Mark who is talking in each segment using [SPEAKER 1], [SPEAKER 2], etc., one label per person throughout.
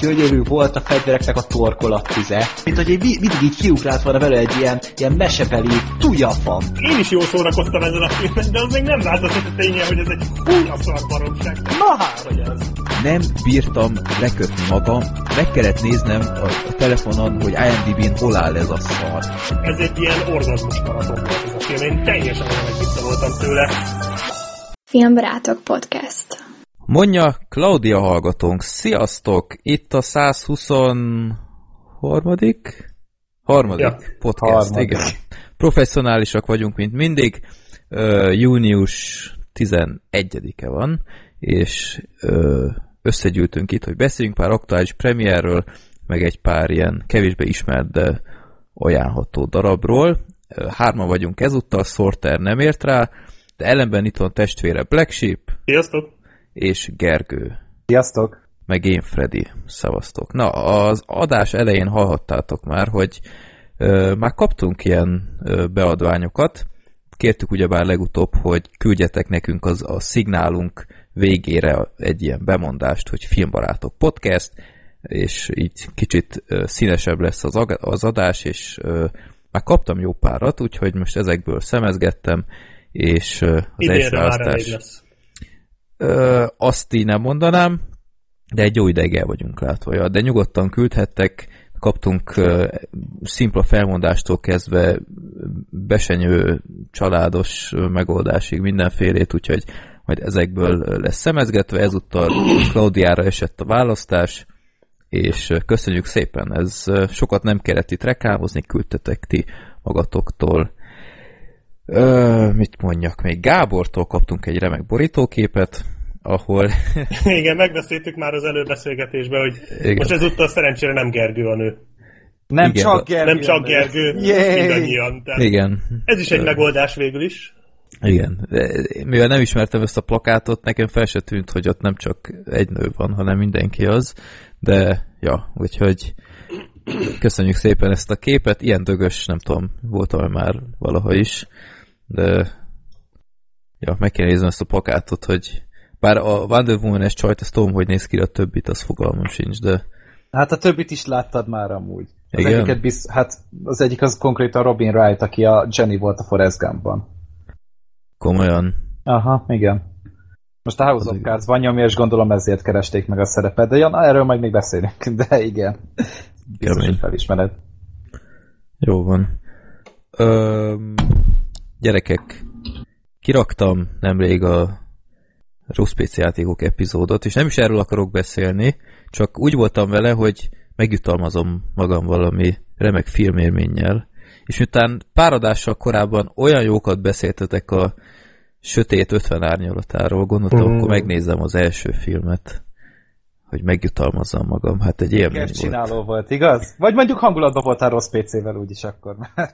[SPEAKER 1] gyönyörű volt a fegyvereknek a torkolattize. Mint hogy egy, mindig így kiugrált volna vele egy ilyen, ilyen mesebeli tujafam.
[SPEAKER 2] Én is jól szórakoztam ezen a filmen, de az még nem változott a ténye, hogy ez egy húnya szar baromság.
[SPEAKER 1] Na hát, hogy ez.
[SPEAKER 3] Nem bírtam lekötni magam, meg kellett néznem a, a telefonon, hogy IMDb-n hol áll ez a szar.
[SPEAKER 2] Ez egy ilyen orgazmus maraton volt ez a film, én teljesen olyan voltam tőle.
[SPEAKER 4] Filmbarátok Podcast.
[SPEAKER 3] Mondja Claudia hallgatónk, sziasztok! Itt a 123. Harmadik ja. podcast, harmadik. igen. Professzionálisak vagyunk, mint mindig. Uh, június 11-e van, és uh, összegyűltünk itt, hogy beszéljünk pár aktuális premierről, meg egy pár ilyen kevésbé ismert, de ajánlható darabról. Hárman vagyunk ezúttal, Sorter nem ért rá, de ellenben itt van testvére Black Sheep.
[SPEAKER 2] Sziasztok!
[SPEAKER 3] És Gergő.
[SPEAKER 5] Sziasztok!
[SPEAKER 3] Meg én, Freddy. Szavaztok. Na, az adás elején hallhattátok már, hogy ö, már kaptunk ilyen ö, beadványokat. Kértük ugyebár legutóbb, hogy küldjetek nekünk az, a szignálunk végére egy ilyen bemondást, hogy Filmbarátok Podcast, és így kicsit ö, színesebb lesz az, az adás, és ö, már kaptam jó párat, úgyhogy most ezekből szemezgettem, és az
[SPEAKER 2] Idén első választás...
[SPEAKER 3] Ö, azt így nem mondanám, de egy jó ideig el vagyunk látva. De nyugodtan küldhettek, kaptunk uh, szimpla felmondástól kezdve besenyő családos megoldásig mindenfélét, úgyhogy majd ezekből lesz szemezgetve, ezúttal Klaudiára esett a választás, és köszönjük szépen, ez sokat nem kellett itt rekámozni, küldtetek ti magatoktól Ö, mit mondjak még? Gábortól kaptunk egy remek borítóképet, ahol...
[SPEAKER 2] Igen, megbeszéltük már az előbeszélgetésben, hogy Igen. most ezúttal szerencsére nem Gergő a nő.
[SPEAKER 1] Nem Igen. csak Gergő.
[SPEAKER 2] Nem csak Gergő, mindannyian. Tehát
[SPEAKER 3] Igen.
[SPEAKER 2] Ez is egy megoldás végül is.
[SPEAKER 3] Igen. Mivel nem ismertem ezt a plakátot, nekem fel se tűnt, hogy ott nem csak egy nő van, hanem mindenki az, de ja, úgyhogy köszönjük szépen ezt a képet, ilyen dögös, nem tudom, voltam már valaha is de ja, meg kell nézni ezt a plakátot, hogy bár a Wonder Woman-es csajt, azt tudom, hogy néz ki, a többit, az fogalmam sincs, de...
[SPEAKER 5] Hát a többit is láttad már amúgy. Az Igen? egyiket biz... hát az egyik az konkrétan Robin Wright, aki a Jenny volt a Forrest Gumpban.
[SPEAKER 3] Komolyan?
[SPEAKER 5] Aha, igen. Most a House az of Cards van nyomja, és gondolom ezért keresték meg a szerepet, de ja, erről majd még beszélünk, de igen. Biztos, hogy felismered.
[SPEAKER 3] Jó van. Öm, Gyerekek, kiraktam nemrég a rossz PC játékok epizódot, és nem is erről akarok beszélni, csak úgy voltam vele, hogy megjutalmazom magam valami remek filmélménnyel, és miután pár adással korábban olyan jókat beszéltetek a Sötét 50 árnyalatáról, gondoltam, mm. akkor megnézem az első filmet hogy megjutalmazzam magam. Hát egy ilyen
[SPEAKER 5] volt. csináló volt, igaz? Vagy mondjuk hangulatban voltál rossz PC-vel úgyis akkor már.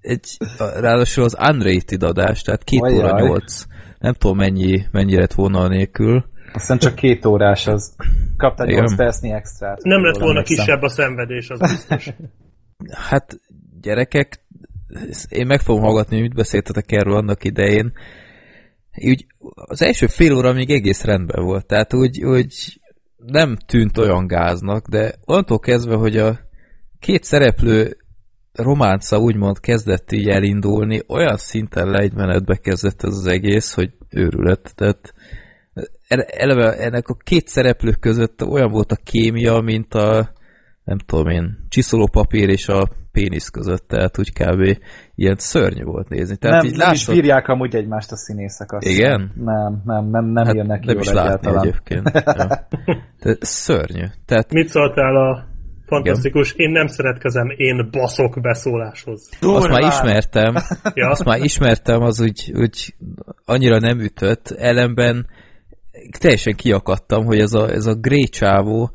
[SPEAKER 3] egy, ráadásul az unrated adás, tehát két Ajaj. óra nyolc. Nem tudom mennyi, mennyi lett volna a nélkül.
[SPEAKER 5] Aztán csak két órás az. Kaptál 8 percnyi extrát.
[SPEAKER 2] Nem lett volna kisebb a szenvedés, az biztos.
[SPEAKER 3] hát gyerekek, én meg fogom hallgatni, mit beszéltetek erről annak idején úgy az első fél óra még egész rendben volt, tehát úgy, úgy nem tűnt olyan gáznak, de onnantól kezdve, hogy a két szereplő románca úgymond kezdett így elindulni, olyan szinten legymenetbe kezdett ez az egész, hogy őrület, tehát eleve ennek a két szereplő között olyan volt a kémia, mint a nem tudom én, csiszolópapír és a pénisz között, tehát úgy kb. ilyen szörnyű volt nézni. Tehát
[SPEAKER 5] nem, így nem is bírják amúgy egymást a színészek. Azt
[SPEAKER 3] Igen?
[SPEAKER 5] Nem, nem, nem, nem hát jönnek
[SPEAKER 3] Nem is látni egyáltalán. egyébként. ja. Tehát szörnyű. Tehát...
[SPEAKER 2] Mit szóltál a fantasztikus, Igen? én nem szeretkezem, én baszok beszóláshoz.
[SPEAKER 3] Durván. Azt már ismertem, ja. azt már ismertem, az úgy, úgy annyira nem ütött, ellenben teljesen kiakadtam, hogy ez a, ez a Grey csávó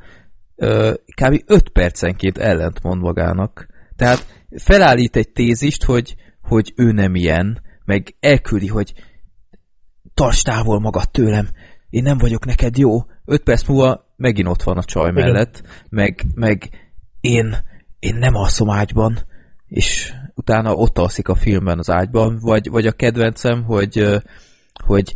[SPEAKER 3] kb. 5 percenként ellentmond magának. Tehát felállít egy tézist, hogy, hogy ő nem ilyen, meg elküldi, hogy tarts távol magad tőlem, én nem vagyok neked jó. 5 perc múlva megint ott van a csaj Igen. mellett, meg, meg én, én nem alszom ágyban, és utána ott alszik a filmben az ágyban, vagy, vagy a kedvencem, hogy, hogy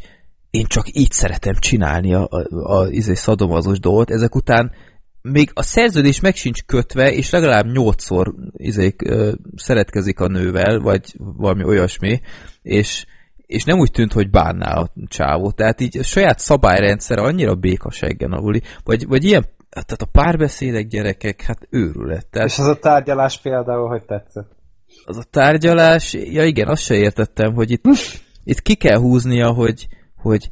[SPEAKER 3] én csak így szeretem csinálni a, a, a, a izé szadomazos dolgot, ezek után még a szerződés meg sincs kötve, és legalább nyolcszor izék, ö, szeretkezik a nővel, vagy valami olyasmi, és, és nem úgy tűnt, hogy bánná a csávó. Tehát így a saját szabályrendszer annyira békaseggen aluli, vagy, vagy ilyen, tehát a párbeszédek gyerekek, hát őrület. Tehát,
[SPEAKER 5] És az a tárgyalás például, hogy tetszett?
[SPEAKER 3] az a tárgyalás, ja igen, azt se értettem, hogy itt, itt ki kell húznia, hogy, hogy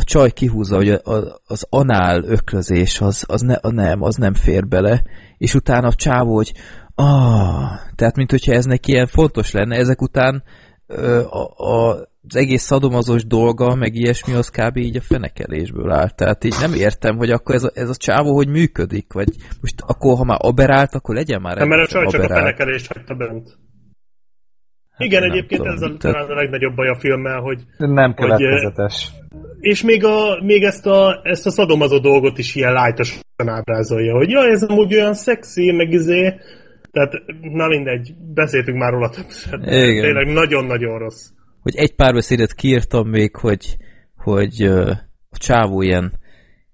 [SPEAKER 3] a csaj kihúzza, hogy a, a, az anál öklözés, az, az, ne, a nem, az nem fér bele, és utána a csávó, hogy ah, tehát mint hogyha ez neki ilyen fontos lenne, ezek után ö, a, a, az egész szadomazos dolga, meg ilyesmi, az kb. így a fenekelésből áll. Tehát így nem értem, hogy akkor ez a, ez a csávó hogy működik, vagy most akkor, ha már aberált, akkor legyen már
[SPEAKER 2] Nem, mert a csaj csak a
[SPEAKER 3] aberált.
[SPEAKER 2] fenekelést hagyta bent. Igen,
[SPEAKER 3] nem
[SPEAKER 2] egyébként
[SPEAKER 3] tudom,
[SPEAKER 2] ez a, talán a legnagyobb baj a filmmel, hogy
[SPEAKER 5] Nem
[SPEAKER 2] Hogy,
[SPEAKER 5] következetes.
[SPEAKER 2] és még, a, még ezt, a, ezt a szadomazó dolgot is ilyen lájtosan ábrázolja, hogy ja, ez amúgy olyan szexi, meg izé, tehát na mindegy, beszéltünk már róla többször.
[SPEAKER 3] Igen.
[SPEAKER 2] Tényleg nagyon-nagyon rossz.
[SPEAKER 3] hogy egy párbeszédet kiírtam még, hogy, hogy a csávó ilyen,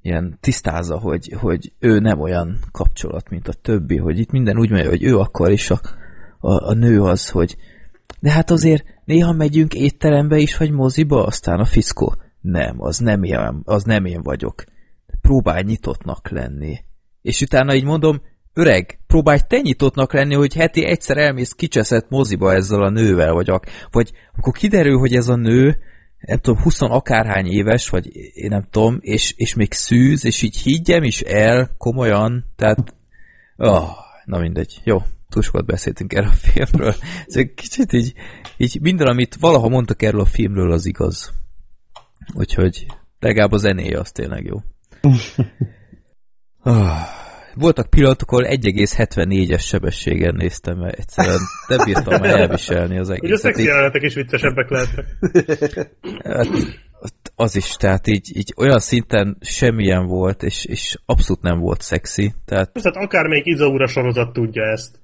[SPEAKER 3] ilyen tisztázza, hogy, hogy ő nem olyan kapcsolat, mint a többi, hogy itt minden úgy megy, hogy ő akar, és a, a, a nő az, hogy de hát azért néha megyünk étterembe is, vagy moziba, aztán a fiszkó. Nem, az nem én, az nem én vagyok. Próbálj nyitottnak lenni. És utána így mondom, öreg, próbálj te nyitottnak lenni, hogy heti egyszer elmész kicseszett moziba ezzel a nővel, vagy, ak- vagy akkor kiderül, hogy ez a nő, nem tudom, 20 akárhány éves, vagy én nem tudom, és, és még szűz, és így higgyem is el, komolyan, tehát, oh, na mindegy, jó, túl sokat beszéltünk erről a filmről. Ez egy kicsit így, így minden, amit valaha mondtak erről a filmről, az igaz. Úgyhogy legalább a zenéje az tényleg jó. Ah, Voltak pillanatok, ahol 1,74-es sebességen néztem, mert egyszerűen nem bírtam már elviselni az
[SPEAKER 2] Ugye a
[SPEAKER 3] egészet.
[SPEAKER 2] szexi jelenetek is viccesebbek lehetnek.
[SPEAKER 3] Hát, az is, tehát így, így olyan szinten semmilyen volt, és, és abszolút nem volt szexi. Tehát
[SPEAKER 2] Tehát akármelyik Izaura sorozat tudja ezt.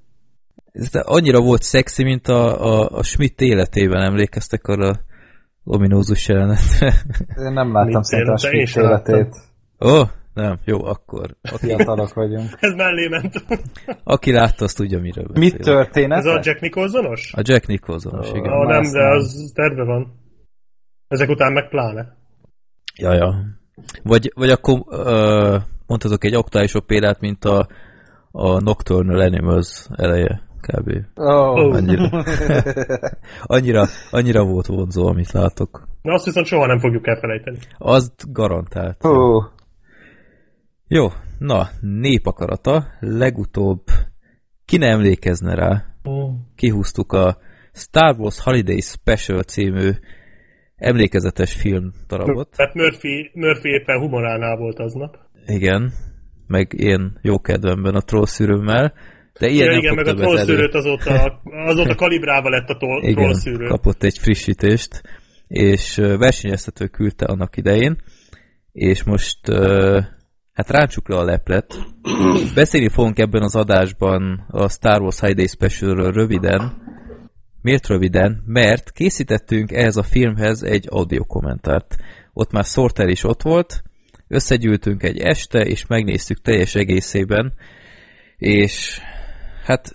[SPEAKER 3] Ez annyira volt szexi, mint a, a, a Schmidt életében, emlékeztek arra ominózus jelenetre?
[SPEAKER 5] Én nem láttam
[SPEAKER 2] Mint
[SPEAKER 5] szerintem a Schmidt életét.
[SPEAKER 3] Ó, oh, nem, jó, akkor. Aki,
[SPEAKER 5] Fiatalok vagyunk.
[SPEAKER 2] Ez mellé ment.
[SPEAKER 3] aki látta, azt tudja, miről
[SPEAKER 5] Mit
[SPEAKER 3] beszélek.
[SPEAKER 2] Ez a
[SPEAKER 5] történet?
[SPEAKER 2] Jack Nicholsonos?
[SPEAKER 3] A Jack Nicholsonos,
[SPEAKER 5] Ó.
[SPEAKER 3] igen.
[SPEAKER 2] Ah, nem, de az terve van. Ezek után meg pláne.
[SPEAKER 3] Ja, ja. Vagy, vagy akkor uh, mondhatok egy aktuálisabb példát, mint a, a Nocturnal Animals eleje, kb.
[SPEAKER 5] Oh.
[SPEAKER 3] Annyira, annyira, annyira volt vonzó, amit látok.
[SPEAKER 2] Na azt viszont soha nem fogjuk elfelejteni.
[SPEAKER 3] Azt garantált.
[SPEAKER 5] Hú,
[SPEAKER 3] Jó, na, népakarata, legutóbb ki ne emlékezne rá, kihúztuk a Star Wars Holiday Special című emlékezetes film darabot.
[SPEAKER 2] Tehát Murphy, Murphy éppen humoránál volt aznap.
[SPEAKER 3] Igen, meg én jó kedvemben a trollszűrőmmel, de ilyen
[SPEAKER 2] Ja,
[SPEAKER 3] nem
[SPEAKER 2] igen, meg a trollszűrőt azóta, azóta kalibrálva lett a tol-
[SPEAKER 3] Igen,
[SPEAKER 2] trollszűrő.
[SPEAKER 3] kapott egy frissítést, és versenyeztető küldte annak idején, és most hát ráncsuk le a leplet. Beszélni fogunk ebben az adásban a Star Wars Holiday Specialről röviden. Miért röviden? Mert készítettünk ehhez a filmhez egy audio kommentárt. Ott már Sorter is ott volt, összegyűltünk egy este, és megnéztük teljes egészében, és hát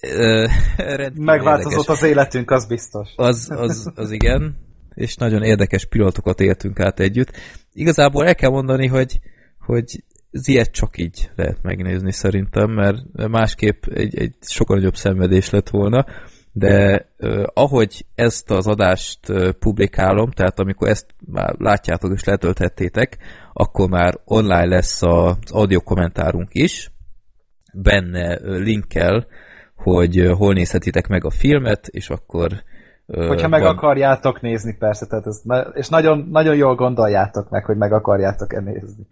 [SPEAKER 3] rendkívül
[SPEAKER 5] megváltozott
[SPEAKER 3] érdekes.
[SPEAKER 5] az életünk, az biztos.
[SPEAKER 3] Az, az, az igen, és nagyon érdekes pillanatokat éltünk át együtt. Igazából el kell mondani, hogy, hogy ez ilyet csak így lehet megnézni szerintem, mert másképp egy, egy sokkal nagyobb szenvedés lett volna, de eh, ahogy ezt az adást eh, publikálom, tehát amikor ezt már látjátok és letölthettétek, akkor már online lesz az audio kommentárunk is, benne ö, linkkel, hogy hol nézhetitek meg a filmet, és akkor
[SPEAKER 5] Hogyha meg
[SPEAKER 3] van-
[SPEAKER 5] akarjátok nézni, persze, tehát ez, és nagyon, nagyon jól gondoljátok meg, hogy meg akarjátok-e nézni.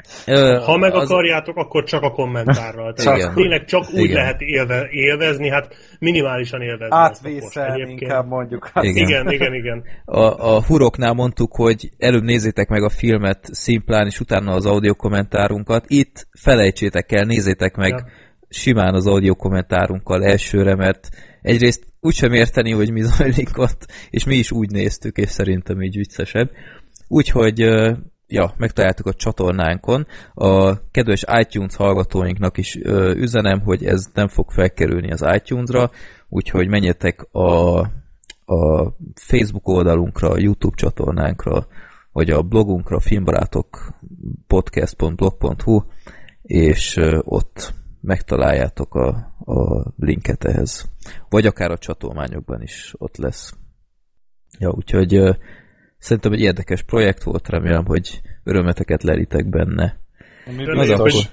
[SPEAKER 2] Ha meg
[SPEAKER 3] az-
[SPEAKER 2] akarjátok, akkor csak a kommentárral. Tehát
[SPEAKER 3] Igen.
[SPEAKER 2] tényleg csak úgy
[SPEAKER 3] Igen.
[SPEAKER 2] lehet élve, élvezni, hát minimálisan élvezni. egyébként.
[SPEAKER 5] inkább mondjuk.
[SPEAKER 3] Igen.
[SPEAKER 2] Igen, igen, igen.
[SPEAKER 3] A, a huroknál mondtuk, hogy előbb nézzétek meg a filmet szimplán, és utána az audio kommentárunkat. Itt felejtsétek el, nézzétek meg
[SPEAKER 2] Ja.
[SPEAKER 3] Simán az audio kommentárunkkal elsőre, mert egyrészt úgysem érteni, hogy mi zajlik ott, és mi is úgy néztük, és szerintem így viccesebb. Úgyhogy ja, megtaláltuk a csatornánkon. A kedves iTunes hallgatóinknak is üzenem, hogy ez nem fog felkerülni az iTunes-ra, úgyhogy menjetek a, a Facebook oldalunkra, a YouTube csatornánkra, vagy a blogunkra, filmbarátok podcast.blog.hu, és ott megtaláljátok a, a linket ehhez. Vagy akár a csatolmányokban is ott lesz. Ja, úgyhogy ö, szerintem egy érdekes projekt volt, remélem, hogy örömeteket lelitek benne. Akkor-
[SPEAKER 2] hogy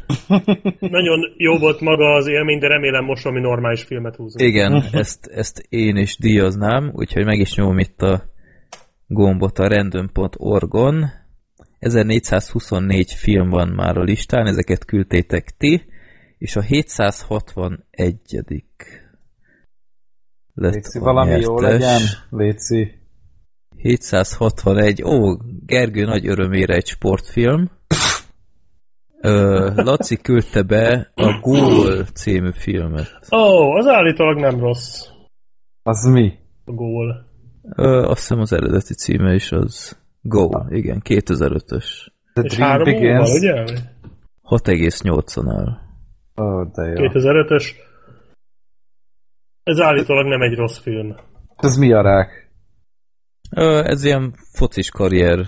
[SPEAKER 2] nagyon jó volt maga az élmény, de remélem most valami normális filmet húzni.
[SPEAKER 3] Igen, ezt, ezt én is díjaznám, úgyhogy meg is nyomom itt a gombot a random.org-on. 1424 film van már a listán, ezeket küldtétek ti, és a 761 lett
[SPEAKER 5] Léci,
[SPEAKER 3] a
[SPEAKER 5] valami jó legyen. Léci.
[SPEAKER 3] 761. Ó, Gergő nagy örömére egy sportfilm. Ö, Laci küldte be a Gól című filmet.
[SPEAKER 2] Ó, oh, az állítólag nem rossz
[SPEAKER 5] Az mi?
[SPEAKER 2] a gól.
[SPEAKER 3] Ö, azt hiszem az eredeti címe is az Go, igen, 2005-ös.
[SPEAKER 5] The
[SPEAKER 2] És
[SPEAKER 5] Dream Begins.
[SPEAKER 2] ugye?
[SPEAKER 3] 6,8-on áll.
[SPEAKER 5] Ó, de jó.
[SPEAKER 2] 2005-ös. Ez állítólag nem egy rossz film.
[SPEAKER 5] Ez mi a rák?
[SPEAKER 3] Ö, ez ilyen focis karrier.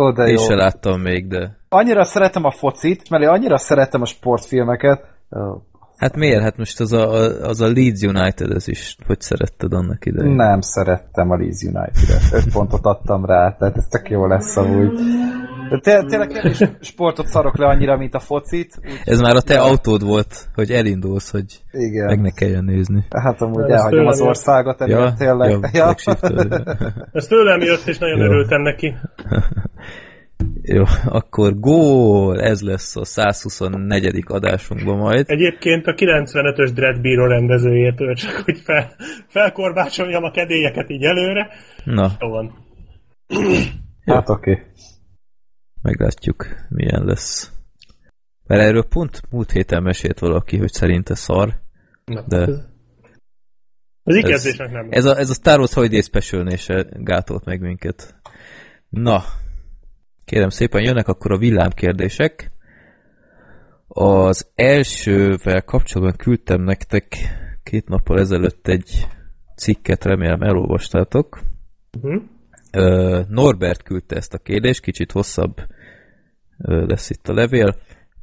[SPEAKER 5] Ó, de
[SPEAKER 3] Én
[SPEAKER 5] jó.
[SPEAKER 3] se láttam még, de...
[SPEAKER 5] Annyira szeretem a focit, mert én annyira szeretem a sportfilmeket. Ó,
[SPEAKER 3] Hát miért? Hát most az a, az a Leeds United, ez is, hogy szeretted annak idején?
[SPEAKER 5] Nem szerettem a Leeds United-et. Öt pontot adtam rá, tehát ez tök jó lesz amúgy. De té- tényleg kevés sportot szarok le annyira, mint a focit. Úgy,
[SPEAKER 3] Ez már a te autód volt, hogy elindulsz, hogy
[SPEAKER 5] igen.
[SPEAKER 3] meg ne kelljen nézni.
[SPEAKER 5] Hát amúgy
[SPEAKER 2] Ez
[SPEAKER 5] elhagyom az országot,
[SPEAKER 3] Ja,
[SPEAKER 5] emiatt tényleg.
[SPEAKER 3] ja,
[SPEAKER 5] Ja.
[SPEAKER 3] ja.
[SPEAKER 2] Ez tőlem jött, és nagyon
[SPEAKER 3] Jó.
[SPEAKER 2] örültem neki.
[SPEAKER 3] Jó, akkor gól, ez lesz a 124. adásunkban majd.
[SPEAKER 2] Egyébként a 95-ös Dread Bíró rendezőjétől, csak hogy fel, felkorbácsoljam a kedélyeket így előre.
[SPEAKER 3] Na,
[SPEAKER 2] Jó van.
[SPEAKER 5] Hát oké. Okay.
[SPEAKER 3] Meglátjuk, milyen lesz. Mert erről pont múlt héten mesélt valaki, hogy szerinte szar.
[SPEAKER 2] Na,
[SPEAKER 3] De-
[SPEAKER 2] ez- Az ikezésnek nem.
[SPEAKER 3] Ez a, ez a Star Wars Holiday special se gátolt meg minket. Na, kérem szépen, jönnek akkor a villámkérdések. Az elsővel kapcsolatban küldtem nektek két nappal ezelőtt egy cikket, remélem elolvastátok.
[SPEAKER 2] Uh-huh.
[SPEAKER 3] Norbert küldte ezt a kérdést, kicsit hosszabb lesz itt a levél.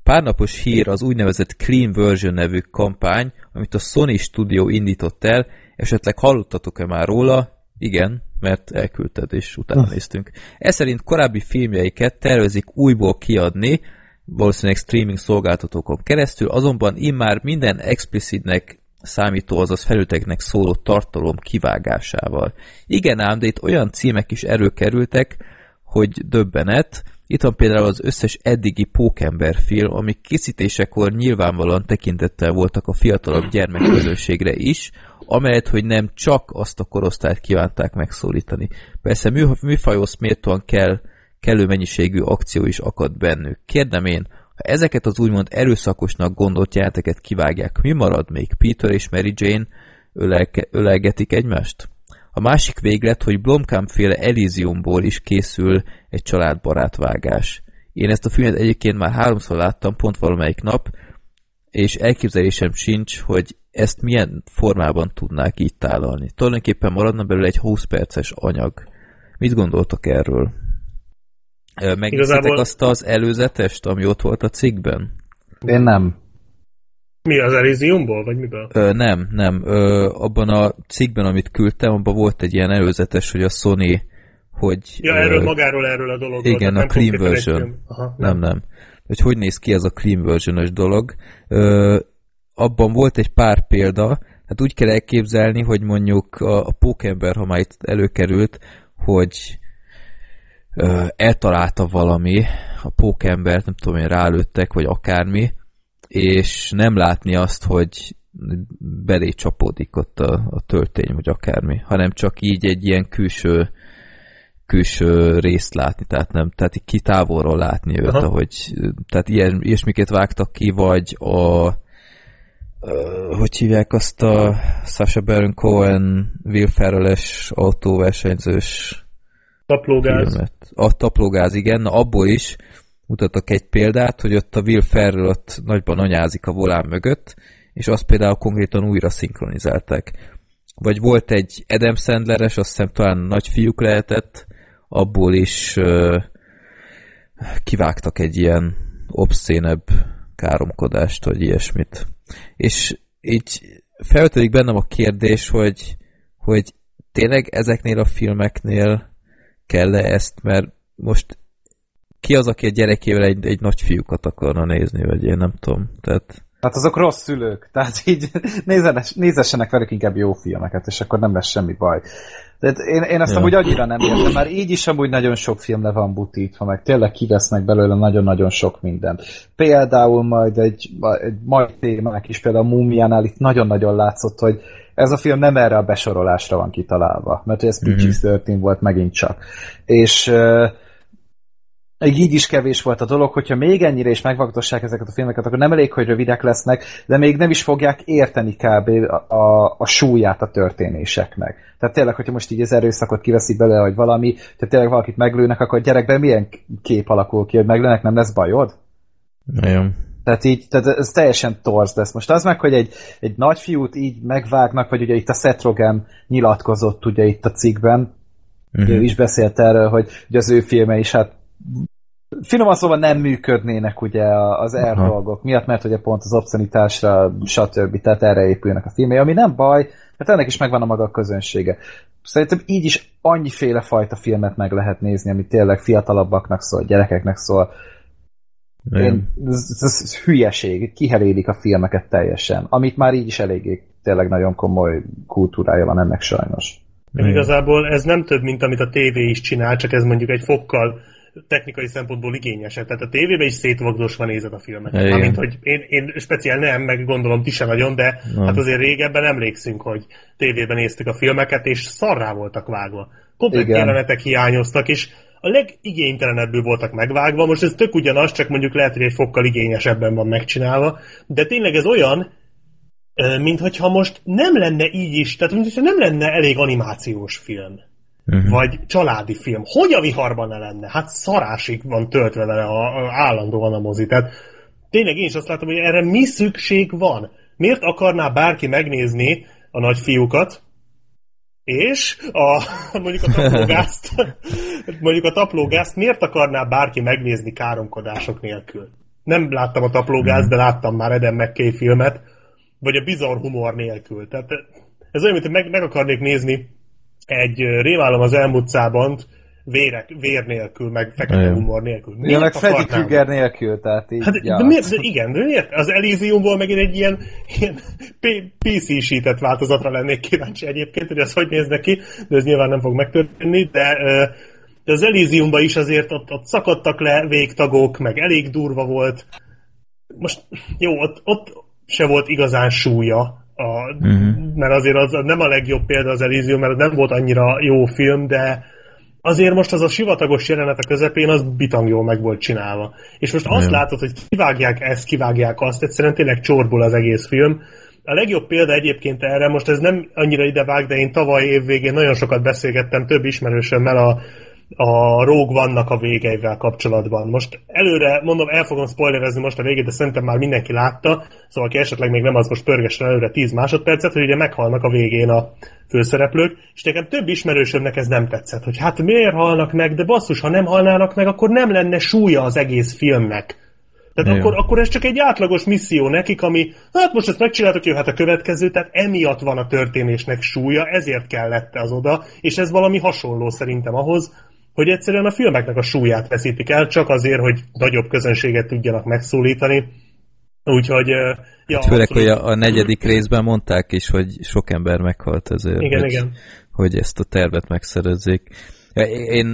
[SPEAKER 3] Párnapos hír az úgynevezett Clean Version nevű kampány, amit a Sony Studio indított el, esetleg hallottatok-e már róla? Igen, mert elküldted, és utána néztünk. Ez szerint korábbi filmjeiket tervezik újból kiadni, valószínűleg streaming szolgáltatókon keresztül, azonban immár minden explicitnek számító, azaz felületeknek szóló tartalom kivágásával. Igen ám, de itt olyan címek is előkerültek, hogy döbbenet. Itt van például az összes eddigi Pókember film, amik készítésekor nyilvánvalóan tekintettel voltak a fiatalabb gyermekközönségre is, amelyet, hogy nem csak azt a korosztályt kívánták megszólítani. Persze mű, műfajhoz méltóan kell, kellő mennyiségű akció is akad bennük. Kérdem én, ha ezeket az úgymond erőszakosnak gondolt jeleneteket kivágják, mi marad még? Peter és Mary Jane ölelke, ölelgetik egymást? A másik véglet, hogy Blomkamp féle Elysiumból is készül egy családbarát vágás. Én ezt a filmet egyébként már háromszor láttam, pont valamelyik nap, és elképzelésem sincs, hogy ezt milyen formában tudnák így tálalni. Tulajdonképpen maradna belőle egy 20 perces anyag. Mit gondoltok erről? Ö, Megnéztétek
[SPEAKER 2] Igazából-
[SPEAKER 3] azt az előzetest, ami ott volt a cikkben?
[SPEAKER 5] Én nem.
[SPEAKER 2] Mi az Elysiumból, vagy miből?
[SPEAKER 3] Ö, nem, nem. Ö, abban a cikkben, amit küldtem, abban volt egy ilyen előzetes, hogy a Sony, hogy...
[SPEAKER 2] Ja,
[SPEAKER 3] ö,
[SPEAKER 2] erről magáról, erről a dologról.
[SPEAKER 3] igen, a
[SPEAKER 2] nem
[SPEAKER 3] clean version.
[SPEAKER 2] Aha,
[SPEAKER 3] Nem, nem. Hogy hogy néz ki ez a clean version dolog. Ö, abban volt egy pár példa, hát úgy kell elképzelni, hogy mondjuk a, a pókember, ha már itt előkerült, hogy ö, eltalálta valami, a pókembert, nem tudom én, rálőttek, vagy akármi, és nem látni azt, hogy belé csapódik ott a, a töltény, vagy akármi, hanem csak így egy ilyen külső külső részt látni, tehát nem, tehát így kitávolról látni őt,
[SPEAKER 2] Aha.
[SPEAKER 3] ahogy, tehát ilyen, ilyesmiket vágtak ki, vagy a hogy hívják azt a Sasha Baron Cohen Will Ferrell-es autóversenyzős
[SPEAKER 2] Taplógáz.
[SPEAKER 3] filmet. A taplógáz, igen, na abból is mutatok egy példát, hogy ott a Will Ferrell ott nagyban anyázik a volán mögött, és azt például konkrétan újra szinkronizálták. Vagy volt egy Adam Sandleres, azt hiszem talán nagyfiúk lehetett, abból is uh, kivágtak egy ilyen obszénebb káromkodást, vagy ilyesmit. És így felvetődik bennem a kérdés, hogy, hogy tényleg ezeknél a filmeknél kell -e ezt, mert most ki az, aki a gyerekével egy, egy nagy fiúkat akarna nézni, vagy én nem tudom. Tehát...
[SPEAKER 5] Hát azok rossz szülők, tehát így nézzenes, nézessenek velük inkább jó filmeket, és akkor nem lesz semmi baj. Tehát én, én ezt ja. amúgy annyira nem értem, már így is amúgy nagyon sok film le van butítva, meg tényleg kivesznek belőle nagyon-nagyon sok mindent. Például majd egy, egy majd témák is, például a Múmiánál itt nagyon-nagyon látszott, hogy ez a film nem erre a besorolásra van kitalálva, mert ez PG-13 mm-hmm. volt megint csak. És uh, így is kevés volt a dolog, hogyha még ennyire is megvagdossák ezeket a filmeket, akkor nem elég, hogy rövidek lesznek, de még nem is fogják érteni kb. a, a, a súlyát a történéseknek. Tehát tényleg, hogyha most így az erőszakot kiveszik bele, hogy valami, tehát tényleg valakit meglőnek, akkor gyerekben milyen kép alakul ki, hogy meglőnek, nem lesz bajod?
[SPEAKER 3] Nagyon.
[SPEAKER 5] Tehát így, tehát ez teljesen torz lesz. Most az meg, hogy egy, egy nagyfiút így megvágnak, vagy ugye itt a Seth Rogen nyilatkozott ugye itt a cikkben, uh-huh. ő is beszélt erről, hogy hogy az ő filme is hát finoman szóval nem működnének ugye az R dolgok miatt, mert ugye pont az obszenitásra, stb. Tehát erre épülnek a filmé, ami nem baj, mert ennek is megvan a maga közönsége. Szerintem így is annyiféle fajta filmet meg lehet nézni, ami tényleg fiatalabbaknak szól, gyerekeknek szól. Én, ez, ez, ez hülyeség, kiherélik a filmeket teljesen, amit már így is eléggé tényleg nagyon komoly kultúrája van ennek sajnos.
[SPEAKER 2] Igazából ez nem több, mint amit a tévé is csinál, csak ez mondjuk egy fokkal technikai szempontból igényesebb. Tehát a tévében is szétvagdosva nézed a filmeket. Mármint, hogy én, én speciál nem, meg gondolom ti sem nagyon, de nem. hát azért régebben emlékszünk, hogy tévében néztük a filmeket, és szarrá voltak vágva. Komplet jelenetek hiányoztak, és a legigénytelenebbül voltak megvágva. Most ez tök ugyanaz, csak mondjuk lehet, hogy egy fokkal igényesebben van megcsinálva. De tényleg ez olyan, mintha most nem lenne így is, tehát mintha nem lenne elég animációs film uh-huh. vagy családi film. Hogy a viharban ne lenne? Hát szarásig van töltve vele a, a, állandóan a mozi. Tehát tényleg én is azt látom, hogy erre mi szükség van? Miért akarná bárki megnézni a nagyfiúkat, és a, mondjuk a taplógázt, mondjuk a taplógázt miért akarná bárki megnézni káromkodások nélkül? Nem láttam a taplógázt, de láttam már Eden McKay filmet, vagy a bizarr humor nélkül. Tehát ez olyan, mint meg, meg akarnék nézni egy rémálom az elmúltszában vérek, vér nélkül, meg fekete Igen. humor nélkül.
[SPEAKER 5] Miért ja, meg Freddy Krueger nélkül, tehát így,
[SPEAKER 2] hát, ja. de miért, de igen, de miért? Az Elysiumból megint egy ilyen, ilyen PC-sített változatra lennék kíváncsi egyébként, hogy ez hogy néz neki, de ez nyilván nem fog megtörténni, de, de az Elysiumban is azért ott, ott szakadtak le végtagok, meg elég durva volt. Most jó, ott, ott se volt igazán súlya, a, uh-huh. mert azért az nem a legjobb példa az Elysium, mert nem volt annyira jó film, de azért most az a sivatagos jelenet a közepén, az bitang jól meg volt csinálva. És most azt látod, hogy kivágják ezt, kivágják azt, egyszerűen tényleg csorból az egész film. A legjobb példa egyébként erre, most ez nem annyira idevág, de én tavaly évvégén nagyon sokat beszélgettem több ismerősömmel a a Rogue vannak a végeivel kapcsolatban. Most előre, mondom, el fogom spoilerezni most a végét, de szerintem már mindenki látta, szóval aki esetleg még nem az most pörgessen előre 10 másodpercet, hogy ugye meghalnak a végén a főszereplők, és nekem több ismerősömnek ez nem tetszett, hogy hát miért halnak meg, de basszus, ha nem halnának meg, akkor nem lenne súlya az egész filmnek. Tehát akkor, akkor ez csak egy átlagos misszió nekik, ami, hát most ezt megcsináltuk, jöhet a következő, tehát emiatt van a történésnek súlya, ezért kellett az oda, és ez valami hasonló szerintem ahhoz, hogy egyszerűen a filmeknek a súlyát veszítik el, csak azért, hogy nagyobb közönséget tudjanak megszólítani. Úgyhogy... Ja,
[SPEAKER 3] hát főleg, hogy a, a negyedik részben mondták is, hogy sok ember meghalt ezért,
[SPEAKER 2] igen,
[SPEAKER 3] hogy,
[SPEAKER 2] igen.
[SPEAKER 3] hogy ezt a tervet megszerezzék. Én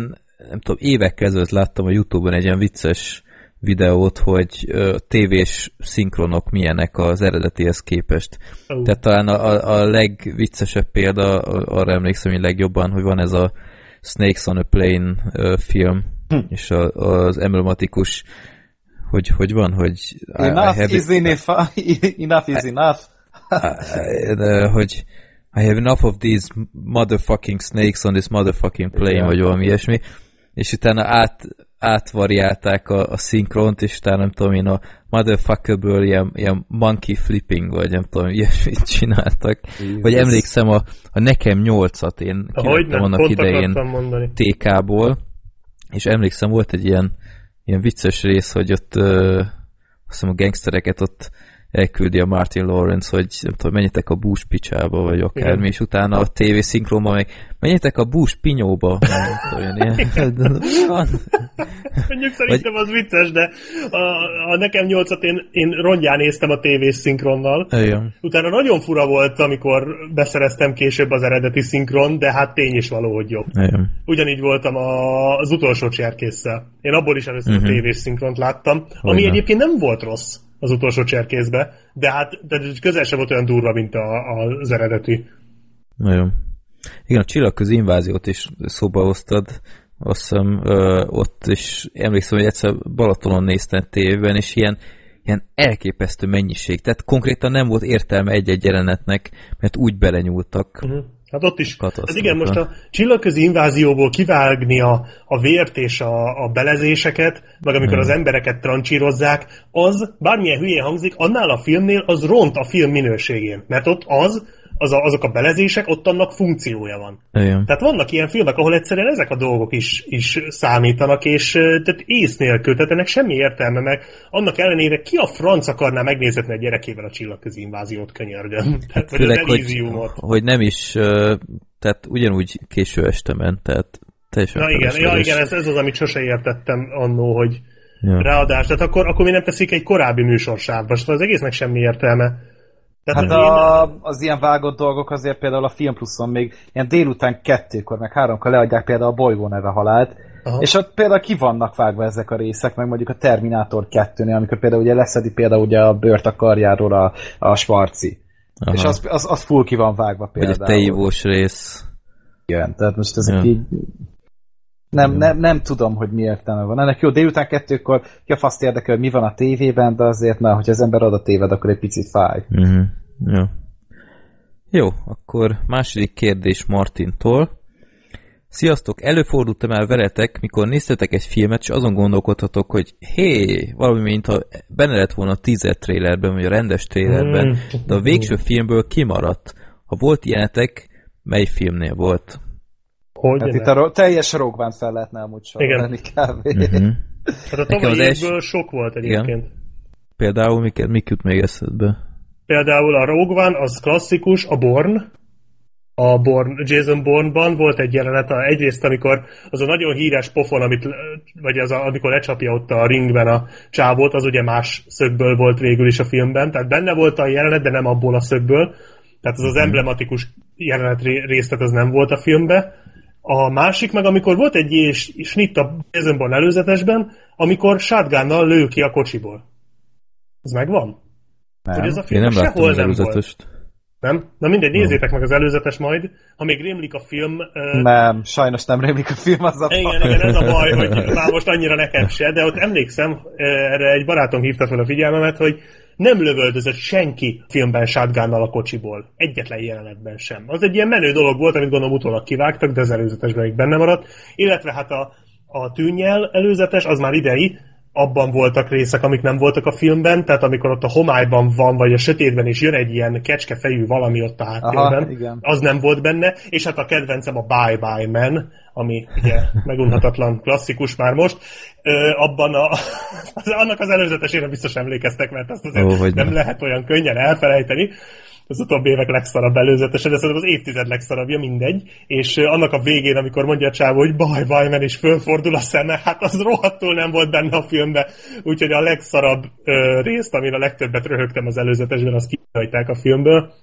[SPEAKER 3] nem tudom, évekkel ezelőtt láttam a Youtube-on egy ilyen vicces videót, hogy ö, tévés szinkronok milyenek az eredetihez képest. Uh. Tehát talán a, a, a legviccesebb példa, arra emlékszem hogy legjobban, hogy van ez a Snakes on a Plane uh, film, hm. és a, az emblematikus hogy, hogy van, hogy
[SPEAKER 5] enough I, I is enough, enough is enough.
[SPEAKER 3] de, hogy I have enough of these motherfucking snakes on this motherfucking plane,
[SPEAKER 5] Igen.
[SPEAKER 3] vagy valami ilyesmi, és utána át, átvariálták a, a szinkront, és utána nem tudom én a motherfuckerből ilyen, ilyen monkey flipping, vagy nem tudom, ilyesmit csináltak.
[SPEAKER 5] Jesus.
[SPEAKER 3] Vagy emlékszem a, a Nekem 8-at én kivettem annak
[SPEAKER 2] pont
[SPEAKER 3] idején. TK-ból, és emlékszem, volt egy ilyen, ilyen vicces rész, hogy ott ö, azt hiszem a gangstereket ott elküldi a Martin Lawrence, hogy nem tudom, menjetek a Bush picsába, vagy akármi,
[SPEAKER 2] Igen.
[SPEAKER 3] és utána a TV szinkronban meg menjetek a Bush pinyóba. Mi van?
[SPEAKER 2] Mondjuk szerintem az vicces, de a, a nekem nyolcat én, én rongyán néztem a tévés szinkronnal.
[SPEAKER 3] Igen.
[SPEAKER 2] Utána nagyon fura volt, amikor beszereztem később az eredeti szinkron, de hát tény is való, hogy jobb.
[SPEAKER 3] Igen.
[SPEAKER 2] Ugyanígy voltam a, az utolsó cserkésszel. Én abból is először uh-huh. a tévés szinkront láttam, ami
[SPEAKER 3] Hogyne.
[SPEAKER 2] egyébként nem volt rossz az utolsó cserkészbe, de hát de közel sem volt olyan durva, mint a, a, az eredeti.
[SPEAKER 3] Nagyon. Igen, a csillagközi inváziót is szóba hoztad. Azt hiszem, ö, ott is emlékszem, hogy egyszer Balatonon néztem tévében, és ilyen, ilyen elképesztő mennyiség. Tehát konkrétan nem volt értelme egy-egy jelenetnek, mert úgy belenyúltak.
[SPEAKER 2] Uh-huh. Hát ott is. Hát igen, most a csillagközi invázióból kivágni a, a vért és a, a belezéseket, meg amikor az embereket trancsírozzák, az, bármilyen hülyén hangzik, annál a filmnél az ront a film minőségén. Mert ott az, az a, azok a belezések, ott annak funkciója van.
[SPEAKER 3] Igen.
[SPEAKER 2] Tehát vannak ilyen filmek, ahol egyszerűen ezek a dolgok is, is számítanak, és tehát ész nélkül, tehát ennek semmi értelme, meg annak ellenére ki a franc akarná megnézetni a gyerekével a csillagközi inváziót könyörgöm. Tehát, vagy az
[SPEAKER 3] Főleg, hogy, hogy nem is, tehát ugyanúgy késő este ment, tehát teljesen
[SPEAKER 2] Na igen, ja, igen ez, ez az, amit sose értettem annó, hogy
[SPEAKER 3] Ja.
[SPEAKER 2] ráadás, tehát akkor, akkor mi nem teszik egy korábbi műsorsávba, szóval az egésznek semmi értelme. Tehát
[SPEAKER 5] Hát a, az ilyen vágott dolgok azért például a Film Pluszon még ilyen délután kettőkor, meg háromkor leadják például a Bolygó neve halált,
[SPEAKER 2] Aha.
[SPEAKER 5] és ott például ki vannak vágva ezek a részek, meg mondjuk a Terminátor 2-nél, amikor például ugye leszedi például ugye a bőrt a karjáról a, a Svarci.
[SPEAKER 3] Aha.
[SPEAKER 5] És az, az, az full ki van vágva
[SPEAKER 3] Vagy a
[SPEAKER 5] például.
[SPEAKER 3] teívós rész.
[SPEAKER 5] Igen, tehát most ezek
[SPEAKER 3] Ja.
[SPEAKER 5] így... Nem, nem, nem tudom, hogy mi értelme van. Ennek jó, délután kettőkor ki a faszt érdekel, hogy mi van a tévében, de azért, mert hogyha az ember oda téved, akkor egy picit fáj.
[SPEAKER 3] Uh-huh. Jó. Jó, akkor második kérdés Martintól. Sziasztok, előfordultam el veletek, mikor néztetek egy filmet, és azon gondolkodhatok, hogy hé, valami, mintha benne lett volna a teaser trailerben, vagy a rendes trailerben,
[SPEAKER 2] Mm.
[SPEAKER 3] de a végső filmből kimaradt. Ha volt ilyenetek, mely filmnél volt?
[SPEAKER 2] Hogy
[SPEAKER 5] Hát itt a ro- teljes rogván fel lehetne amúgy sorolni kb.
[SPEAKER 3] Uh-huh.
[SPEAKER 2] Hát a tavalyi évből sok volt egyébként.
[SPEAKER 3] Például mik, mik jut még eszedbe?
[SPEAKER 2] Például a Rogue One, az klasszikus, a Born, a Born, Jason Bourne-ban volt egy jelenet, a- egyrészt amikor az a nagyon híres pofon, amit, vagy az a, amikor lecsapja ott a ringben a csávót, az ugye más szögből volt végül is a filmben, tehát benne volt a jelenet, de nem abból a szögből, tehát az az emblematikus jelenet ré- részt, tehát az nem volt a filmben. A másik meg, amikor volt egy és snitt a Jason előzetesben, amikor shotgunnal lő ki a kocsiból. Ez megvan?
[SPEAKER 5] Nem.
[SPEAKER 2] Hogy ez a
[SPEAKER 3] Én
[SPEAKER 2] film
[SPEAKER 3] nem láttam
[SPEAKER 2] sehol
[SPEAKER 3] az
[SPEAKER 2] nem volt.
[SPEAKER 3] előzetest.
[SPEAKER 2] Nem? Na mindegy, nézzétek meg az előzetes majd. Ha még rémlik a film... Uh,
[SPEAKER 5] Nem, sajnos nem rémlik a film, az a
[SPEAKER 2] igen, igen, ez a baj, hogy már most annyira nekem se, de ott emlékszem, erre egy barátom hívta fel a figyelmemet, hogy nem lövöldözött senki filmben shotgunnal a kocsiból. Egyetlen jelenetben sem. Az egy ilyen menő dolog volt, amit gondolom utólag kivágtak, de az előzetesben még benne maradt. Illetve hát a, a tűnnyel előzetes, az már idei, abban voltak részek, amik nem voltak a filmben, tehát amikor ott a homályban van, vagy a sötétben, és jön egy ilyen kecskefejű valami ott a háttérben,
[SPEAKER 5] Aha, igen.
[SPEAKER 2] az nem volt benne, és hát a kedvencem a Bye Bye Man, ami ugye megunhatatlan klasszikus már most, ö, abban a, az, annak az előzetesére biztos emlékeztek, mert azt azért
[SPEAKER 3] Ó, hogy
[SPEAKER 2] nem
[SPEAKER 3] ne.
[SPEAKER 2] lehet olyan könnyen elfelejteni, az utóbbi évek legszarabb előzetese, de szerintem az évtized legszarabbja, mindegy. És annak a végén, amikor mondja a csávó, hogy baj, baj, men is fölfordul a szeme, hát az rohadtul nem volt benne a filmbe. Úgyhogy a legszarabb ö, részt, amin a legtöbbet röhögtem az előzetesben, azt kihagyták a filmből.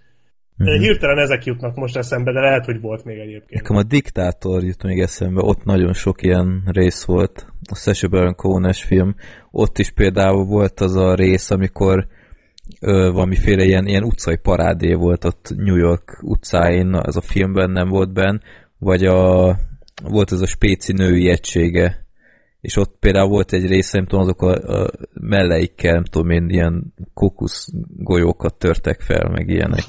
[SPEAKER 2] Uh-huh. Hirtelen ezek jutnak most eszembe, de lehet, hogy volt még egyébként.
[SPEAKER 3] Nekem a Diktátor jut még eszembe, ott nagyon sok ilyen rész volt. A Sacha Baron Cohen-es film. Ott is például volt az a rész, amikor ö, valamiféle ilyen, ilyen utcai parádé volt ott New York utcáin, az a filmben nem volt benne, vagy a, volt ez a spéci női egysége, és ott például volt egy része, nem tudom, azok a, a melleikkel, nem tudom én, ilyen kókusz golyókat törtek fel, meg ilyenek.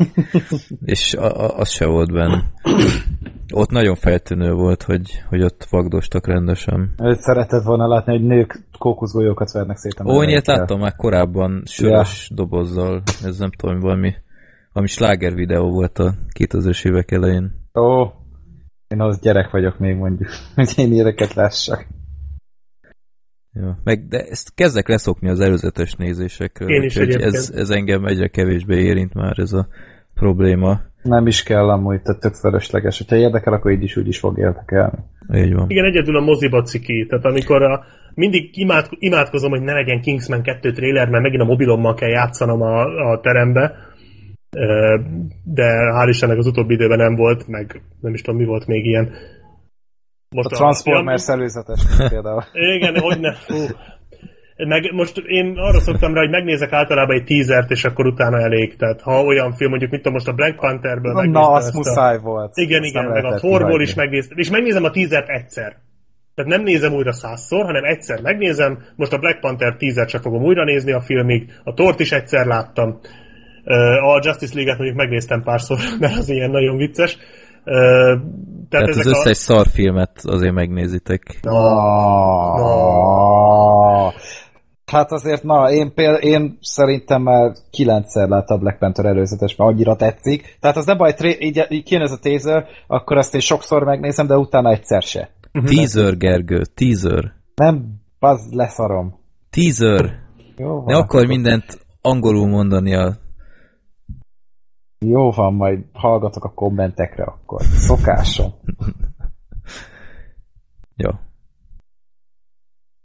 [SPEAKER 3] és a, a, az se volt benne. Ott nagyon feltűnő volt, hogy, hogy ott vagdostak rendesen.
[SPEAKER 5] Őt szeretett volna látni, hogy nők kókuszgolyókat vernek szét
[SPEAKER 3] Ó, ilyet
[SPEAKER 5] melleikkel.
[SPEAKER 3] láttam már korábban sörös ja. dobozzal. Ez nem tudom, valami, valami sláger videó volt a 2000-es évek elején.
[SPEAKER 5] Ó, én az gyerek vagyok még mondjuk, hogy én ilyeneket lássak.
[SPEAKER 3] Ja. Meg, de ezt kezdek leszokni az előzetes nézésekről.
[SPEAKER 2] Én is
[SPEAKER 3] ez, ez engem egyre kevésbé érint már ez a probléma.
[SPEAKER 5] Nem is kell amúgy, tehát tök fölösleges. Hogyha érdekel, akkor így is úgy is fog érdekelni.
[SPEAKER 3] Így van.
[SPEAKER 2] Igen, egyedül a moziba ciki. Tehát amikor a, mindig imád, imádkozom, hogy ne legyen Kingsman 2 trailer, mert megint a mobilommal kell játszanom a, a terembe. De hál' Istennek az utóbbi időben nem volt, meg nem is tudom, mi volt még ilyen. Most
[SPEAKER 5] A Transformers előzetes, mint például.
[SPEAKER 2] Igen, hogy ne. Fú. Meg most én arra szoktam rá, hogy megnézek általában egy teasert, és akkor utána elég. Tehát ha olyan film, mondjuk mit tudom, most a Black Panther-ből megnéztem
[SPEAKER 5] Na, az
[SPEAKER 2] ezt
[SPEAKER 5] muszáj volt.
[SPEAKER 2] Igen, igen, meg a Thorból is megnéztem. És megnézem a teasert egyszer. Tehát nem nézem újra százszor, hanem egyszer megnézem. Most a Black Panther teasert csak fogom újra nézni a filmig. A Tort is egyszer láttam. A Justice League-et mondjuk megnéztem párszor, mert az ilyen nagyon vicces. Tehát,
[SPEAKER 3] Tehát az
[SPEAKER 2] ezek a...
[SPEAKER 3] összes szarfilmet azért megnézitek.
[SPEAKER 5] Ah. Hát azért, na, én, péld, én szerintem már kilencszer láttam a Black Panther előzetes, mert annyira tetszik. Tehát az nem baj, tré- így, így kijön ez a teaser, akkor azt én sokszor megnézem, de utána egyszer se.
[SPEAKER 3] Teaser, Gergő, teaser.
[SPEAKER 5] Nem, az leszarom.
[SPEAKER 3] Teaser.
[SPEAKER 5] Jó van,
[SPEAKER 3] Ne akar mindent angolul mondani a...
[SPEAKER 5] Jó van, majd hallgatok a kommentekre akkor. Szokásom.
[SPEAKER 3] Jó.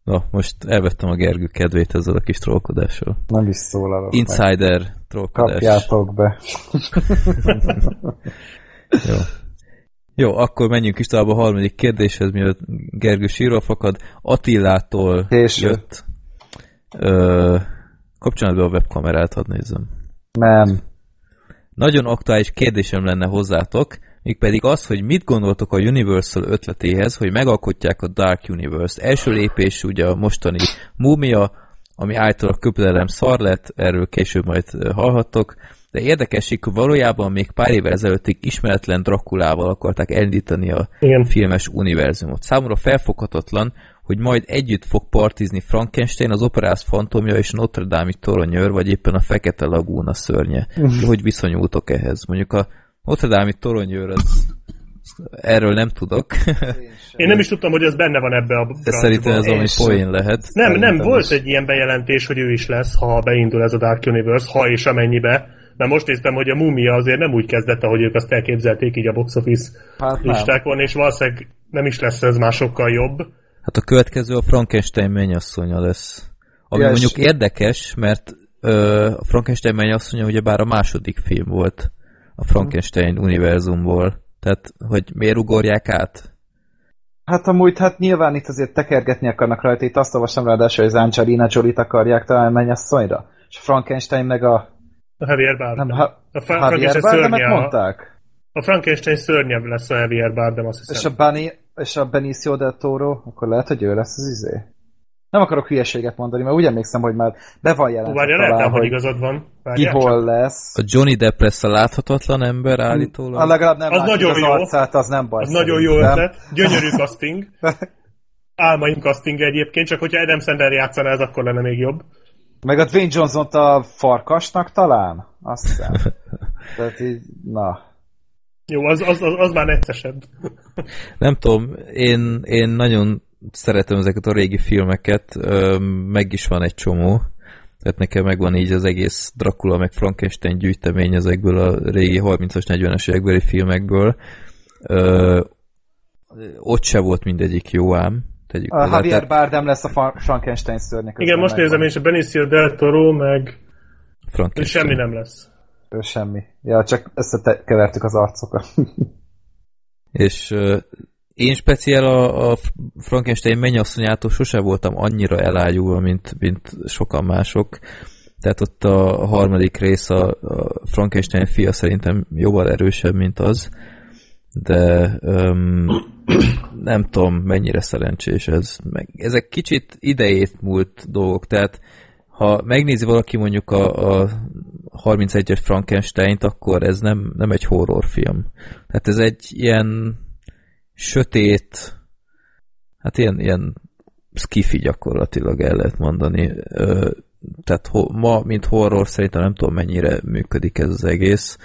[SPEAKER 3] Na, most elvettem a Gergő kedvét ezzel a kis trollkodással.
[SPEAKER 5] Nem is szólalok. meg.
[SPEAKER 3] Insider trollkodás.
[SPEAKER 5] Kapjátok be.
[SPEAKER 3] Jó. Jó, akkor menjünk is tovább a harmadik kérdéshez, mielőtt Gergő sírva fakad. Attillától
[SPEAKER 5] Késő.
[SPEAKER 3] jött. Ö, kapcsolat be a webkamerát, hadd nézzem.
[SPEAKER 5] Nem.
[SPEAKER 3] Nagyon aktuális kérdésem lenne hozzátok, mégpedig az, hogy mit gondoltok a Universal ötletéhez, hogy megalkotják a Dark Universe. Első lépés ugye a mostani Múmia, ami által köpülelem szar lett, erről később majd hallhattok, de érdekesség, hogy valójában még pár évvel ezelőttig ismeretlen Drakulával akarták elindítani a
[SPEAKER 2] Igen.
[SPEAKER 3] filmes univerzumot. Számomra felfoghatatlan, hogy majd együtt fog partizni Frankenstein, az operász fantomja és Notre Dame-i toronyőr, vagy éppen a Fekete Lagúna szörnye. Ti Hogy viszonyultok ehhez? Mondjuk a Notre Dame-i toronyőr, az, erről nem tudok,
[SPEAKER 2] Én nem is tudtam, hogy ez benne van ebbe a
[SPEAKER 3] de szerintem ez valami poén lehet.
[SPEAKER 2] Nem, nem,
[SPEAKER 5] Szerintem
[SPEAKER 2] volt
[SPEAKER 5] is.
[SPEAKER 2] egy ilyen bejelentés, hogy ő is lesz, ha beindul ez a Dark Universe, ha és amennyibe. Mert most néztem, hogy a Mumia azért nem úgy kezdett, ahogy ők azt elképzelték így a box office
[SPEAKER 5] Hát nem.
[SPEAKER 2] listákon, és valószínűleg nem is lesz ez már sokkal jobb.
[SPEAKER 3] Hát a következő a Frankenstein mennyasszonya lesz. Ami
[SPEAKER 5] Ja, és-
[SPEAKER 3] mondjuk érdekes, mert ö, a Frankenstein mennyasszonya ugyebár a második film volt a Frankenstein univerzumból. Tehát, hogy miért ugorják át?
[SPEAKER 5] Hát amúgy, hát nyilván itt azért tekergetni akarnak rajta, itt azt olvastam ráadásul, hogy az Angelina Jolie-t akarják talán mennyasszonyra. És a Frankenstein meg a...
[SPEAKER 2] A Javier Bardem.
[SPEAKER 5] Nem, ha,
[SPEAKER 2] a Fra-
[SPEAKER 5] Javier
[SPEAKER 2] Frankenstein
[SPEAKER 5] Bardemet.
[SPEAKER 2] A,
[SPEAKER 5] mondták?
[SPEAKER 2] a Frankenstein szörnyebb lesz a Javier Bardem, azt
[SPEAKER 5] És
[SPEAKER 2] hiszem.
[SPEAKER 5] a, Bunny, és a Benicio del Toro, akkor lehet, hogy ő lesz az izé? Nem akarok hülyeséget mondani, mert úgy emlékszem, hogy már be van jelentve
[SPEAKER 2] Várjál, lehet, hogy
[SPEAKER 5] hogy
[SPEAKER 2] igazad van.
[SPEAKER 5] ki
[SPEAKER 2] Várjál csak.
[SPEAKER 5] hol lesz.
[SPEAKER 3] A Johnny Depp lesz a láthatatlan ember állítólag.
[SPEAKER 5] legalább nem
[SPEAKER 2] Az nagyon
[SPEAKER 5] az
[SPEAKER 2] jó.
[SPEAKER 5] arcát, az nem baj.
[SPEAKER 2] Az nagyon jó ötlet. Gyönyörű casting. Álmaim casting egyébként, csak hogyha Adam Sandler játszaná, ez akkor lenne még jobb.
[SPEAKER 5] Meg a Dwayne johnson a farkasnak talán? Azt hiszem. Tehát így, na.
[SPEAKER 2] Jó, az, az, az, az már neccesebb.
[SPEAKER 3] Nem tudom, én, én nagyon szeretem ezeket a régi filmeket, meg is van egy csomó. Tehát nekem megvan így az egész Dracula meg Frankenstein gyűjtemény ezekből a régi 30-as, 40-es évekbeli filmekből. Ö, ott se volt mindegyik jó ám. Tegyük
[SPEAKER 5] A Javier
[SPEAKER 3] tehát
[SPEAKER 5] Bardem lesz a Frankenstein szörnyek.
[SPEAKER 2] Igen, most nézem, és a Benicio del Toro, meg
[SPEAKER 3] Frankenstein.
[SPEAKER 2] semmi nem lesz.
[SPEAKER 5] Ő semmi. Ja, csak összekevertük az arcokat.
[SPEAKER 3] És én speciál a, a Frankenstein mennyasszonyától sose voltam annyira elájulva, mint, mint sokan mások. Tehát ott a harmadik rész, a, a Frankenstein fia szerintem jóval erősebb, mint az. De um, nem tudom, mennyire szerencsés ez. Meg ezek kicsit idejét múlt dolgok, tehát ha megnézi valaki mondjuk a, a 31-es Frankenstein-t, akkor ez nem, nem egy horrorfilm. Tehát ez egy ilyen sötét, hát ilyen, ilyen skifi gyakorlatilag el lehet mondani. Tehát ma, mint horror, szerintem nem tudom mennyire működik ez az egész.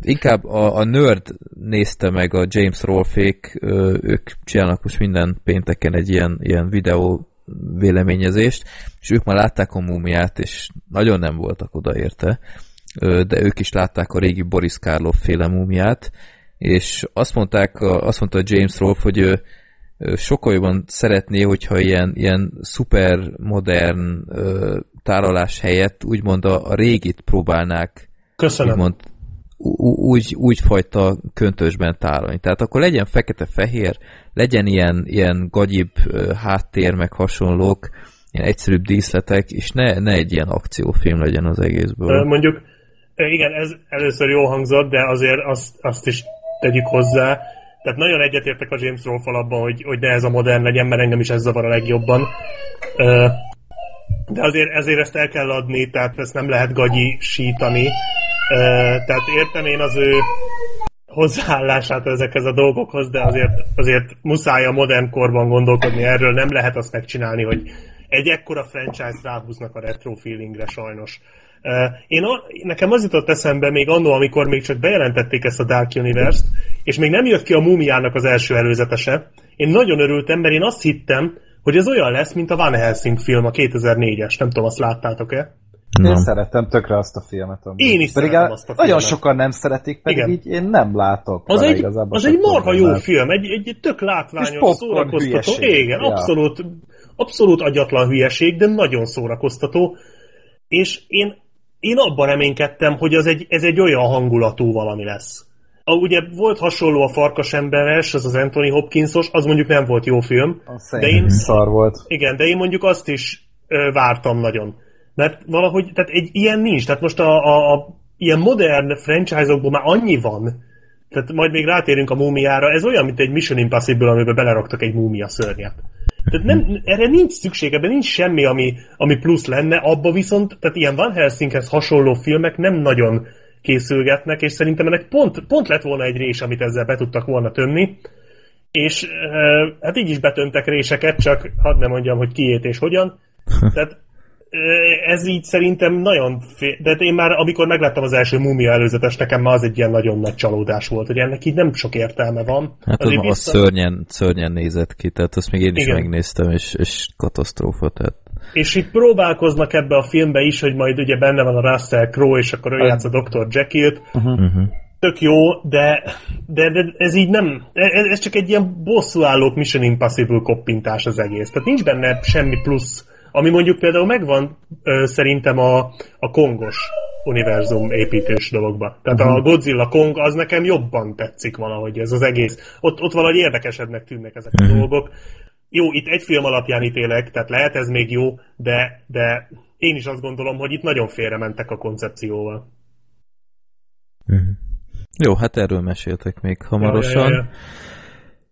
[SPEAKER 3] Inkább a, a Nerd nézte meg a James Rolfék, ők csinálnak most minden pénteken egy ilyen, ilyen videó véleményezést, és ők már látták a múmiát, és nagyon nem voltak odaérte, de ők is látták a régi Boris Karloff féle múmiát, és azt mondták, azt mondta James Rolfe, hogy ő, sokkal jobban szeretné, hogyha ilyen, ilyen szuper modern tárolás helyett úgymond a, a régit próbálnák
[SPEAKER 2] Köszönöm.
[SPEAKER 3] úgymond úgy, úgy fajta köntösben tárolni. Tehát akkor legyen fekete-fehér, legyen ilyen, ilyen gagyibb háttér, meg hasonlók, ilyen egyszerűbb díszletek, és ne, ne egy ilyen akciófilm legyen az egészből.
[SPEAKER 2] Mondjuk, igen, ez először jó hangzott, de azért azt, azt is tegyük hozzá, tehát nagyon egyetértek a James Rolfe abban, hogy, hogy ne ez a modern legyen, mert engem is ez zavar a legjobban. De azért ezért ezt el kell adni, tehát ezt nem lehet síítani. Tehát értem én az ő hozzáállását ezekhez a dolgokhoz, de azért, azért muszáj a modern korban gondolkodni erről, nem lehet azt megcsinálni, hogy egy ekkora franchise ráhúznak a retro feelingre sajnos. Én a, nekem az jutott eszembe még annó, amikor még csak bejelentették ezt a Dark Universe-t, és még nem jött ki a Múmiának az első előzetese. Én nagyon örültem, mert én azt hittem, hogy ez olyan lesz, mint a Van Helsing film, a 2004-es. Nem tudom, azt láttátok-e?
[SPEAKER 5] Nem. Én szerettem tökre azt a filmet.
[SPEAKER 2] Amúgy. Én is
[SPEAKER 5] pedig
[SPEAKER 2] szeretem azt a filmet.
[SPEAKER 5] Nagyon sokan nem szeretik, pedig Igen. így én nem látok.
[SPEAKER 2] Az egy, az egy marha jó lehet. film, egy, egy tök látványos, szórakoztató. Hülyeség. Igen, ja. abszolút, abszolút agyatlan hülyeség, de nagyon szórakoztató. És én, én abban reménykedtem, hogy az egy, ez egy olyan hangulatú valami lesz. A, ugye volt hasonló a Farkasemberes, az az Anthony Hopkinsos, az mondjuk nem volt jó film.
[SPEAKER 5] de én, szar volt.
[SPEAKER 2] Igen, de én mondjuk azt is ö, vártam nagyon. Mert valahogy, tehát egy ilyen nincs. Tehát most a, a, a ilyen modern franchise-okból már annyi van, tehát majd még rátérünk a múmiára, ez olyan, mint egy Mission Impossible, amiben beleraktak egy múmia szörnyet. Tehát nem, erre nincs szükség, ebben nincs semmi, ami, ami plusz lenne, abba viszont, tehát ilyen Van Helsinghez hasonló filmek nem nagyon készülgetnek, és szerintem ennek pont, pont lett volna egy rés, amit ezzel be tudtak volna tömni, és e, hát így is betöntek réseket, csak hadd ne mondjam, hogy kiét és hogyan. Tehát ez így szerintem nagyon fél... De én már, amikor megláttam az első múmia előzetes, nekem már az egy ilyen nagyon nagy csalódás volt, hogy ennek így nem sok értelme van.
[SPEAKER 3] Hát az, vissza... az szörnyen, szörnyen nézett ki, tehát azt még én is Igen. megnéztem, és, és katasztrófa, tehát...
[SPEAKER 2] És itt próbálkoznak ebbe a filmbe is, hogy majd ugye benne van a Russell Crowe, és akkor ő játsz a Dr. Jekyll-t. Uh-huh. Uh-huh. Tök jó, de, de, de ez így nem... Ez, ez csak egy ilyen bosszúállók Mission Impossible koppintás az egész. Tehát nincs benne semmi plusz ami mondjuk például megvan ö, szerintem a, a kongos univerzum építés dologba. Tehát uh-huh. a mhm. Godzilla Kong az nekem jobban tetszik valahogy ez az egész. Ott, ott valahogy érdekesebbnek tűnnek ezek a uh-huh. dolgok. Jó, itt egy film alapján ítélek, tehát lehet ez még jó, de, de én is azt gondolom, hogy itt nagyon félre mentek a koncepcióval.
[SPEAKER 3] Uh-huh. Jó, hát erről meséltek még hamarosan. Ja, ja, ja, ja.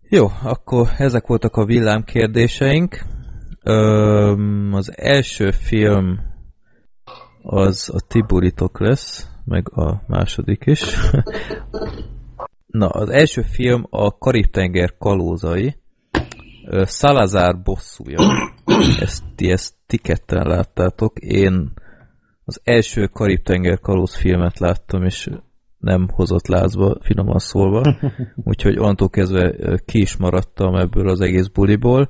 [SPEAKER 3] Jó, akkor ezek voltak a villámkérdéseink. Öm, az első film az a Tiburitok lesz, meg a második is. Na, az első film a Karib-tenger kalózai. Salazar bosszúja. Ezt ti ezt tiketten láttátok. Én az első Karib-tenger kalóz filmet láttam, és nem hozott lázba, finoman szólva. Úgyhogy onnantól kezdve ki is maradtam ebből az egész buliból.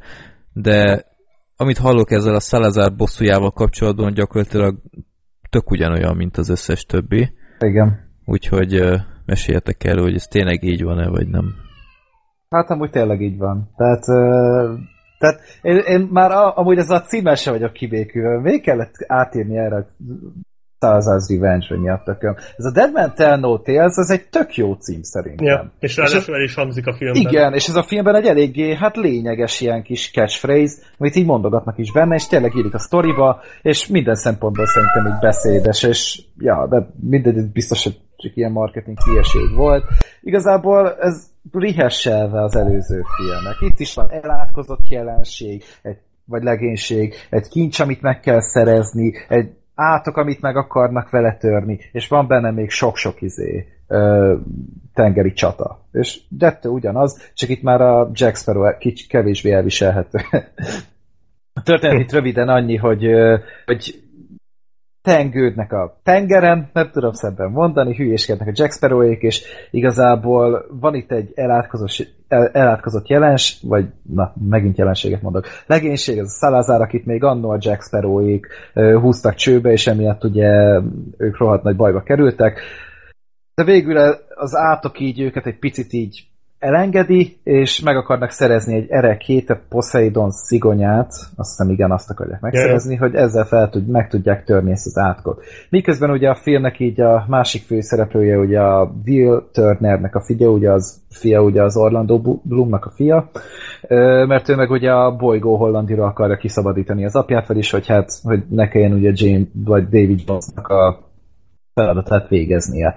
[SPEAKER 3] De amit hallok ezzel a Salazar bosszújával kapcsolatban, gyakorlatilag tök ugyanolyan, mint az összes többi.
[SPEAKER 5] Igen.
[SPEAKER 3] Úgyhogy meséljetek el, hogy ez tényleg így van-e, vagy nem.
[SPEAKER 5] Hát amúgy tényleg így van. Tehát, tehát én, én már a, amúgy ez a címmel se vagyok kibékülve. Még kellett átírni erre Salazar's Revenge, vagy mi a tököm. Ez a Dead Man Tell No Tales, ez egy tök jó cím szerintem. Ja,
[SPEAKER 2] és ráadásul el is hangzik a filmben.
[SPEAKER 5] Igen, és ez a filmben egy eléggé hát lényeges ilyen kis catchphrase, amit így mondogatnak is benne, és tényleg írik a sztoriba, és minden szempontból szerintem így beszédes, és ja, de mindegy, biztos, hogy csak ilyen marketing hülyeség volt. Igazából ez rihesselve az előző filmek. Itt is van elátkozott jelenség, egy, vagy legénység, egy kincs, amit meg kell szerezni, egy átok, amit meg akarnak vele törni, és van benne még sok-sok izé, ö, tengeri csata. És dettő ugyanaz, csak itt már a Jack Sparrow kicsi, kevésbé elviselhető. A történet itt röviden annyi, hogy, hogy tengődnek a tengeren, nem tudom szebben mondani, hülyéskednek a Jack Sparrow-ék, és igazából van itt egy elátkozott, elátkozott jelens, vagy na, megint jelenséget mondok. Legénység, ez a Salazar, akit még annó a Jack Sparrow-ék húztak csőbe, és emiatt ugye ők rohadt nagy bajba kerültek. De végül az átok így őket egy picit így elengedi, és meg akarnak szerezni egy erekéte Poseidon szigonyát, azt hiszem igen, azt akarják megszerezni, yeah. hogy ezzel fel tud, meg tudják törni ezt az átkot. Miközben ugye a filmnek így a másik főszereplője, ugye a Will Turnernek a fia, ugye az fia, ugye az Orlando Bloomnak a fia, mert ő meg ugye a bolygó hollandira akarja kiszabadítani az apját, vagyis hogy hát, hogy ne kelljen ugye James vagy David Jonesnak a feladatát végeznie.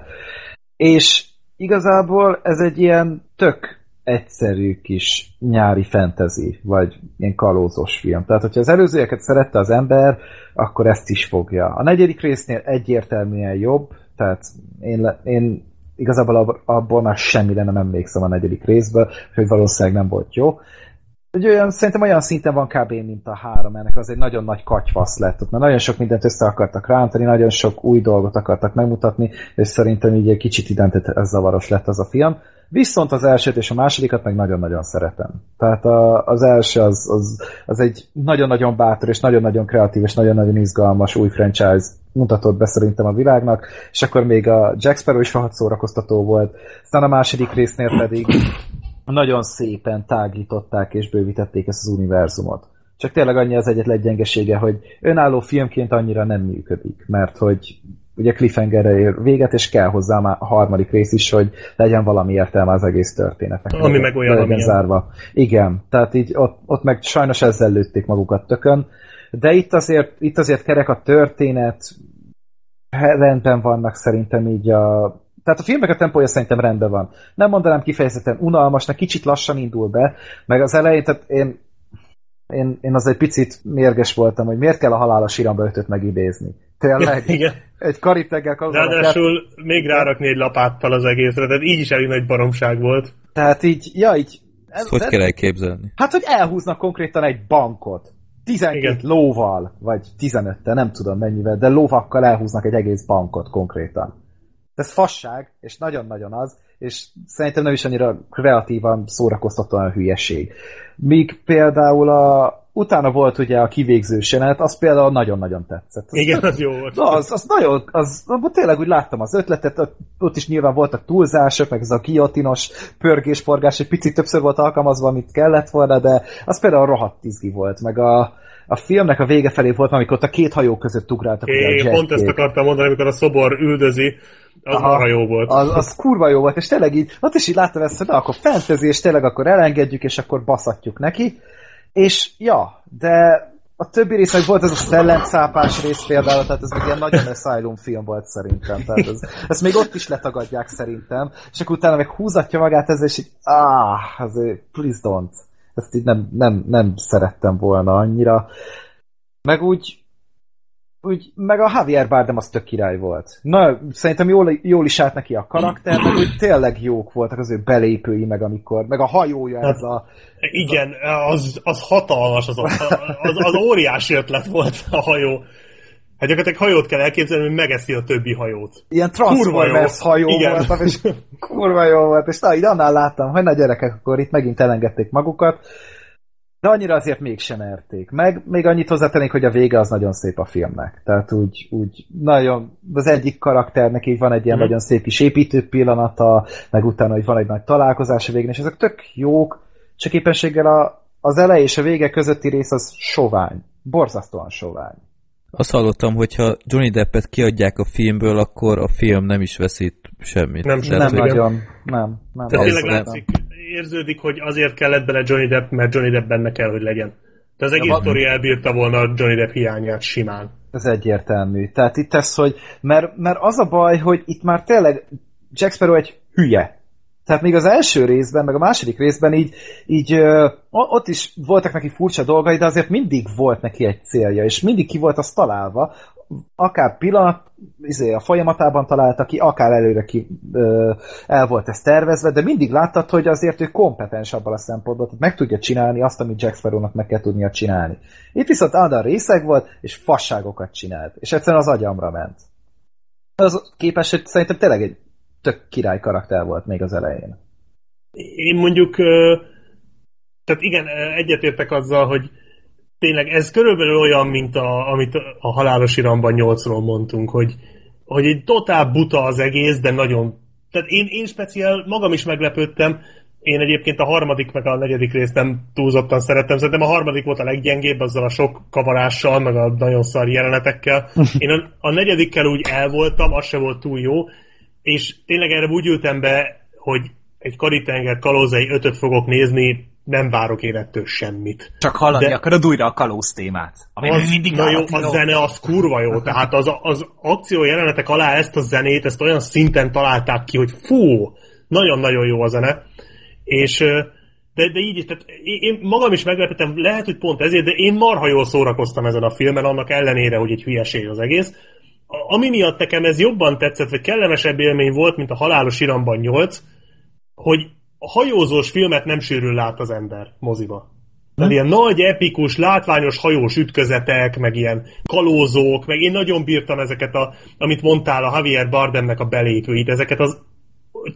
[SPEAKER 5] És igazából ez egy ilyen tök egyszerű kis nyári fantasy, vagy ilyen kalózos film. Tehát, hogyha az előzőeket szerette az ember, akkor ezt is fogja. A negyedik résznél egyértelműen jobb, tehát én, én igazából abból már semmire nem emlékszem a negyedik részből, hogy valószínűleg nem volt jó. Ugye olyan, szerintem olyan szinten van kb. mint a három, ennek az egy nagyon nagy katyvasz lett, ott mert nagyon sok mindent össze akartak rántani, nagyon sok új dolgot akartak megmutatni, és szerintem így egy kicsit ident ez zavaros lett az a film. Viszont az elsőt és a másodikat meg nagyon-nagyon szeretem. Tehát a, az első az, az, az egy nagyon-nagyon bátor és nagyon-nagyon kreatív és nagyon-nagyon izgalmas új franchise mutatott be szerintem a világnak, és akkor még a Jack Sparrow is rohadt szórakoztató volt. Aztán a második résznél pedig nagyon szépen tágították és bővítették ezt az univerzumot. Csak tényleg annyi az egyetlen gyengesége, hogy önálló filmként annyira nem működik, mert hogy ugye cliffhangerre ér véget, és kell hozzá a harmadik rész is, hogy legyen valami értelme az egész történetnek.
[SPEAKER 2] Ami meg olyan, ami
[SPEAKER 5] zárva. Igen, tehát így ott, ott meg sajnos ezzel lőtték magukat tökön, de itt azért, itt azért kerek a történet, rendben vannak szerintem így a tehát a filmek a tempója szerintem rendben van. Nem mondanám kifejezetten unalmasnak, kicsit lassan indul be, meg az elején, tehát én, én, én az egy picit mérges voltam, hogy miért kell a halálos iramba ötöt megidézni. Tényleg?
[SPEAKER 2] Igen.
[SPEAKER 5] Egy kariteggel
[SPEAKER 2] Ráadásul kell... még rárakni egy lapáttal az egészre, tehát így is elég nagy baromság volt.
[SPEAKER 5] Tehát így, ja, így...
[SPEAKER 3] Ez, Ezt hogy kell elképzelni?
[SPEAKER 5] Hát, hogy elhúznak konkrétan egy bankot. 12 Igen. lóval, vagy 15 nem tudom mennyivel, de lóvakkal elhúznak egy egész bankot konkrétan ez fasság, és nagyon-nagyon az, és szerintem nem is annyira kreatívan szórakoztatóan a hülyeség. Míg például a, utána volt ugye a kivégző senet, az például nagyon-nagyon tetszett. Az,
[SPEAKER 2] Igen, az jó volt.
[SPEAKER 5] Na, az, az nagyon, az, tényleg úgy láttam az ötletet, ott, is nyilván voltak túlzások, meg ez a guillotinos pörgésforgás egy picit többször volt alkalmazva, amit kellett volna, de az például rohadt izgi volt, meg a, a filmnek a vége felé volt, amikor ott a két hajó között ugráltak.
[SPEAKER 2] É, pont ezt akartam mondani, amikor a szobor üldözi, az Aha, jó volt.
[SPEAKER 5] Az, az kurva jó volt, és tényleg így, ott is így láttam ezt, hogy na, akkor fantasy, és tényleg akkor elengedjük, és akkor baszatjuk neki. És ja, de a többi rész, hogy volt ez a szellemcápás rész például, tehát ez egy ilyen nagyon asylum film volt szerintem. Tehát ez, ezt még ott is letagadják szerintem, és akkor utána meg húzatja magát ezzel, és így, ah, azért, please don't. Ezt így nem, nem, nem szerettem volna annyira. Meg úgy, úgy, meg a Javier Bardem az tök király volt. Na, szerintem jól, jól is állt neki a karakter, meg úgy tényleg jók voltak az ő belépői, meg amikor, meg a hajója hát, ez a...
[SPEAKER 2] Igen, az, az hatalmas, az, az, az, az óriási ötlet volt a hajó. Hát gyakorlatilag hajót kell elképzelni, hogy megeszi a többi hajót.
[SPEAKER 5] Ilyen Transformers hajó Igen. volt, és kurva jó volt, és na, így annál láttam, hogy na gyerekek, akkor itt megint elengedték magukat, de annyira azért mégsem merték. Meg még annyit hozzátennék, hogy a vége az nagyon szép a filmnek. Tehát úgy, úgy nagyon, az egyik karakternek így van egy ilyen mm. nagyon szép kis építő pillanata, meg utána, hogy van egy nagy találkozás a végén, és ezek tök jók, csak éppenséggel a, az elej és a vége közötti rész az sovány. Borzasztóan sovány.
[SPEAKER 3] Azt hallottam, hogy ha Johnny Deppet kiadják a filmből, akkor a film nem is veszít semmit.
[SPEAKER 5] Nem, nem, nem nagyon. Nem, nem.
[SPEAKER 2] Tehát tényleg látszik, érződik, hogy azért kellett bele Johnny Depp, mert Johnny Depp benne kell, hogy legyen. De az egész sztori elbírta volna Johnny Depp hiányát simán.
[SPEAKER 5] ez egyértelmű. Tehát itt ez, hogy, mert, mert az a baj, hogy itt már tényleg Jack Sparrow egy hülye. Tehát még az első részben, meg a második részben így, így ö, ott is voltak neki furcsa dolgai, de azért mindig volt neki egy célja, és mindig ki volt az találva, akár pillanat, izé, a folyamatában találta ki, akár előre ki ö, el volt ez tervezve, de mindig láttad, hogy azért ő kompetens abban a szempontból, hogy meg tudja csinálni azt, amit Jack Sparrow-nak meg kell tudnia csinálni. Itt viszont Adam részeg volt, és fasságokat csinált, és egyszerűen az agyamra ment. Az képes, hogy szerintem tényleg egy tök király karakter volt még az elején.
[SPEAKER 2] Én mondjuk, tehát igen, egyetértek azzal, hogy tényleg ez körülbelül olyan, mint a, amit a halálos iramban nyolcról mondtunk, hogy, hogy egy totál buta az egész, de nagyon... Tehát én, én speciál magam is meglepődtem, én egyébként a harmadik meg a negyedik részt nem túlzottan szerettem, szerintem a harmadik volt a leggyengébb, azzal a sok kavarással, meg a nagyon szar jelenetekkel. Én a, a negyedikkel úgy el voltam, az se volt túl jó, és tényleg erre úgy ültem be, hogy egy karitenger kalózai ötöt fogok nézni, nem várok én ettől semmit.
[SPEAKER 1] Csak hallani De... akarod újra a kalóz témát.
[SPEAKER 2] Ami az, mindig na jó, a zene az kurva jó, tehát az, az akció jelenetek alá ezt a zenét, ezt olyan szinten találták ki, hogy fú, nagyon-nagyon jó a zene. És de, de így is, tehát én magam is meglepettem, lehet, hogy pont ezért, de én marha jól szórakoztam ezen a filmen, annak ellenére, hogy egy hülyeség az egész. Ami miatt nekem ez jobban tetszett, vagy kellemesebb élmény volt, mint a Halálos Iramban 8, hogy a hajózós filmet nem sűrűn lát az ember moziba. Tehát ilyen nagy, epikus, látványos hajós ütközetek, meg ilyen kalózók, meg én nagyon bírtam ezeket, a, amit mondtál, a Javier Bardemnek a belépőit, ezeket az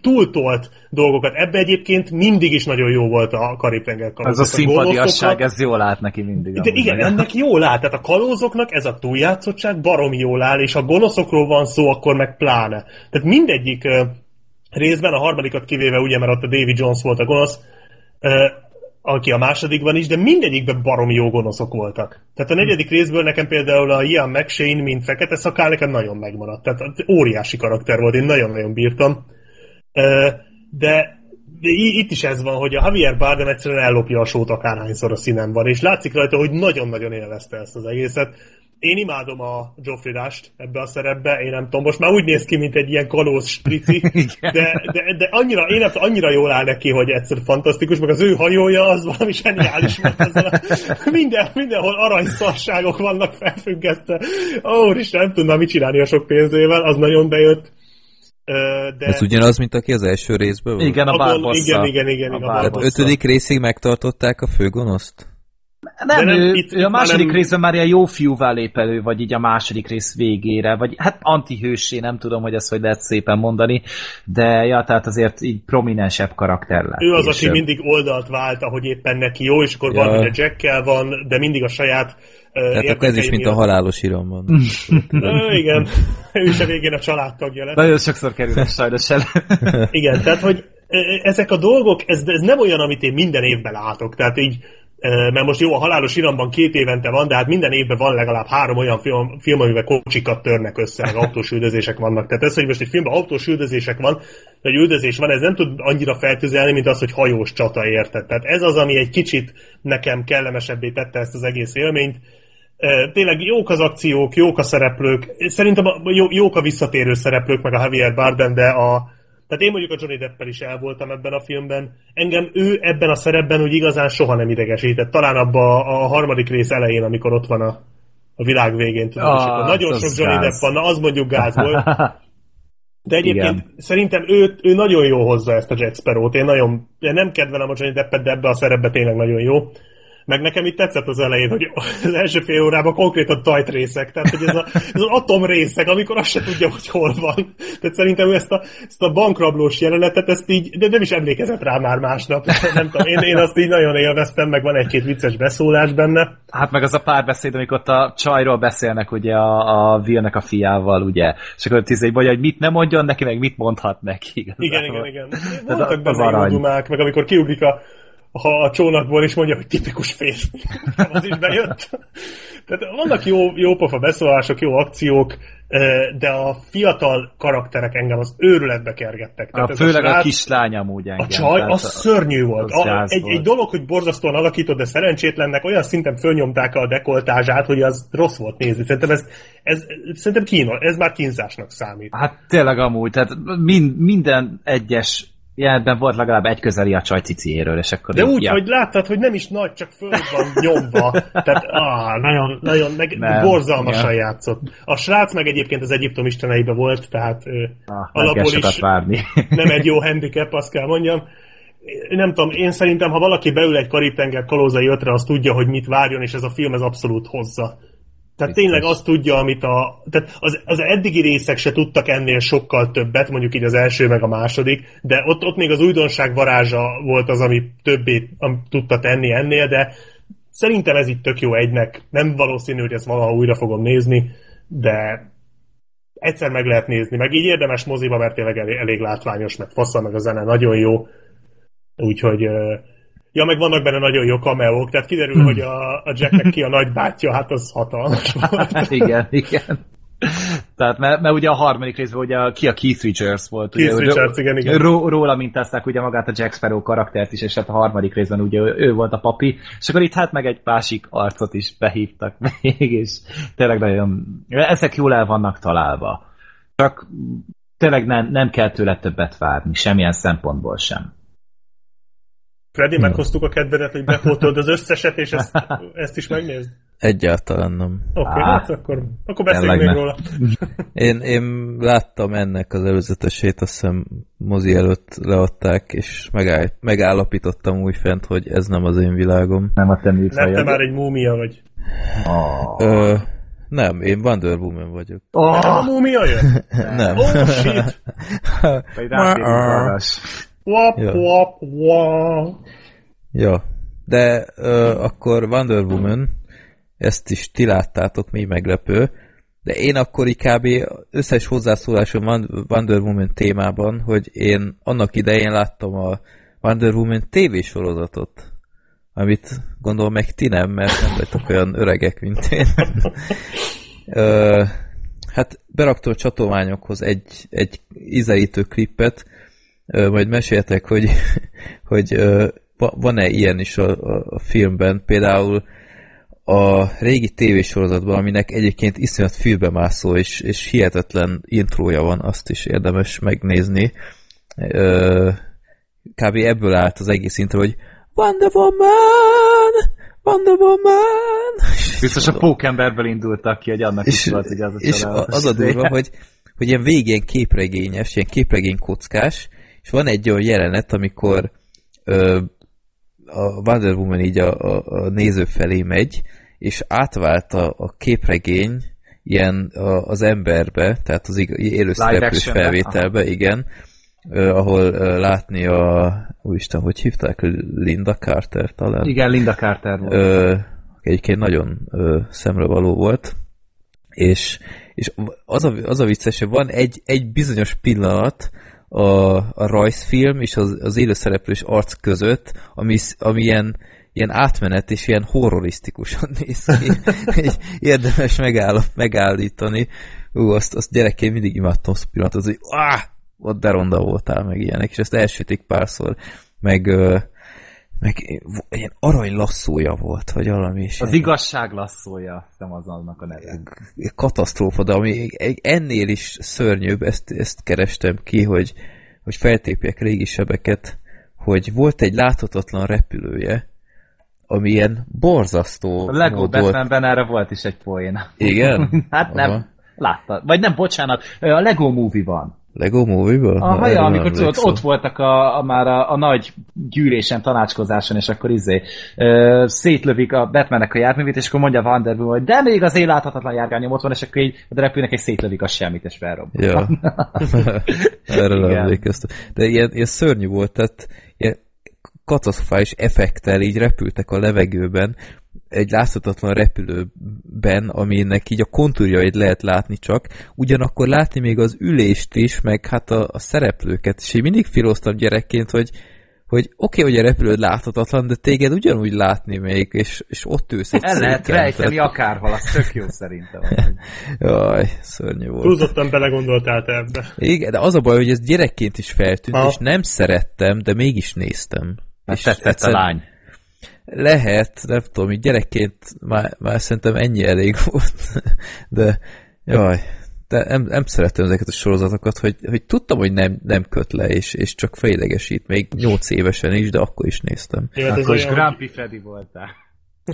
[SPEAKER 2] túltolt dolgokat. Ebbe egyébként mindig is nagyon jó volt a Karib-tenger
[SPEAKER 1] Ez a szimpadiasság, ez jól állt neki mindig.
[SPEAKER 2] De igen, meg. ennek jól áll. Tehát a kalózoknak ez a túljátszottság baromi jól áll, és ha gonoszokról van szó, akkor meg pláne. Tehát mindegyik részben, a harmadikat kivéve ugye, mert ott a Davy Jones volt a gonosz, aki a másodikban is, de mindegyikben baromi jó gonoszok voltak. Tehát a negyedik részből nekem például a Ian McShane, mint fekete szakál, nekem nagyon megmaradt. Tehát óriási karakter volt, én nagyon-nagyon bírtam. De, de itt is ez van, hogy a Javier Bardem egyszerűen ellopja a sót akárhányszor a színen van, és látszik rajta, hogy nagyon-nagyon élvezte ezt az egészet én imádom a Geoffrey Rush ebbe a szerepbe, én nem tudom, most már úgy néz ki, mint egy ilyen kalóz sprici, de, de, de annyira, én annyira jól áll neki, hogy egyszer fantasztikus, meg az ő hajója az valami zseniális volt. a, minden, mindenhol aranyszarságok vannak felfüggesztve. Ó, és nem tudna mit csinálni a sok pénzével, az nagyon bejött.
[SPEAKER 3] De... Ez ugyanaz, mint aki az első részből volt?
[SPEAKER 5] Igen, a bárbossza.
[SPEAKER 2] Igen, igen, igen. A igen
[SPEAKER 3] a Tehát ötödik részig megtartották a főgonoszt?
[SPEAKER 5] Nem, nem ő, itt, ő a második nem... részben már ilyen jó fiúvá lép elő, vagy így a második rész végére, vagy hát antihősé, nem tudom, hogy ezt hogy lehet szépen mondani, de ja, tehát azért így prominensebb karakter lett.
[SPEAKER 2] Ő az, aki mindig oldalt vált, ahogy éppen neki jó, és akkor ja. a Jackkel van, de mindig a saját
[SPEAKER 3] tehát akkor ez is, mint a halálos iramban.
[SPEAKER 2] igen, ő is a végén a családtagja lett.
[SPEAKER 5] Nagyon sokszor kerül sajnos el.
[SPEAKER 2] igen, tehát hogy ezek a dolgok, ez, ez nem olyan, amit én minden évben látok. Tehát így mert most jó, a halálos iramban két évente van, de hát minden évben van legalább három olyan film, film amiben kocsikat törnek össze, meg autós üldözések vannak. Tehát ez, hogy most egy filmben autós üldözések van, vagy üldözés van, ez nem tud annyira feltüzelni, mint az, hogy hajós csata érted. Tehát ez az, ami egy kicsit nekem kellemesebbé tette ezt az egész élményt. Tényleg jók az akciók, jók a szereplők, szerintem jó, jók a visszatérő szereplők, meg a Javier Bardem, de a, tehát én mondjuk a Johnny Deppel is el voltam ebben a filmben. Engem ő ebben a szerepben úgy igazán soha nem idegesített. Talán abban a, a harmadik rész elején, amikor ott van a, a világ végén. Tudod, ah, és akkor nagyon sok Johnny gáz. Depp van, na az mondjuk gáz volt. De egyébként Igen. szerintem ő, ő nagyon jó hozza ezt a Jack Sparrow-t. Én nagyon, én nem kedvelem a Johnny Deppet, de ebbe a szerepbe tényleg nagyon jó. Meg nekem itt tetszett az elején, hogy az első fél órában konkrétan tajt részek, tehát hogy ez, a, ez az atom részek, amikor azt se tudja, hogy hol van. Tehát szerintem ő ezt a, ezt a bankrablós jelenetet, ezt így, de nem is emlékezett rá már másnap. Nem tudom, én, én azt így nagyon élveztem, meg van egy-két vicces beszólás benne.
[SPEAKER 5] Hát meg az a párbeszéd, amikor ott a csajról beszélnek ugye a, a Vilnek a fiával, ugye, és akkor tíz vagy, hogy mit nem mondjon neki, meg mit mondhat neki.
[SPEAKER 2] Igazából. Igen, igen, igen. Voltak benne dumák, meg amikor kiugrik a ha a csónakból is mondja, hogy tipikus férfi. az is bejött. Tehát vannak jó, jó pofa beszólások, jó akciók, de a fiatal karakterek engem az őrületbe kergettek.
[SPEAKER 5] Tehát a, főleg a, srác, a kislány amúgy
[SPEAKER 2] engem. A csaj, az a, szörnyű volt. Az a, egy, egy dolog, hogy borzasztóan alakított, de szerencsétlennek olyan szinten fölnyomták a dekoltázsát, hogy az rossz volt nézni. Szerintem ez, ez szerintem kínos, ez már kínzásnak számít.
[SPEAKER 5] Hát tényleg amúgy, tehát mind, minden egyes jelenetben volt legalább egy közeli a csaj ciciéről, és akkor...
[SPEAKER 2] De úgy, ja. hogy láttad, hogy nem is nagy, csak föl van nyomva. Tehát ah, nagyon, nagyon meg, nem, borzalmasan ja. játszott. A srác meg egyébként az Egyiptom isteneibe volt, tehát
[SPEAKER 5] ah, alapból is várni.
[SPEAKER 2] nem egy jó handicap, azt kell mondjam. Nem tudom, én szerintem, ha valaki beül egy Karib-tenger kalózai ötre, az tudja, hogy mit várjon, és ez a film ez abszolút hozza. Tehát tényleg azt tudja, amit a... Tehát az, az eddigi részek se tudtak ennél sokkal többet, mondjuk így az első meg a második, de ott, ott még az újdonság varázsa volt az, ami többé am, tudta tenni ennél, de szerintem ez itt tök jó egynek. Nem valószínű, hogy ezt valaha újra fogom nézni, de egyszer meg lehet nézni, meg így érdemes moziba, mert tényleg elég, elég látványos, meg fassa, meg a zene nagyon jó. Úgyhogy Ja, meg vannak benne nagyon jó kameók, tehát kiderül, hmm. hogy a, a Jacknek ki a nagybátyja, hát az hatalmas volt.
[SPEAKER 5] igen, igen. Tehát, mert, mert ugye a harmadik részben ugye a, ki a Keith Richards volt.
[SPEAKER 2] Keith ugye, Richards, igen, igen.
[SPEAKER 5] Ró, róla mintázták ugye magát a Jack Sparrow karaktert is, és hát a harmadik részben ugye ő, ő volt a papi, és akkor itt hát meg egy másik arcot is behívtak még, és tényleg nagyon, ezek jól el vannak találva. Csak tényleg nem, nem kell tőle többet várni, semmilyen szempontból sem.
[SPEAKER 2] Freddy, no. meghoztuk a kedvedet, hogy befotold az összeset, és ezt, ezt is megnézd?
[SPEAKER 3] Egyáltalán nem.
[SPEAKER 2] Oké, okay, hát akkor, akkor beszéljünk még róla.
[SPEAKER 3] Én, én láttam ennek az előzetesét, azt hiszem mozi előtt leadták, és megáll, megállapítottam úgy fent, hogy ez nem az én világom.
[SPEAKER 5] Nem a te műfajod.
[SPEAKER 2] Nem, te már egy múmia vagy.
[SPEAKER 3] Oh. Ö, nem, én Wonder Woman vagyok.
[SPEAKER 2] Oh. Nem a múmia jön?
[SPEAKER 3] nem.
[SPEAKER 2] Oh, shit! Wap, ja. wap, wap.
[SPEAKER 3] Ja, de ö, akkor Wonder Woman, ezt is ti láttátok, mi meglepő, de én akkor kb. összes hozzászólásom Wonder Woman témában, hogy én annak idején láttam a Wonder Woman tévésorozatot, amit gondolom meg ti nem, mert nem vagytok olyan öregek, mint én. Ö, hát beraktam a csatolmányokhoz egy, egy ízelítő klippet, majd meséltek, hogy, hogy van-e ilyen is a, a, a filmben, például a régi tévésorozatban, aminek egyébként iszonyat fülbemászó és, és hihetetlen intrója van, azt is érdemes megnézni. Kb. ebből állt az egész intro, hogy Wonder Woman! Wonder Woman!
[SPEAKER 5] Biztos a pókemberből indultak ki, hogy annak és, is volt, hogy az a
[SPEAKER 3] És az a durva, hogy, hogy ilyen végén képregényes, ilyen képregény kockás, és van egy olyan jelenet, amikor ö, a Wonder Woman így a, a, a néző felé megy, és átvált a, a képregény ilyen a, az emberbe, tehát az élő szereplős felvételbe, aha. igen, ö, ahol ö, látni a, úristen, hogy hívták? Linda Carter talán?
[SPEAKER 5] Igen, Linda Carter volt. Ö,
[SPEAKER 3] egyébként nagyon ö, szemrevaló volt, és, és az, a, az a vicces, hogy van egy, egy bizonyos pillanat, a, a rajzfilm és az, az élőszereplős arc között, ami, ami ilyen, ilyen átmenet és ilyen horrorisztikusan néz ki. érdemes megáll, megállítani. Ú, azt, azt gyerekként mindig imádtam azt a pillanatot, hogy áh, ott de ronda voltál, meg ilyenek, és ezt elsütik párszor, meg meg ilyen arany lasszója volt, vagy valami is.
[SPEAKER 5] Az ilyen. igazság lasszója, azt hiszem az annak a neve.
[SPEAKER 3] Katasztrófa, de ami ennél is szörnyűbb, ezt, ezt kerestem ki, hogy, hogy feltépjek régi sebeket, hogy volt egy láthatatlan repülője, ami ilyen borzasztó
[SPEAKER 5] A Lego Batmanben erre volt is egy poén.
[SPEAKER 3] Igen?
[SPEAKER 5] hát nem, Aha. látta. Vagy nem, bocsánat, a Lego Movie-ban.
[SPEAKER 3] Lego Movie-ből?
[SPEAKER 5] A ja, amikor tudod, ott voltak a, a már a, a nagy gyűlésen, tanácskozáson, és akkor izé ö, szétlövik a Batmannek a járművét, és akkor mondja Woman, hogy de még az éláthatatlan járgányom ott van, és akkor így a repülnek egy szétlövik a semmit, és felrobban.
[SPEAKER 3] Ja. Erre emlékeztem. De ilyen, ilyen szörnyű volt, tehát ilyen katasztrofális effektel így repültek a levegőben, egy láthatatlan repülőben, aminek így a kontúrjait lehet látni csak, ugyanakkor látni még az ülést is, meg hát a, a szereplőket, és én mindig filoztam gyerekként, hogy hogy oké, okay, hogy a repülőd láthatatlan, de téged ugyanúgy látni még, és, és ott ülsz egy
[SPEAKER 5] El lehet rejteni akárhol, az tök jó szerintem.
[SPEAKER 3] Jaj, szörnyű volt.
[SPEAKER 2] Túlzottan belegondoltál te ebbe.
[SPEAKER 3] Igen, de az a baj, hogy ez gyerekként is feltűnt, ha. és nem szerettem, de mégis néztem.
[SPEAKER 5] Hát és tetszett egyszer... a lány.
[SPEAKER 3] Lehet, nem tudom, így gyerekként már, már szerintem ennyi elég volt, de jaj, de nem, nem szeretem ezeket a sorozatokat, hogy, hogy tudtam, hogy nem, nem köt le, és, és csak fejlegesít, még 8 évesen is, de akkor is néztem.
[SPEAKER 5] Igen, akkor is Grumpy Freddy voltál.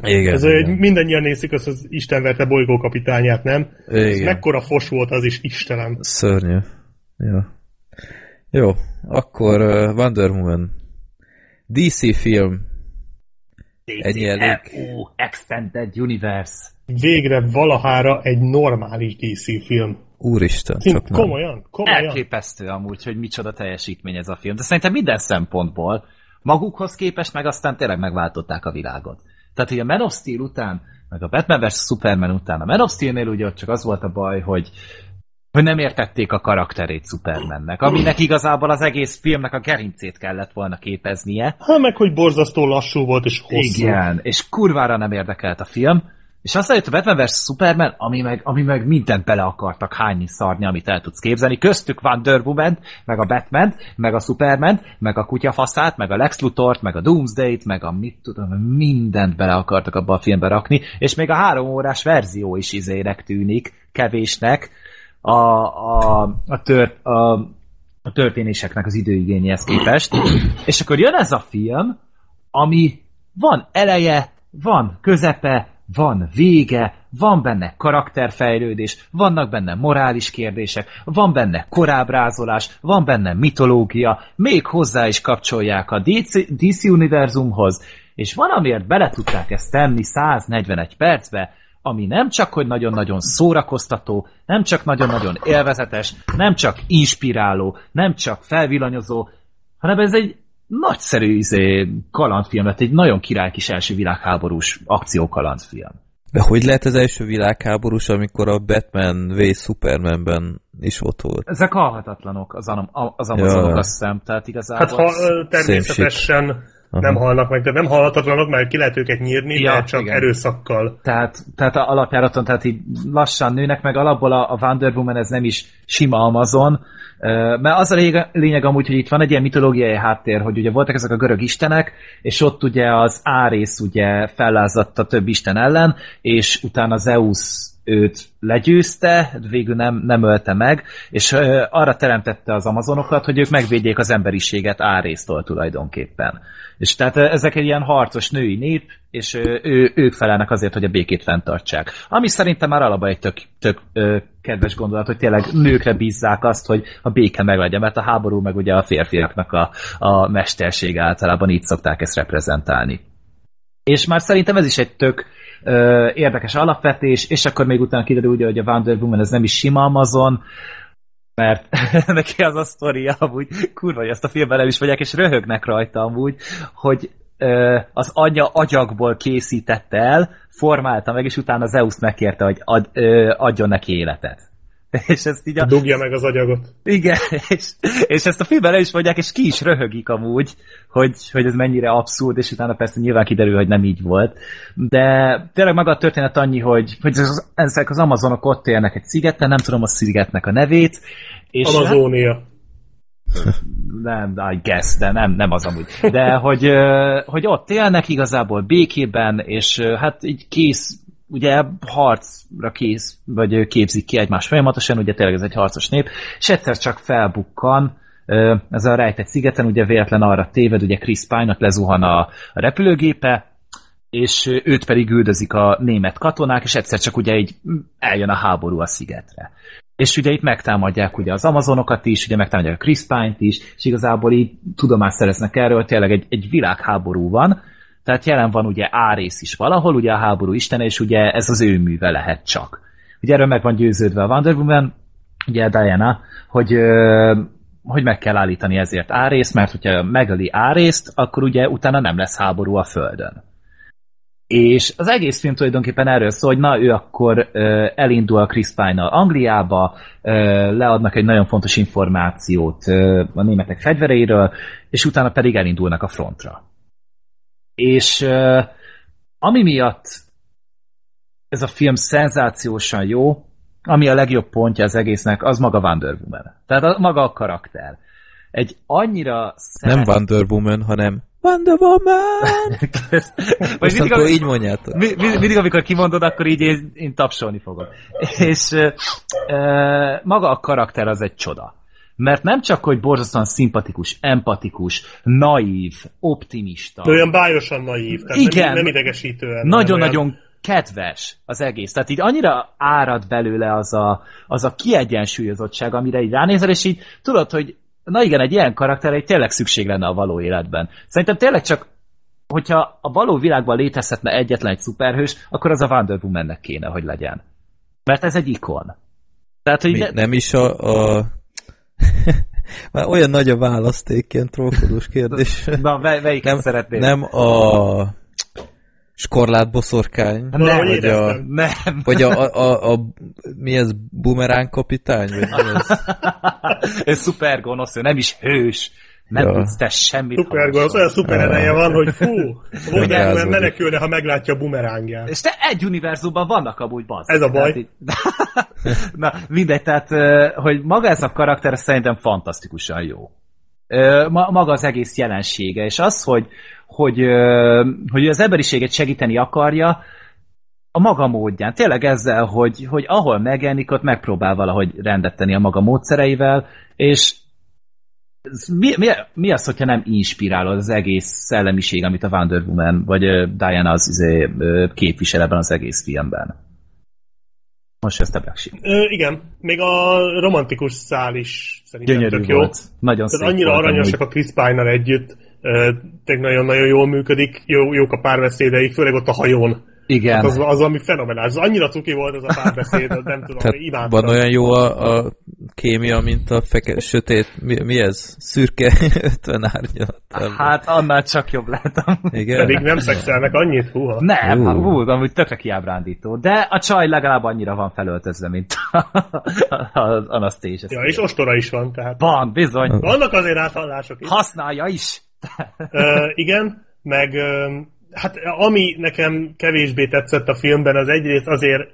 [SPEAKER 2] Igen, ez igen. Mindannyian nézik azt az Isten verte bolygókapitányát, nem? Igen. Ez mekkora fos volt az is, Istenem.
[SPEAKER 3] Szörnyű. Jó. Jó, akkor uh, Wonder Woman. DC film.
[SPEAKER 5] Ennyi elég. Extended Universe.
[SPEAKER 2] Végre valahára egy normális DC film.
[SPEAKER 3] Úristen,
[SPEAKER 2] Szint, csak komolyan, nem. komolyan.
[SPEAKER 5] Elképesztő amúgy, hogy micsoda teljesítmény ez a film. De szerintem minden szempontból magukhoz képest meg aztán tényleg megváltották a világot. Tehát, hogy a Man of Steel után, meg a Batman vs. Superman után, a Man of Steel-nél ugye csak az volt a baj, hogy hogy nem értették a karakterét Supermannek, aminek igazából az egész filmnek a gerincét kellett volna képeznie.
[SPEAKER 2] Hát meg, hogy borzasztó lassú volt és hosszú.
[SPEAKER 5] Igen, és kurvára nem érdekelt a film, és aztán jött a Batman vs. Superman, ami meg, ami meg mindent bele akartak hányni szarni, amit el tudsz képzelni. Köztük Wonder woman meg a Batman, meg a Superman, meg a kutyafaszát, meg a Lex Luthort, meg a Doomsday-t, meg a mit tudom, mindent bele akartak abba a filmbe rakni, és még a három órás verzió is izének tűnik, kevésnek, a, a, a, tört, a, a történéseknek az időigényéhez képest. És akkor jön ez a film, ami van eleje, van közepe, van vége, van benne karakterfejlődés, vannak benne morális kérdések, van benne korábrázolás, van benne mitológia, még hozzá is kapcsolják a DC, DC univerzumhoz, és van, amiért bele tudták ezt tenni 141 percbe, ami nem csak, hogy nagyon-nagyon szórakoztató, nem csak nagyon-nagyon élvezetes, nem csak inspiráló, nem csak felvillanyozó, hanem ez egy nagyszerű izé, kalandfilm lett, egy nagyon király kis első világháborús akciókalandfilm.
[SPEAKER 3] De hogy lehet az első világháborús, amikor a Batman v Supermanben is ott volt?
[SPEAKER 5] Ezek halhatatlanok, az, az Amazonok, ja. azt hiszem, tehát igazából...
[SPEAKER 2] Hát ha természetesen Aha. nem halnak meg, de nem halhatatlanok, mert ki lehet őket nyírni, ja, de csak igen. erőszakkal.
[SPEAKER 5] Tehát, tehát a alapjáraton, tehát így lassan nőnek meg, alapból a, a Wonder Woman ez nem is sima Amazon, mert az a lényeg, lényeg amúgy, hogy itt van egy ilyen mitológiai háttér, hogy ugye voltak ezek a görög istenek, és ott ugye az Árész ugye fellázadt a több isten ellen, és utána Zeus őt legyőzte, végül nem, nem ölte meg, és arra teremtette az amazonokat, hogy ők megvédjék az emberiséget Árésztól tulajdonképpen. És tehát ezek egy ilyen harcos női nép, és ő, ők felelnek azért, hogy a békét fenntartsák. Ami szerintem már alapban egy tök, tök ö, kedves gondolat, hogy tényleg nőkre bízzák azt, hogy a béke meglegyen, mert a háború meg ugye a férfiaknak a, a mesterség általában így szokták ezt reprezentálni. És már szerintem ez is egy tök ö, érdekes alapvetés, és akkor még utána kiderül ugye, hogy a Wonder Woman ez nem is sima Amazon, mert neki az a sztoria amúgy, kurva, hogy ezt a filmben el is vagyok, és röhögnek rajta amúgy, hogy az anyja agyagból készítette el, formálta meg, és utána Zeus megkérte, hogy ad, ö, adjon neki életet. És ezt így a...
[SPEAKER 2] Dugja meg az agyagot.
[SPEAKER 5] Igen, és, és ezt a filmben el is mondják, és ki is röhögik amúgy, hogy, hogy ez mennyire abszurd, és utána persze nyilván kiderül, hogy nem így volt. De tényleg maga a történet annyi, hogy, hogy ezek az amazonok ott élnek egy szigeten, nem tudom a szigetnek a nevét.
[SPEAKER 2] És Amazónia.
[SPEAKER 5] Hát, nem, I guess, de nem, nem az amúgy. De hogy, hogy ott élnek igazából békében, és hát így kész ugye harcra kész, vagy képzik ki egymás folyamatosan, ugye tényleg ez egy harcos nép, és egyszer csak felbukkan, ez a rejtett szigeten, ugye véletlen arra téved, ugye Chris Pine-nak lezuhan a, a repülőgépe, és őt pedig üldözik a német katonák, és egyszer csak ugye így eljön a háború a szigetre. És ugye itt megtámadják ugye az amazonokat is, ugye megtámadják a Chris Pine-t is, és igazából így tudomást szereznek erről, tényleg egy, egy világháború van, tehát jelen van ugye Árész is valahol, ugye a háború istene, és ugye ez az ő műve lehet csak. Ugye erről meg van győződve a Wonder Woman, ugye Diana, hogy, hogy meg kell állítani ezért Árészt, mert hogyha megöli Árészt, akkor ugye utána nem lesz háború a Földön. És az egész film tulajdonképpen erről szól, hogy na ő akkor ö, elindul a Chris pine Angliába, ö, leadnak egy nagyon fontos információt ö, a németek fegyvereiről, és utána pedig elindulnak a frontra. És ö, ami miatt ez a film szenzációsan jó, ami a legjobb pontja az egésznek, az maga Wonder Woman. Tehát a, maga a karakter. Egy annyira
[SPEAKER 3] szeret... Nem Wonder Woman, hanem Wonder Woman! Vagy mindig, amikor így mondjátok.
[SPEAKER 5] Mi, mindig, amikor kimondod, akkor így én, én tapsolni fogok. És e, maga a karakter az egy csoda. Mert nem csak, hogy borzasztóan szimpatikus, empatikus, naív, optimista.
[SPEAKER 2] De olyan bájosan naív, tehát Igen, nem, nem idegesítően.
[SPEAKER 5] Nagyon-nagyon olyan... kedves az egész. Tehát így annyira árad belőle az a, az a kiegyensúlyozottság, amire így ránézel, és így tudod, hogy na igen, egy ilyen karakterre tényleg szükség lenne a való életben. Szerintem tényleg csak hogyha a való világban létezhetne egyetlen egy szuperhős, akkor az a Wonder Woman-nek kéne, hogy legyen. Mert ez egy ikon.
[SPEAKER 3] Tehát, hogy Mi, ne... Nem is a... a... Már olyan nagy a választék, ilyen trókodós kérdés.
[SPEAKER 5] Na, melyiket nem, szeretnél?
[SPEAKER 3] Nem a skorlát boszorkány.
[SPEAKER 2] Nem, vagy a,
[SPEAKER 5] nem.
[SPEAKER 3] Vagy a, a, a, a, mi ez, bumerán kapitány? Vagy mi ez?
[SPEAKER 5] ez szuper gonosz, ő nem is hős. Nem ja. tudsz te semmit.
[SPEAKER 2] Szuper gonosz, olyan szuper ereje van, hogy fú, mert menekülne, ha meglátja a bumerángját.
[SPEAKER 5] És te egy univerzumban vannak amúgy bazd.
[SPEAKER 2] Ez a baj. Így...
[SPEAKER 5] Na, mindegy, tehát, hogy maga ez a karakter szerintem fantasztikusan jó. Maga az egész jelensége, és az, hogy, hogy, hogy az emberiséget segíteni akarja, a maga módján. Tényleg ezzel, hogy, hogy ahol megjelenik, ott megpróbál valahogy rendet tenni a maga módszereivel, és mi, mi, mi az, hogyha nem inspirálod az egész szellemiség, amit a Wonder Woman vagy Diana az izé, képvisel ebben az egész filmben? Most ezt a Black
[SPEAKER 2] Igen, még a romantikus szál is szerintem
[SPEAKER 5] Gyönyörű
[SPEAKER 2] tök jó.
[SPEAKER 5] Volt. Nagyon
[SPEAKER 2] Tehát annyira aranyosak a Chris Pine-nal együtt, tényleg nagyon-nagyon jól működik, jó, jók a párbeszédeik, főleg ott a hajón.
[SPEAKER 5] Igen. Hát
[SPEAKER 2] az, az ami fenomenális. Az annyira cuki volt az a párbeszéd, nem tudom, Tehát imádtam.
[SPEAKER 3] Van olyan jó a, a kémia, mint a feke, sötét, mi, mi ez? Szürke 50 árnyalat.
[SPEAKER 5] Hát annál csak jobb lettem.
[SPEAKER 2] Igen? Pedig nem szexelnek annyit, húha.
[SPEAKER 5] Nem, uh. hú, amúgy tökre kiábrándító. De a csaj legalább annyira van felöltözve, mint az Anastasia.
[SPEAKER 2] Ja, és ostora is van, tehát.
[SPEAKER 5] Van, bizony.
[SPEAKER 2] Vannak azért áthallások is.
[SPEAKER 5] Használja is.
[SPEAKER 2] uh, igen, meg hát ami nekem kevésbé tetszett a filmben, az egyrészt azért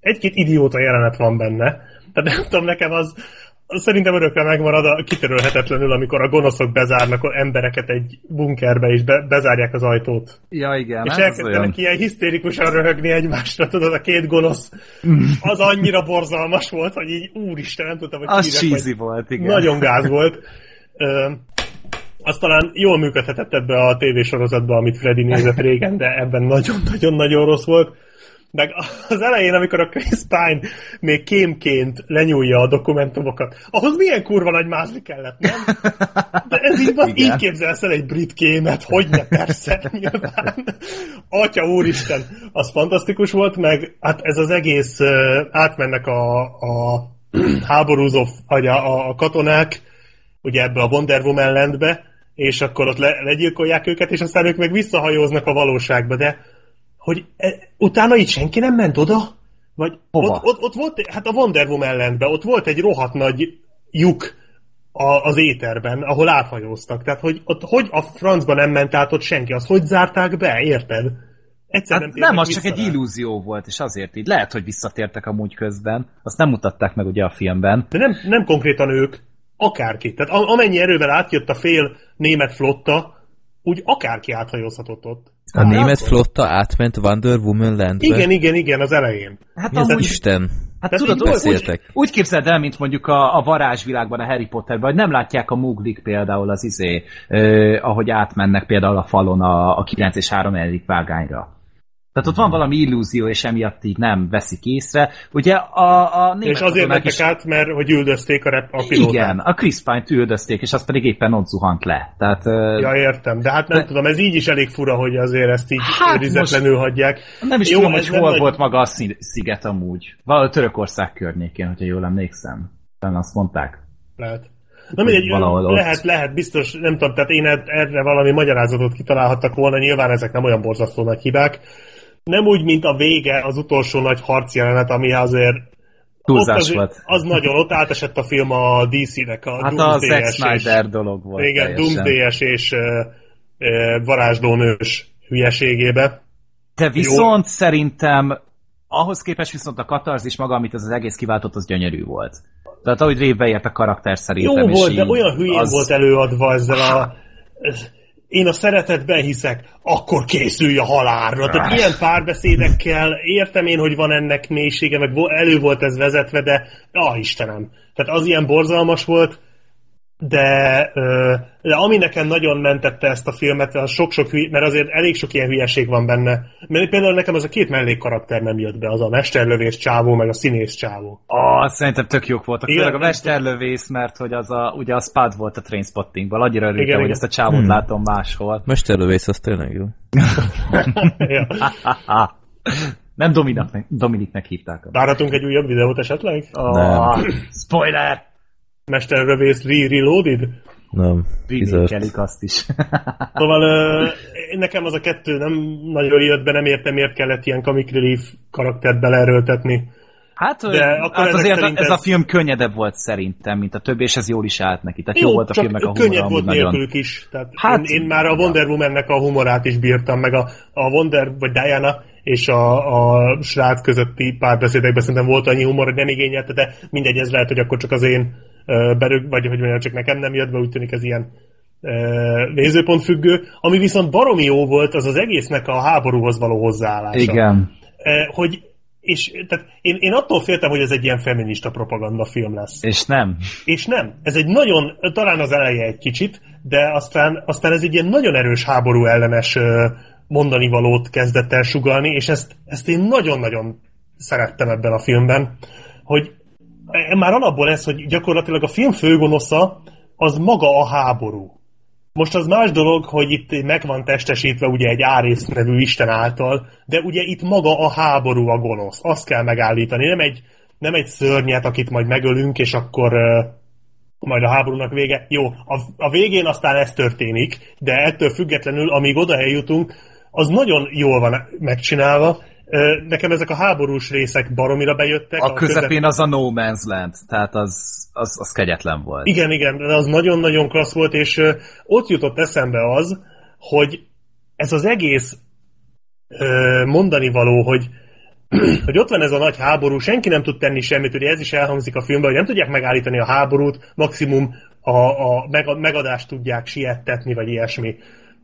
[SPEAKER 2] egy-két idióta jelenet van benne. Tehát nem tudom, nekem az, az szerintem örökre megmarad a kitörölhetetlenül, amikor a gonoszok bezárnak embereket egy bunkerbe, és be, bezárják az ajtót.
[SPEAKER 5] Ja, igen.
[SPEAKER 2] És elkezdenek olyan... ilyen hisztérikusan röhögni egymásra, tudod, a két gonosz. Az annyira borzalmas volt, hogy így úristen, nem tudtam, hogy
[SPEAKER 5] Az cheesy volt, igen.
[SPEAKER 2] Nagyon gáz volt az talán jól működhetett ebbe a tévésorozatba, amit Freddy nézett régen, de ebben nagyon-nagyon-nagyon rossz volt. Meg az elején, amikor a Chris Pine még kémként lenyúlja a dokumentumokat, ahhoz milyen kurva nagy mázli kellett, nem? De ez így, van, így képzelsz el egy brit kémet, hogy ne, persze, nyilván. Atya úristen, az fantasztikus volt, meg hát ez az egész átmennek a, a háborúzó, vagy a, a katonák, ugye ebbe a Wonder Woman landbe, és akkor ott le, legyilkolják őket, és aztán ők meg visszahajóznak a valóságba, de hogy e, utána itt senki nem ment oda? Vagy
[SPEAKER 5] Hova?
[SPEAKER 2] Ott, ott, ott volt, hát a Wonder Woman ellenben, ott volt egy rohadt nagy lyuk a, az éterben, ahol áthajóztak. Tehát, hogy ott hogy a francban nem ment át ott senki, azt hogy zárták be, érted?
[SPEAKER 5] Egyszer hát nem, nem az csak egy illúzió volt, és azért így. Lehet, hogy visszatértek amúgy közben. Azt nem mutatták meg ugye a filmben.
[SPEAKER 2] De nem, nem konkrétan ők akárki. Tehát amennyi erővel átjött a fél német flotta, úgy akárki áthajózhatott ott.
[SPEAKER 3] A hát, német flotta átment Wonder Woman landbe?
[SPEAKER 2] Igen, igen, igen, az elején.
[SPEAKER 3] Hát amúgy, Isten.
[SPEAKER 5] Hát tudod, úgy, úgy, úgy képzeld el, mint mondjuk a, a varázsvilágban, a Harry Potterben, hogy nem látják a muglik például az izé, eh, ahogy átmennek például a falon a, a 9 és 3 vágányra. Tehát ott van valami illúzió, és emiatt így nem veszik észre. Ugye a, a
[SPEAKER 2] És azért mentek is... át, mert hogy üldözték a, rep, a pilótát.
[SPEAKER 5] Igen, a Chris Pine-t üldözték, és az pedig éppen ott zuhant le. Tehát,
[SPEAKER 2] ja, értem, de hát nem de... tudom, ez így is elég fura, hogy azért ezt így hát őrizetlenül hagyják.
[SPEAKER 5] Nem is Jó, tudom, hogy hol volt maga a sziget amúgy. Valahol Törökország környékén, hogyha jól emlékszem. Talán azt mondták.
[SPEAKER 2] Lehet. Na mindegy, lehet, lehet, biztos, nem tudom, tehát én erre valami magyarázatot kitalálhattak volna, nyilván ezek nem olyan borzasztó nagy hibák, nem úgy, mint a vége, az utolsó nagy harcjelenet, ami azért
[SPEAKER 5] Túlzás
[SPEAKER 2] azért,
[SPEAKER 5] volt.
[SPEAKER 2] Az nagyon, ott átesett a film a DC-nek a
[SPEAKER 5] Hát a
[SPEAKER 2] Doomsday-es
[SPEAKER 5] Zack Snyder dolog volt
[SPEAKER 2] Igen. Doomsday-es és uh, uh, varázslónős hülyeségébe.
[SPEAKER 5] De viszont szerintem ahhoz képest viszont a katarzis maga, amit ez az egész kiváltott, az gyönyörű volt. Tehát ahogy révbe ért a karakter szerintem.
[SPEAKER 2] Jó volt, de olyan hülyén
[SPEAKER 5] az...
[SPEAKER 2] volt előadva ezzel a... Én a szeretetben hiszek, akkor készülj a halálra. Tehát ilyen párbeszédekkel értem én, hogy van ennek mélysége, meg elő volt ez vezetve, de ah, Istenem. Tehát az ilyen borzalmas volt, de, de ami nekem nagyon mentette ezt a filmet, az sok-sok hülye, mert azért elég sok ilyen hülyeség van benne. Mert például nekem az a két mellékkarakter nem jött be, az a mesterlövés csávó, meg a színész csávó.
[SPEAKER 5] Ah, szerintem tök jók voltak.
[SPEAKER 2] Igen.
[SPEAKER 5] Főleg a mesterlövész, mert hogy az a, ugye a Spud volt a Trainspottingban. Annyira örültem,
[SPEAKER 2] Igen,
[SPEAKER 5] hogy
[SPEAKER 2] igen.
[SPEAKER 5] ezt a csávót hmm. látom máshol.
[SPEAKER 3] Mesterlövész, az tényleg jó.
[SPEAKER 2] ja.
[SPEAKER 5] Nem Dominiknek, Dominiknek hívták.
[SPEAKER 2] Várhatunk egy újabb videót esetleg?
[SPEAKER 5] Oh, spoiler!
[SPEAKER 2] Mesterlövész Re Reloaded?
[SPEAKER 3] Nem, kizárt.
[SPEAKER 5] Remékelik azt is.
[SPEAKER 2] Szóval ö, nekem az a kettő nem nagyon jött be, nem értem, miért kellett ilyen comic relief karaktert beleerőltetni.
[SPEAKER 5] Hát,
[SPEAKER 2] De
[SPEAKER 5] De
[SPEAKER 2] akkor
[SPEAKER 5] hát azért
[SPEAKER 2] szerint
[SPEAKER 5] ez,
[SPEAKER 2] ez-
[SPEAKER 5] a film könnyedebb volt szerintem, mint a többi, és ez jól is állt neki. Tehát jó, volt a filmnek a
[SPEAKER 2] könnyed
[SPEAKER 5] humora,
[SPEAKER 2] volt
[SPEAKER 5] amúgy nagyon.
[SPEAKER 2] nélkülük is. Tehát
[SPEAKER 5] Hát,
[SPEAKER 2] hát, én, én már a Wonder Woman-nek a humorát is bírtam, meg a, a Wonder, vagy Diana és a, a srác közötti párbeszédekben szerintem volt annyi humor, hogy nem igényelte, de mindegy, ez lehet, hogy akkor csak az én berög, vagy hogy mondjam, csak nekem nem jött be, úgy tűnik ez ilyen nézőpont függő. Ami viszont baromi jó volt, az az egésznek a háborúhoz való hozzáállása.
[SPEAKER 5] Igen.
[SPEAKER 2] Hogy és tehát én, én attól féltem, hogy ez egy ilyen feminista propaganda film lesz.
[SPEAKER 5] És nem.
[SPEAKER 2] És nem. Ez egy nagyon, talán az eleje egy kicsit, de aztán, aztán ez egy ilyen nagyon erős háború ellenes mondani valót kezdett el sugalni, és ezt, ezt én nagyon-nagyon szerettem ebben a filmben, hogy már alapból ez, hogy gyakorlatilag a film főgonosza az maga a háború. Most az más dolog, hogy itt meg van testesítve ugye egy Árész nevű Isten által, de ugye itt maga a háború a gonosz. Azt kell megállítani, nem egy, nem egy szörnyet, akit majd megölünk, és akkor uh, majd a háborúnak vége. Jó, a, a végén aztán ez történik, de ettől függetlenül, amíg oda eljutunk, az nagyon jól van megcsinálva. Nekem ezek a háborús részek baromira bejöttek.
[SPEAKER 5] A közepén
[SPEAKER 2] közep-
[SPEAKER 5] az a No Man's Land, tehát az, az, az kegyetlen volt.
[SPEAKER 2] Igen, igen, de az nagyon-nagyon klassz volt, és ott jutott eszembe az, hogy ez az egész mondani való, hogy hogy ott van ez a nagy háború, senki nem tud tenni semmit, ugye ez is elhangzik a filmben, hogy nem tudják megállítani a háborút, maximum a, a meg- megadást tudják siettetni, vagy ilyesmi.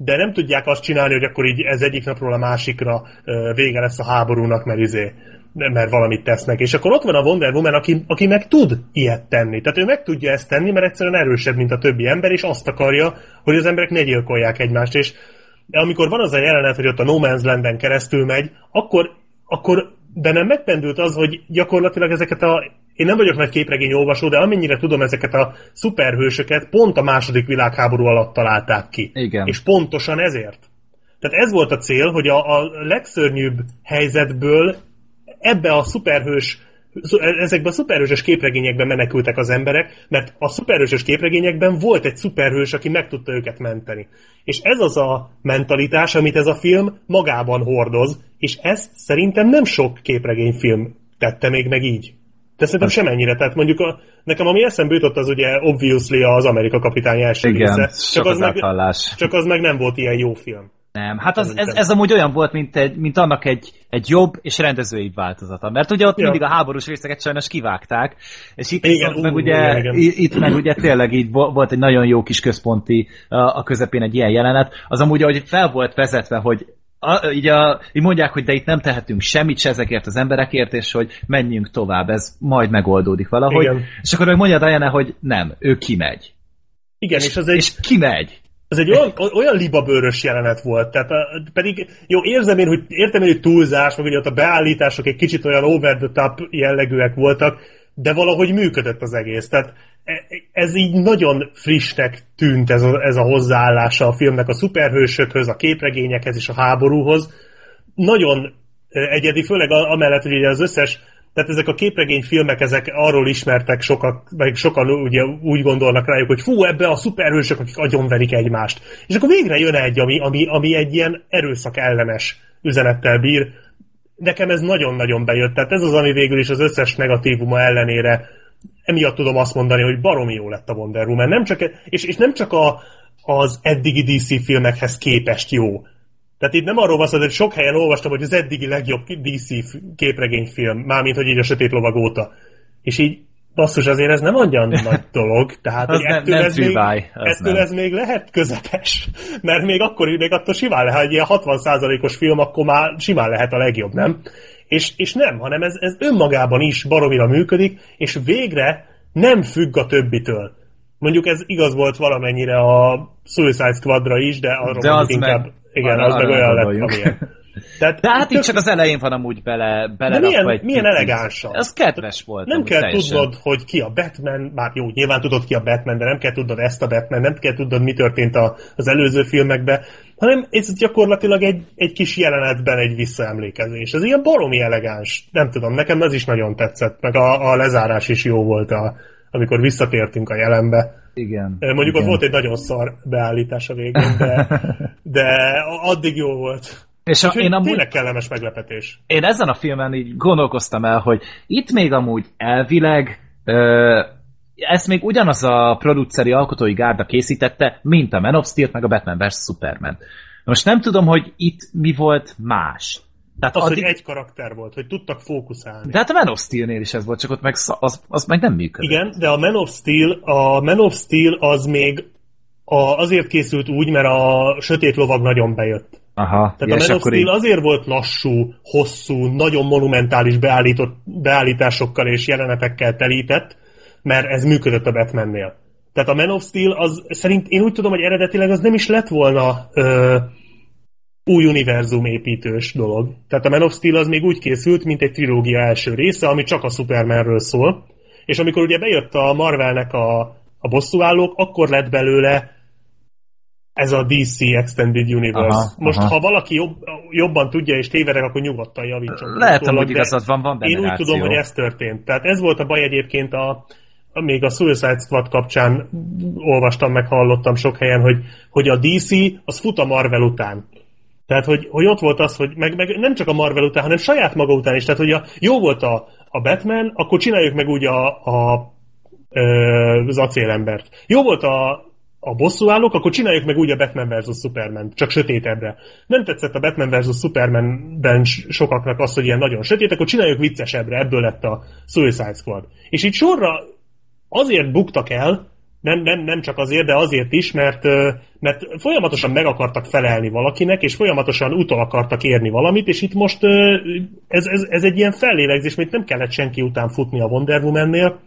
[SPEAKER 2] De nem tudják azt csinálni, hogy akkor így ez egyik napról a másikra vége lesz a háborúnak, mert izé, mert valamit tesznek. És akkor ott van a Wonder Woman, aki, aki meg tud ilyet tenni. Tehát ő meg tudja ezt tenni, mert egyszerűen erősebb, mint a többi ember, és azt akarja, hogy az emberek ne gyilkolják egymást. És amikor van az a jelenet, hogy ott a No Man's Landen keresztül megy, akkor, akkor bennem megpendült az, hogy gyakorlatilag ezeket a én nem vagyok nagy képregény olvasó, de amennyire tudom, ezeket a szuperhősöket pont a második világháború alatt találták ki.
[SPEAKER 5] Igen.
[SPEAKER 2] És pontosan ezért. Tehát ez volt a cél, hogy a, a legszörnyűbb helyzetből ebbe a szuperhős ezekben a szuperhősös képregényekben menekültek az emberek, mert a szuperhősös képregényekben volt egy szuperhős, aki meg tudta őket menteni. És ez az a mentalitás, amit ez a film magában hordoz, és ezt szerintem nem sok képregényfilm tette még meg így. De szerintem semennyire. Tehát mondjuk a, nekem ami eszembe jutott, az ugye obviously az Amerika kapitány első
[SPEAKER 5] Igen,
[SPEAKER 2] része.
[SPEAKER 5] sok az
[SPEAKER 2] meg,
[SPEAKER 5] áthallás.
[SPEAKER 2] csak az meg nem volt ilyen jó film.
[SPEAKER 5] Nem, hát az, ez, ez amúgy olyan volt, mint, egy, mint annak egy, egy jobb és rendezői változata. Mert ugye ott
[SPEAKER 2] Ja.
[SPEAKER 5] mindig a háborús részeket sajnos kivágták, és itt
[SPEAKER 2] Igen,
[SPEAKER 5] viszont meg
[SPEAKER 2] ú,
[SPEAKER 5] ugye,
[SPEAKER 2] igen,
[SPEAKER 5] itt meg ugye tényleg így vo- volt egy nagyon jó kis központi a, közepén egy ilyen jelenet. Az amúgy, hogy fel volt vezetve, hogy a, így, a, így mondják, hogy de itt nem tehetünk semmit se ezekért az emberekért, és hogy menjünk tovább, ez majd megoldódik valahogy.
[SPEAKER 2] Igen.
[SPEAKER 5] És akkor meg mondja Diana, hogy nem, ő kimegy.
[SPEAKER 2] Igen, és, és az egy...
[SPEAKER 5] És kimegy.
[SPEAKER 2] Ez egy olyan, olyan libabőrös jelenet volt, tehát a, pedig jó, érzem én, hogy értem én, hogy túlzás, meg ugye ott a beállítások egy kicsit olyan over the top jellegűek voltak, de valahogy működött az egész. Tehát ez így nagyon frissnek tűnt ez a, ez a hozzáállása a filmnek a szuperhősökhöz, a képregényekhez és a háborúhoz. Nagyon egyedi, főleg amellett, hogy ugye az összes tehát ezek a képregényfilmek, ezek arról ismertek sokat, meg sokan ugye úgy gondolnak rájuk, hogy fú, ebbe a szuperhősök, akik agyonverik egymást. És akkor végre jön egy, ami, ami, ami egy ilyen erőszak ellenes üzenettel bír. nekem ez nagyon-nagyon bejött. Tehát ez az, ami végül is az összes negatívuma ellenére emiatt tudom azt mondani, hogy baromi jó lett a Wonder Woman. Nem csak, és, és nem csak a, az eddigi DC filmekhez képest jó. Tehát itt nem arról van szó, hogy sok helyen olvastam, hogy az eddigi legjobb DC képregényfilm, mármint, hogy így a Sötét Lovag óta. És így basszus, azért ez nem olyan nagy dolog. Tehát, hogy
[SPEAKER 5] nem-
[SPEAKER 2] ettől,
[SPEAKER 5] nem
[SPEAKER 2] ez, még,
[SPEAKER 5] fűváj, az
[SPEAKER 2] ettől
[SPEAKER 5] nem.
[SPEAKER 2] ez még lehet közepes. Mert még akkor, még attól simán lehet, egy ilyen 60%-os film, akkor már simán lehet a legjobb, nem? És, és nem, hanem ez, ez önmagában is baromira működik, és végre nem függ a többitől. Mondjuk ez igaz volt valamennyire a Suicide Squadra is, de arról
[SPEAKER 5] De az
[SPEAKER 2] inkább,
[SPEAKER 5] meg-
[SPEAKER 2] igen,
[SPEAKER 5] arra-
[SPEAKER 2] az meg
[SPEAKER 5] arra
[SPEAKER 2] olyan lett, amilyen. Tehát
[SPEAKER 5] De hát itt csak az elején van amúgy bele, bele
[SPEAKER 2] De milyen-
[SPEAKER 5] egy
[SPEAKER 2] milyen elegánsan.
[SPEAKER 5] Ez kedves volt.
[SPEAKER 2] nem kell
[SPEAKER 5] teljesen.
[SPEAKER 2] tudnod, hogy ki a Batman, bár jó, nyilván tudod ki a Batman, de nem kell tudnod ezt a Batman, nem kell tudnod, mi történt a, az előző filmekben, hanem ez gyakorlatilag egy, egy kis jelenetben egy visszaemlékezés. Ez ilyen baromi elegáns. Nem tudom, nekem ez is nagyon tetszett, meg a, a lezárás is jó volt, a, amikor visszatértünk a jelenbe.
[SPEAKER 5] Igen.
[SPEAKER 2] Mondjuk
[SPEAKER 5] igen.
[SPEAKER 2] ott volt egy nagyon szar beállítás a végén, de, de addig jó volt.
[SPEAKER 5] És a,
[SPEAKER 2] Úgyhogy
[SPEAKER 5] én amúgy
[SPEAKER 2] tényleg kellemes meglepetés.
[SPEAKER 5] én ezen a filmen így gondolkoztam el, hogy itt még amúgy elvileg ö, ezt még ugyanaz a produceri alkotói gárda készítette, mint a Man of Steel meg a Batman vs. Superman. Most nem tudom, hogy itt mi volt más. Tehát
[SPEAKER 2] Az,
[SPEAKER 5] addig,
[SPEAKER 2] hogy egy karakter volt, hogy tudtak fókuszálni.
[SPEAKER 5] De hát a Man of Steel-nél is ez volt, csak ott meg az, az meg nem működött.
[SPEAKER 2] Igen, de a Man of Steel, a Man of Steel az még a, azért készült úgy, mert a sötét lovag nagyon bejött.
[SPEAKER 5] Aha,
[SPEAKER 2] Tehát
[SPEAKER 5] ja,
[SPEAKER 2] a Man of Steel
[SPEAKER 5] így,
[SPEAKER 2] azért volt lassú, hosszú, nagyon monumentális beállított, beállításokkal és jelenetekkel telített, mert ez működött a Batmannél. Tehát a Man of Steel az szerint én úgy tudom, hogy eredetileg az nem is lett volna ö, új univerzum építős dolog. Tehát a Man of Steel az még úgy készült, mint egy trilógia első része, ami csak a Supermanről szól. És amikor ugye bejött a Marvelnek a, a bosszúállók, akkor lett belőle ez a DC Extended Universe.
[SPEAKER 5] Aha,
[SPEAKER 2] Most,
[SPEAKER 5] aha.
[SPEAKER 2] ha valaki jobb, jobban tudja és tévedek, akkor nyugodtan javítson.
[SPEAKER 5] Lehet,
[SPEAKER 2] de
[SPEAKER 5] igazad van, van
[SPEAKER 2] Én úgy tudom, hogy ez történt. Tehát ez volt a baj egyébként a- még a Suicide Squad kapcsán olvastam, meg hallottam sok helyen, hogy, hogy a DC az fut a Marvel után. Tehát, hogy, hogy ott volt az, hogy meg, meg nem csak a Marvel után, hanem saját maga után is. Tehát, hogy a, jó volt a, a Batman, akkor csináljuk meg úgy a, a, ö, az acélembert. Jó volt a, a bosszúállók, akkor csináljuk meg úgy a Batman vs. Superman, csak sötétebbre. Nem tetszett a Batman vs. Supermanben sokaknak az, hogy ilyen nagyon sötét, akkor csináljuk viccesebbre, ebből lett a Suicide Squad. És így sorra azért buktak el, nem, nem, nem csak azért, de azért is, mert, mert folyamatosan meg akartak felelni valakinek, és folyamatosan utol akartak érni valamit, és itt most ez, ez, ez egy ilyen fellélegzés, mert nem kellett senki után futni a Wonder Woman-nél.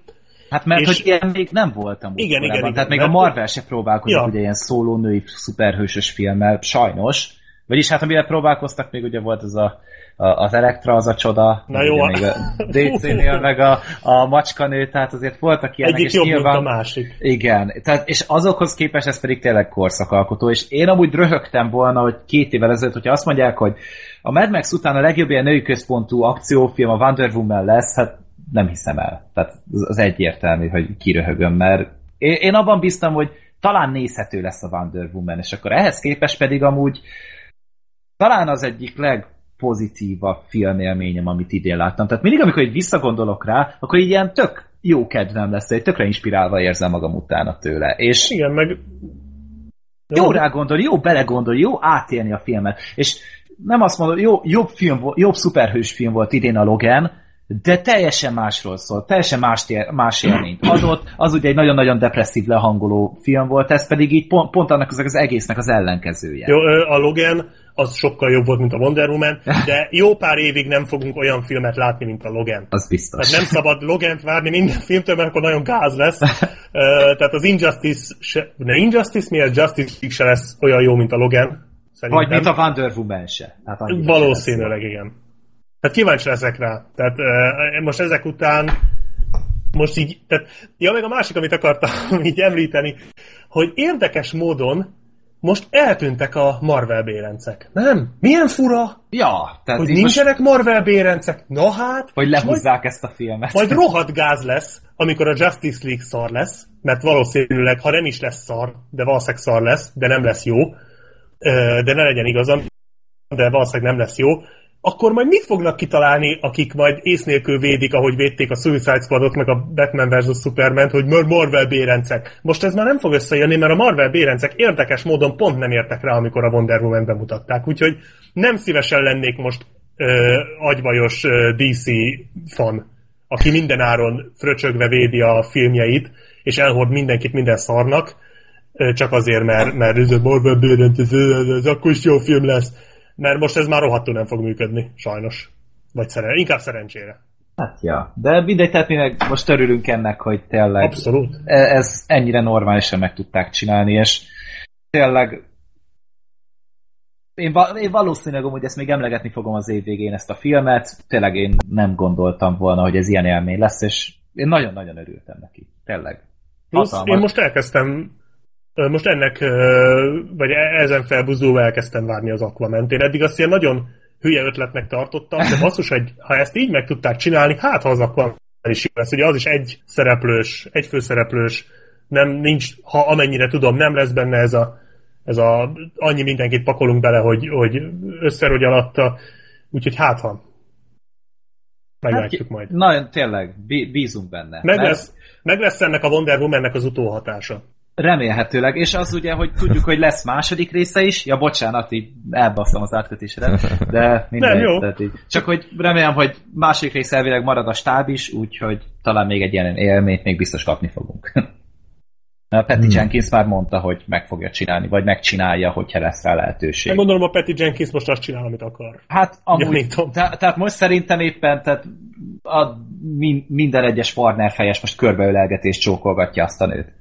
[SPEAKER 5] Hát mert
[SPEAKER 2] És-
[SPEAKER 5] hogy ilyen még nem voltam.
[SPEAKER 2] Igen, igen, igen,
[SPEAKER 5] Tehát még
[SPEAKER 2] mert-
[SPEAKER 5] a Marvel se próbálkozott
[SPEAKER 2] Ja.
[SPEAKER 5] ugye ilyen szóló női szuperhősös filmmel, sajnos. Vagyis hát amivel próbálkoztak, még ugye volt az a, a az Elektra, az a csoda,
[SPEAKER 2] Na jó,
[SPEAKER 5] még a DC-nél, meg a, a macskanő, tehát azért voltak ilyenek,
[SPEAKER 2] Egyik
[SPEAKER 5] és
[SPEAKER 2] jobb,
[SPEAKER 5] nyilván...
[SPEAKER 2] mint a másik.
[SPEAKER 5] Igen, tehát, és azokhoz képest ez pedig tényleg korszakalkotó, és én amúgy röhögtem volna, hogy két évvel ezelőtt, hogyha azt mondják, hogy a Mad Max után a legjobb ilyen női központú akciófilm a Wonder Woman lesz, hát nem hiszem el. Tehát az egyértelmű, hogy kiröhögöm, mert én, én abban bíztam, hogy talán nézhető lesz a Wonder Woman, és akkor ehhez képest pedig amúgy talán az egyik legpozitívabb filmélményem, amit idén láttam. Tehát mindig, amikor így visszagondolok rá, akkor így ilyen tök jó kedvem lesz, egy tökre inspirálva érzem magam utána tőle. És
[SPEAKER 2] Igen, meg...
[SPEAKER 5] jó rá gondolni, jó belegondolni, jó átélni a filmet. És nem azt mondom, jó, jobb, film, jobb szuperhős film volt idén a Logan, de teljesen másról szólt, teljesen más, tér, más élményt adott. Az ugye egy nagyon-nagyon depresszív, lehangoló film volt, ez pedig így pont, pont annak az, az egésznek az ellenkezője.
[SPEAKER 2] Jó, a Logan az sokkal jobb volt, mint a Wonder Woman, de jó pár évig nem fogunk olyan filmet látni, mint a Logan.
[SPEAKER 5] Az biztos.
[SPEAKER 2] Tehát nem szabad Logent várni minden filmtől, mert akkor nagyon gáz lesz. Tehát az Injustice, se, ne Injustice miért Justice League se lesz olyan jó, mint a Logan. Szerintem.
[SPEAKER 5] Vagy mint a Wonder Woman se. Hát se
[SPEAKER 2] Valószínűleg, igen. Tehát kíváncsi leszek rá. Tehát most ezek után most így, tehát, ja, meg a másik, amit akartam így említeni, hogy érdekes módon most eltűntek a Marvel bérencek. Nem? Milyen fura,
[SPEAKER 5] Ja, tehát
[SPEAKER 2] hogy
[SPEAKER 5] így most,
[SPEAKER 2] nincsenek Marvel bérencek. Na hát,
[SPEAKER 5] hogy
[SPEAKER 2] és majd,
[SPEAKER 5] lehúzzák ezt a filmet.
[SPEAKER 2] majd rohadt gáz lesz, amikor a Justice League szar lesz, mert valószínűleg, ha nem is lesz szar, de valószínűleg szar lesz, de nem lesz jó, de ne legyen igazam, de valószínűleg nem lesz jó, akkor majd mit fognak kitalálni, akik majd ész nélkül védik, ahogy védték a Suicide Squadot, meg a Batman vs. Superman, hogy Marvel bérencek. Most ez már nem fog összejönni, mert a Marvel bérencek érdekes módon pont nem értek rá, amikor a Wonder Woman bemutatták. Úgyhogy nem szívesen lennék most ö, agybajos ö, DC fan, aki minden áron fröcsögve védi a filmjeit, és elhord mindenkit minden szarnak, ö, csak azért, mert, mert ez a Marvel bérent, ez, ez, ez akkor is jó film lesz. Mert most ez már rohadtul nem fog működni, sajnos. Vagy szeren, inkább szerencsére.
[SPEAKER 5] Hát ja, de mindegy, tehát mi meg most örülünk ennek, hogy tényleg
[SPEAKER 2] Abszolút.
[SPEAKER 5] e- ez ennyire normálisan meg tudták csinálni, és tényleg én, va- én valószínűleg hogy ezt még emlegetni fogom az év végén ezt a filmet, tényleg én nem gondoltam volna, hogy ez ilyen élmény lesz, és én nagyon-nagyon örültem neki, tényleg.
[SPEAKER 2] Plusz
[SPEAKER 5] Hatalmas.
[SPEAKER 2] én most elkezdtem, most ennek, vagy e- ezen felbuzulva elkezdtem várni az Aquament. Én eddig azt ilyen nagyon hülye ötletnek tartottam, de basszus, hogy ha ezt így meg tudták csinálni, hát ha az Aquaman is jó lesz. Ugye az is egy szereplős, egy főszereplős, nem, nincs, ha amennyire tudom, nem lesz benne ez a, ez a annyi mindenkit pakolunk bele, hogy, hogy összerogy alatta, úgyhogy hát ha. Meglátjuk majd.
[SPEAKER 5] Nagyon, tényleg, bí- bízunk benne.
[SPEAKER 2] Meg
[SPEAKER 5] Mert-
[SPEAKER 2] lesz, meg lesz ennek a Wonder Woman-nek az utóhatása.
[SPEAKER 5] Remélhetőleg, és az ugye, hogy tudjuk, hogy lesz második része is, ja bocsánat, így elbasztam az átkötésre, de mindegy.
[SPEAKER 2] Nem, jó.
[SPEAKER 5] Tehát így. Csak hogy remélem, hogy második része elvileg marad a stáb is, úgyhogy talán még egy ilyen élményt még biztos kapni fogunk. A Patty
[SPEAKER 3] Hmm.
[SPEAKER 5] Jenkins már mondta, hogy meg fogja csinálni, vagy megcsinálja, hogyha lesz rá lehetőség.
[SPEAKER 2] Én gondolom a Patty Jenkins most azt csinál, amit akar.
[SPEAKER 5] Hát amúgy,
[SPEAKER 2] Gyanítom.
[SPEAKER 5] te, tehát most szerintem éppen tehát a, min, minden egyes partner fejes most körbeölelgetés csókolgatja azt a nőt.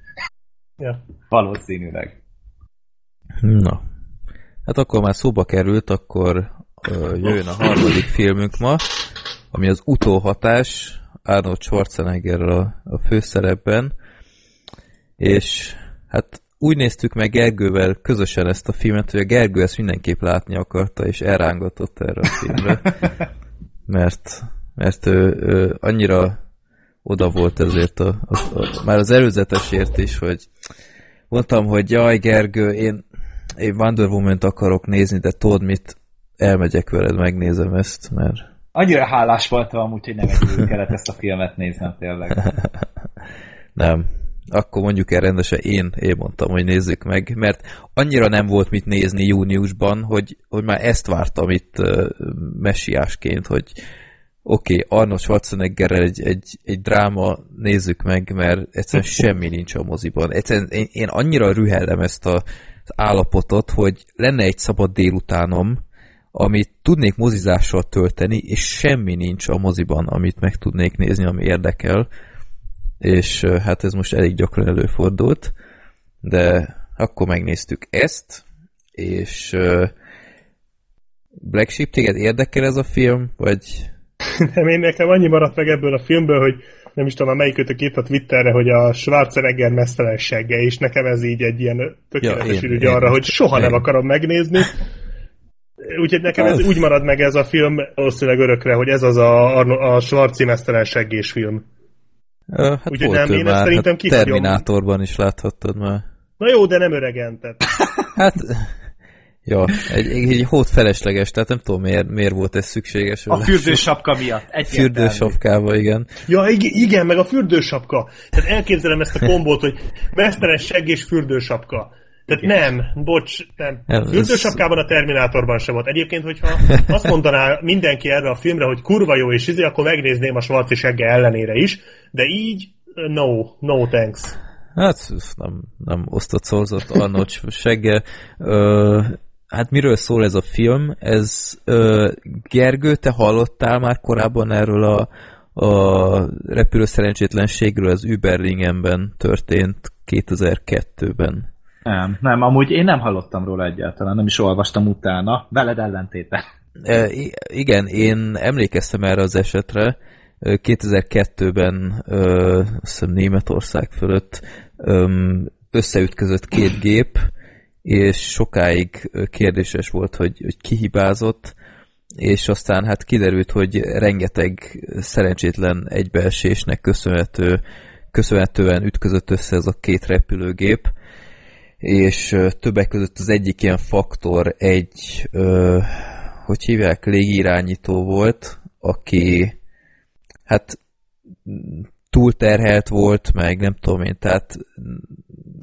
[SPEAKER 2] Ja.
[SPEAKER 5] Valószínűleg.
[SPEAKER 3] Na. Hát akkor már szóba került, akkor ö, jöjjön a harmadik filmünk ma, ami az utóhatás, Arnold Schwarzenegger a, a főszerepben, és hát úgy néztük meg Gergővel közösen ezt a filmet, hogy a Gergő ezt mindenképp látni akarta, és elrángatott erre a filmre, mert, mert ő, ő annyira oda volt ezért a, a, a, már az előzetesért is, hogy mondtam, hogy jaj Gergő, én, én Wonder Woman-t akarok nézni, de tudod mit, elmegyek veled, megnézem ezt, mert
[SPEAKER 5] Annyira hálás voltam amúgy, hogy nem egyedül kellett ezt a filmet néznem tényleg.
[SPEAKER 3] nem. Akkor mondjuk el rendesen én, én mondtam, hogy nézzük meg, mert annyira nem volt mit nézni júniusban, hogy, hogy már ezt vártam itt uh, messiásként, hogy oké, okay, Arnold Schwarzeneggerrel egy, egy, egy dráma nézzük meg, mert egyszerűen semmi nincs a moziban. Egyszerűen én, én annyira rühellem ezt a, az állapotot, hogy lenne egy szabad délutánom, amit tudnék mozizással tölteni, és semmi nincs a moziban, amit meg tudnék nézni, ami érdekel. És hát ez most elég gyakran előfordult, de akkor megnéztük ezt, és Black Sheep, téged érdekel ez a film, vagy
[SPEAKER 2] Nem, én nekem annyi maradt meg ebből a filmből, hogy nem is tudom, melyikötök írt a Twitterre, hogy a Schwarzenegger mesztelensége, és nekem ez így egy ilyen tökéletes
[SPEAKER 3] Ja, én-
[SPEAKER 2] ürügy
[SPEAKER 3] én
[SPEAKER 2] arra,
[SPEAKER 3] is.
[SPEAKER 2] hogy soha nem
[SPEAKER 3] Én.
[SPEAKER 2] akarom megnézni. Úgyhogy nekem ez
[SPEAKER 3] Az.
[SPEAKER 2] úgy marad meg ez a film valószínűleg örökre, hogy ez az a, a Schwarzi mesztelenségés film.
[SPEAKER 3] Ö, hát
[SPEAKER 2] Úgyhogy nem, én ezt
[SPEAKER 3] már,
[SPEAKER 2] szerintem
[SPEAKER 3] hát
[SPEAKER 2] kihagyom.
[SPEAKER 3] Terminátorban is láthattad már.
[SPEAKER 2] Na jó, de nem öregen, tehát.
[SPEAKER 3] Hát, ja, egy, egy, egy hót felesleges, tehát nem tudom miért, miért volt ez szükséges.
[SPEAKER 5] A fürdősapka miatt. Egyértelmű.
[SPEAKER 3] Fürdősapkába, igen.
[SPEAKER 2] Ja, ig- igen, meg a fürdősapka. Tehát elképzelem ezt a kombót, hogy mesztelen segg és fürdősapka. Tehát nem, bocs, nem. Fürdősapkában a Terminátorban sem volt. Egyébként, hogyha azt mondaná mindenki erre a filmre, hogy kurva jó és izé, akkor megnézném a Schwarzi segge ellenére is, de így, no, no thanks.
[SPEAKER 3] Hát ez nem, nem osztott szorzott Arnold segge. Ö, hát miről szól ez a film? Ez ö, Gergő, te hallottál már korábban erről a, a repülő szerencsétlenségről az Überlingenben történt 2002-ben.
[SPEAKER 5] Nem, nem, amúgy én nem hallottam róla egyáltalán, nem is olvastam utána, veled ellentéte.
[SPEAKER 3] E, igen, én emlékeztem erre az esetre. Ö, 2002-ben ö, azt hiszem Németország fölött öm, összeütközött két gép, és sokáig kérdéses volt, hogy, hogy ki és aztán hát kiderült, hogy rengeteg szerencsétlen egybeesésnek köszönhető, köszönhetően ütközött össze ez a két repülőgép, és többek között az egyik ilyen faktor egy, ö, hogy hívják, légirányító volt, aki hát túlterhelt volt, meg nem tudom én, tehát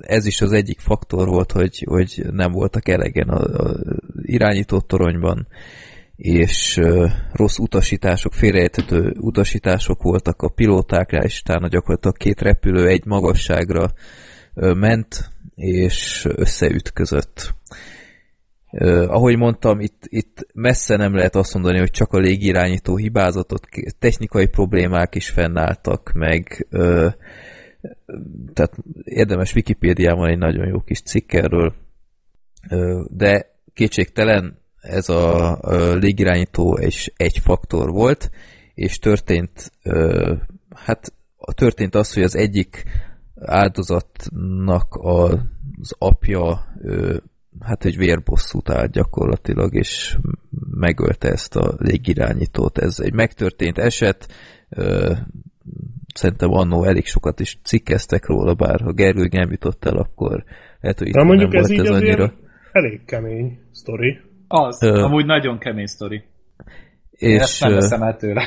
[SPEAKER 3] ez is az egyik faktor volt, hogy, hogy nem voltak elegen a, a irányító toronyban, és rossz utasítások, félrejtető utasítások voltak a pilótákra, és utána gyakorlatilag két repülő egy magasságra ment, és összeütközött. Ahogy mondtam, itt, itt messze nem lehet azt mondani, hogy csak a légirányító hibázott, ott technikai problémák is fennálltak, meg tehát érdemes Wikipédiában egy nagyon jó kis cikk erről, de kétségtelen ez a, légirányító és egy faktor volt, és történt, hát történt az, hogy az egyik áldozatnak az apja hát egy vérbosszút állt gyakorlatilag, és megölte ezt a légirányítót. Ez egy megtörtént eset, szerintem annó elég sokat is cikkeztek róla, bár ha Gergő nem jutott el, akkor lehet, hogy itt
[SPEAKER 2] Na mondjuk
[SPEAKER 3] nem
[SPEAKER 2] ez
[SPEAKER 3] volt
[SPEAKER 2] így
[SPEAKER 3] ez annyira.
[SPEAKER 2] elég kemény sztori.
[SPEAKER 5] Az,
[SPEAKER 3] Ö.
[SPEAKER 5] amúgy nagyon kemény sztori. Én ezt
[SPEAKER 3] És,
[SPEAKER 5] nem veszem el tőle.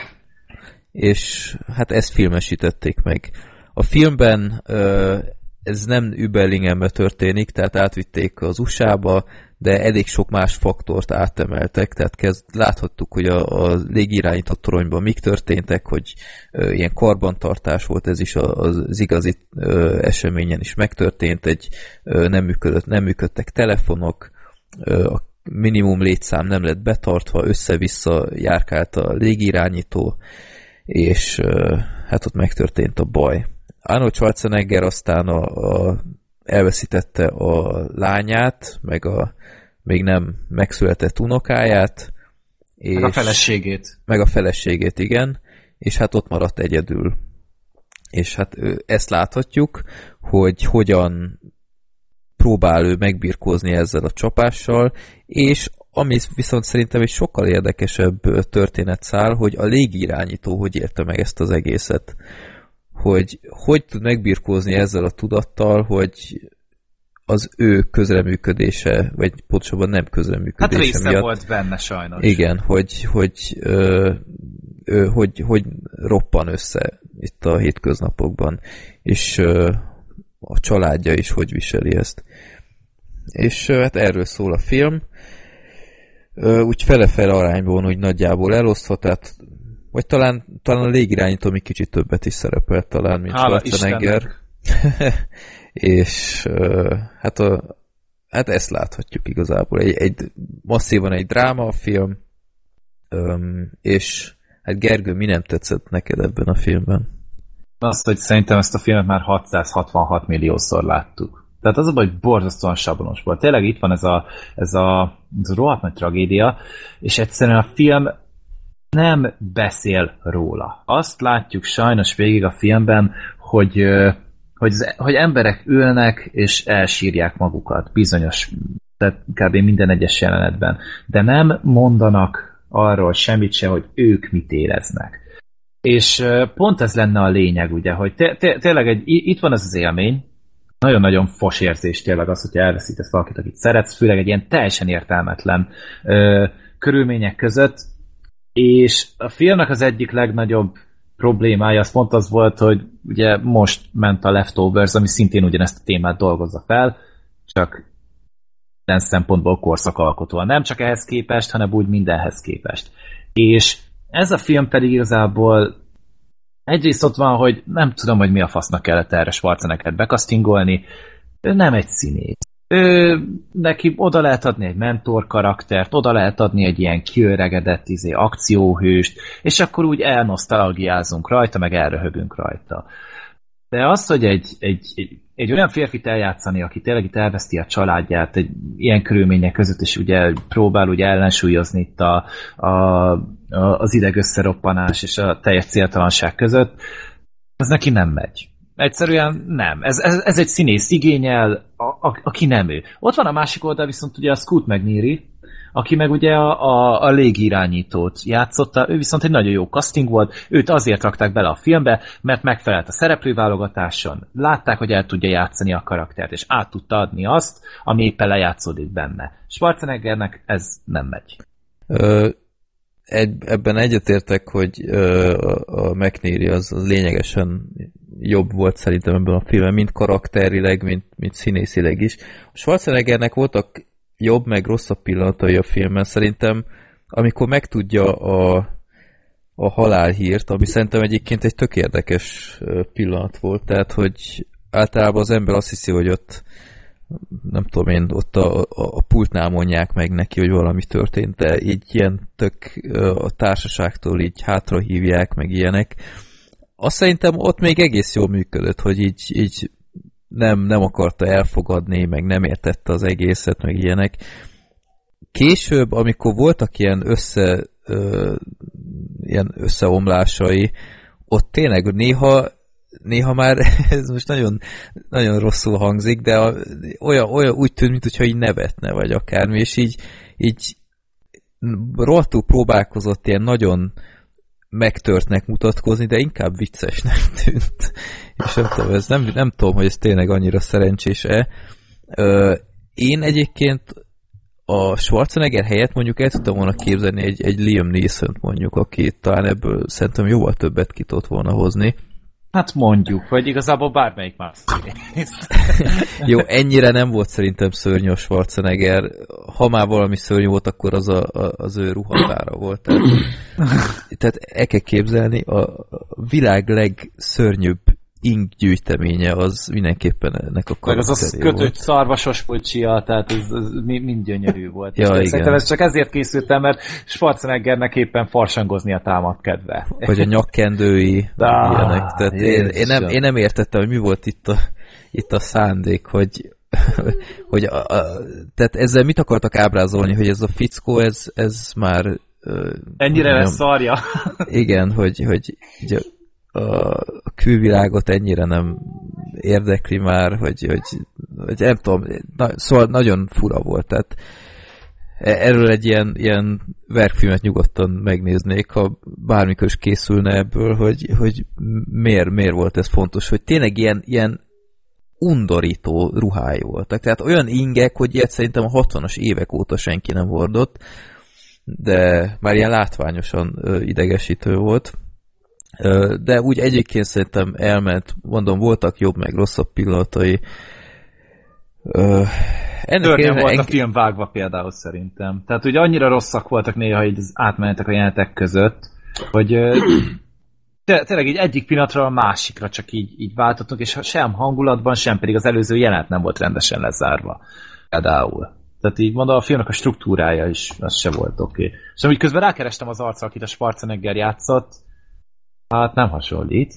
[SPEAKER 3] és hát ezt filmesítették meg. A filmben ö, ez nem Überlingenbe történik, tehát átvitték az USA-ba, de elég sok más faktort átemeltek, tehát kezd, láthattuk, hogy a, a légirányított toronyban mik történtek, hogy ö, ilyen karbantartás volt, ez is az, az igazi ö, eseményen is megtörtént, egy ö, nem, működött, nem működtek telefonok, ö, a minimum létszám nem lett betartva, össze-vissza járkált a légirányító, és hát ott megtörtént a baj. Arnold Schwarzenegger aztán a, a, elveszítette a lányát, meg a még nem megszületett unokáját, és
[SPEAKER 5] Meg a feleségét.
[SPEAKER 3] meg a feleségét, igen, és hát ott maradt egyedül. És hát ezt láthatjuk, hogy hogyan próbál ő megbirkózni ezzel a csapással, és ami viszont szerintem egy sokkal érdekesebb történetszál, hogy a légirányító hogy érte meg ezt az egészet. Hogy hogy tud megbirkózni ezzel a tudattal, hogy az ő közreműködése, vagy pontosabban nem
[SPEAKER 5] Hát
[SPEAKER 3] közreműködése
[SPEAKER 5] része
[SPEAKER 3] miatt.
[SPEAKER 5] volt benne sajnos.
[SPEAKER 3] Igen, hogy, hogy, ö, ö, hogy, hogy roppan össze itt a hétköznapokban, és ö, a családja is hogy viseli ezt. És ö, hát erről szól a film. Ö, úgy fele-fele arányban, hogy nagyjából elosztva, tehát vagy talán, talán a légirányító még kicsit többet is szerepelt talán, mint
[SPEAKER 5] Hála
[SPEAKER 3] Schwarzenegger. és hát, a, hát ezt láthatjuk igazából. Egy, egy masszívan egy dráma a film, öm, és hát Gergő, mi nem tetszett neked ebben a filmben?
[SPEAKER 5] Azt, hogy szerintem ezt a filmet már 666 milliószor láttuk. Tehát az a baj, hogy borzasztóan sablonos volt. Tényleg itt van ez a, ez a, ez a rohadt nagy tragédia, és egyszerűen a film nem beszél róla. Azt látjuk sajnos végig a filmben, hogy, hogy, hogy emberek ülnek és elsírják magukat bizonyos, tehát kb. minden egyes jelenetben. De nem mondanak arról semmit se, hogy ők mit éreznek. És pont ez lenne a lényeg, ugye, hogy té- té- tényleg egy, itt van ez az élmény, nagyon-nagyon fos érzés tényleg az, hogyha elveszítesz valakit, akit szeretsz, főleg egy ilyen teljesen értelmetlen ö, körülmények között, és a filmnek az egyik legnagyobb problémája az pont az volt, hogy ugye most ment a Leftovers, ami szintén ugyanezt a témát dolgozza fel, csak minden szempontból korszakalkotóan. Nem csak ehhez képest, hanem úgy mindenhez képest. És ez a film pedig igazából egyrészt ott van, hogy nem tudom, hogy mi a fasznak kellett erre Schwarzeneggert bekasztingolni, ő nem egy színész. Ő, neki oda lehet adni egy mentor karaktert, oda lehet adni egy ilyen kiöregedett izé, akcióhőst, és akkor úgy elnosztalgiázunk rajta, meg elröhögünk rajta. De az, hogy egy, egy, egy, egy olyan férfit eljátszani, aki tényleg itt elveszti a családját egy ilyen körülmények között, és ugye próbál ugye ellensúlyozni itt a, a, a, az idegösszeroppanás és a teljes céltalanság között, az neki nem megy. Egyszerűen nem. Ez, ez, ez egy színész igényel, a, a, aki nem ő. Ott van a másik oldal viszont ugye a Scoot McNeary, aki meg ugye a, a, a légirányítót játszotta, ő viszont egy nagyon jó casting volt, őt azért rakták bele a filmbe, mert megfelelt a szereplőválogatáson, látták, hogy el tudja játszani a karaktert, és át tudta adni azt, ami éppen lejátszódik benne. Schwarzeneggernek ez nem megy.
[SPEAKER 3] Ö, egy, ebben egyetértek, hogy ö, a, a McNeary az, az lényegesen jobb volt szerintem ebben a filmben, mint karakterileg, mint, mint színészileg is. A Schwarzeneggernek voltak jobb, meg rosszabb pillanatai a filmben. Szerintem, amikor megtudja a, a halálhírt, ami szerintem egyébként egy tök érdekes pillanat volt, tehát, hogy általában az ember azt hiszi, hogy ott nem tudom én, ott a, a, a pultnál mondják meg neki, hogy valami történt, de így ilyen tök a társaságtól így hátra hívják, meg ilyenek. Azt szerintem ott még egész jól működött, hogy így, így nem, nem akarta elfogadni, meg nem értette az egészet, meg ilyenek. Később, amikor voltak ilyen össze ö, ilyen összeomlásai, ott tényleg néha néha már ez most nagyon, nagyon rosszul hangzik, de a, olyan, olyan úgy tűnt, mintha így nevetne, vagy akármi, és így, így rohadtul próbálkozott ilyen nagyon megtörtnek mutatkozni, de inkább viccesnek tűnt. És nem tudom, ez nem, nem tudom, hogy ez tényleg annyira szerencsés-e. Én egyébként a Schwarzenegger helyett mondjuk el tudtam volna képzelni egy, egy Liam neeson mondjuk, aki talán ebből szerintem jóval többet ki tudott volna hozni.
[SPEAKER 5] Hát mondjuk, vagy igazából bármelyik más
[SPEAKER 3] Jó, ennyire nem volt szerintem szörnyű a Schwarzenegger. Ha már valami szörnyű volt, akkor az a, a, az ő ruhatára volt. Tehát, tehát el kell képzelni, a világ legszörnyűbb ing gyűjteménye az mindenképpen ennek a
[SPEAKER 5] Meg az a kötött szarvasos pocsia, tehát ez, ez mind gyönyörű volt.
[SPEAKER 3] ja, igen.
[SPEAKER 5] Szerintem ez csak ezért készültem, mert Schwarzeneggernek éppen farsangoznia támad kedve.
[SPEAKER 3] Vagy a nyakkendői,
[SPEAKER 5] Da,
[SPEAKER 3] ilyenek. Tehát én, én, nem, én nem értettem, hogy mi volt itt a, itt a szándék, hogy hogy a, a, tehát ezzel mit akartak ábrázolni, hogy ez a fickó, ez, ez már
[SPEAKER 5] Ennyire lesz szarja.
[SPEAKER 3] Igen, hogy, hogy ugye, a külvilágot ennyire nem érdekli már, hogy, hogy, hogy nem tudom, na, szóval nagyon fura volt, tehát e, erről egy ilyen, ilyen verkfilmet nyugodtan megnéznék, ha bármikor is készülne ebből, hogy, hogy miért, miért volt ez fontos, hogy tényleg ilyen, ilyen undorító ruhái voltak. Tehát olyan ingek, hogy ilyet szerintem a 60-as évek óta senki nem hordott, de már ilyen látványosan idegesítő volt. De úgy egyébként szerintem elment, mondom, voltak jobb meg rosszabb pillanatai.
[SPEAKER 5] Ennek Törnyen volt a film vágva például szerintem. Tehát ugye annyira rosszak voltak néha így átmenetek a jelenetek között, hogy te, tényleg így egyik pillanatra a másikra csak így, így váltottunk, és sem hangulatban, sem pedig az előző jelenet nem volt rendesen lezárva. Például. Tehát így mondom, a filmnek a struktúrája is, az se volt oké. Okay. És amúgy közben rákerestem az arccal, akit a Schwarzenegger játszott, Hát nem hasonlít.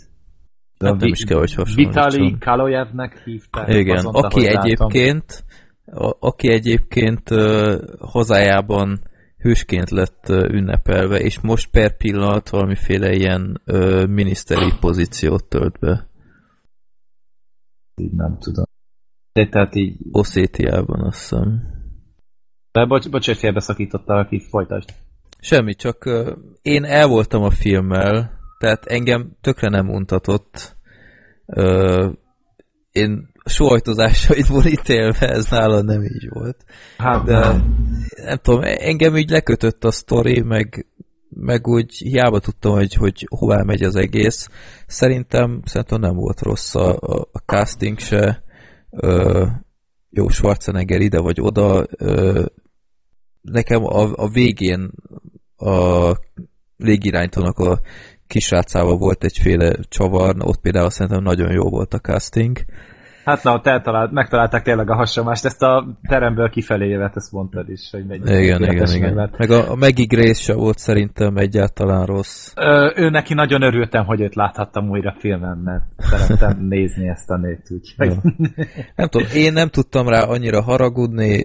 [SPEAKER 3] De hát nem is kell, hogy.
[SPEAKER 5] Vitali Kalojevnek hívták.
[SPEAKER 3] Igen, azonta, aki egyébként, a, aki egyébként uh, hazájában hősként lett uh, ünnepelve, és most per pillanat valamiféle ilyen uh, miniszteri pozíciót tölt be.
[SPEAKER 5] Így nem tudom. De tehát így...
[SPEAKER 3] Oszétiában azt hiszem.
[SPEAKER 5] De bocs, bocs hogy félbeszakítottál, aki folytasd.
[SPEAKER 3] Semmi, csak uh, én el voltam a filmmel, tehát engem tökre nem untatott. Ö, én sóhajtozásaidból ítélve ez nála nem így volt. Hát De nem tudom, engem így lekötött a sztori, meg, meg úgy hiába tudtam, hogy, hogy hová megy az egész. Szerintem, szerintem nem volt rossz a, a, a casting se. Ö, jó, Schwarzenegger ide vagy oda. Ö, nekem a, a végén a légiránytónak a kisrácával volt egyféle csavar, ott például szerintem nagyon jó volt a casting.
[SPEAKER 5] Hát na, ott eltalált, megtalálták tényleg a hasonlást, ezt a teremből kifelé jövet, ezt mondtad is, hogy megy.
[SPEAKER 3] Igen, igen, igen. Meg, meg a, a Maggie Grace se volt szerintem egyáltalán rossz.
[SPEAKER 5] Ö, ő neki nagyon örültem, hogy őt láthattam újra filmen, mert szerettem nézni ezt a nőt, úgyhogy.
[SPEAKER 3] Nem tudom, én nem tudtam rá annyira haragudni,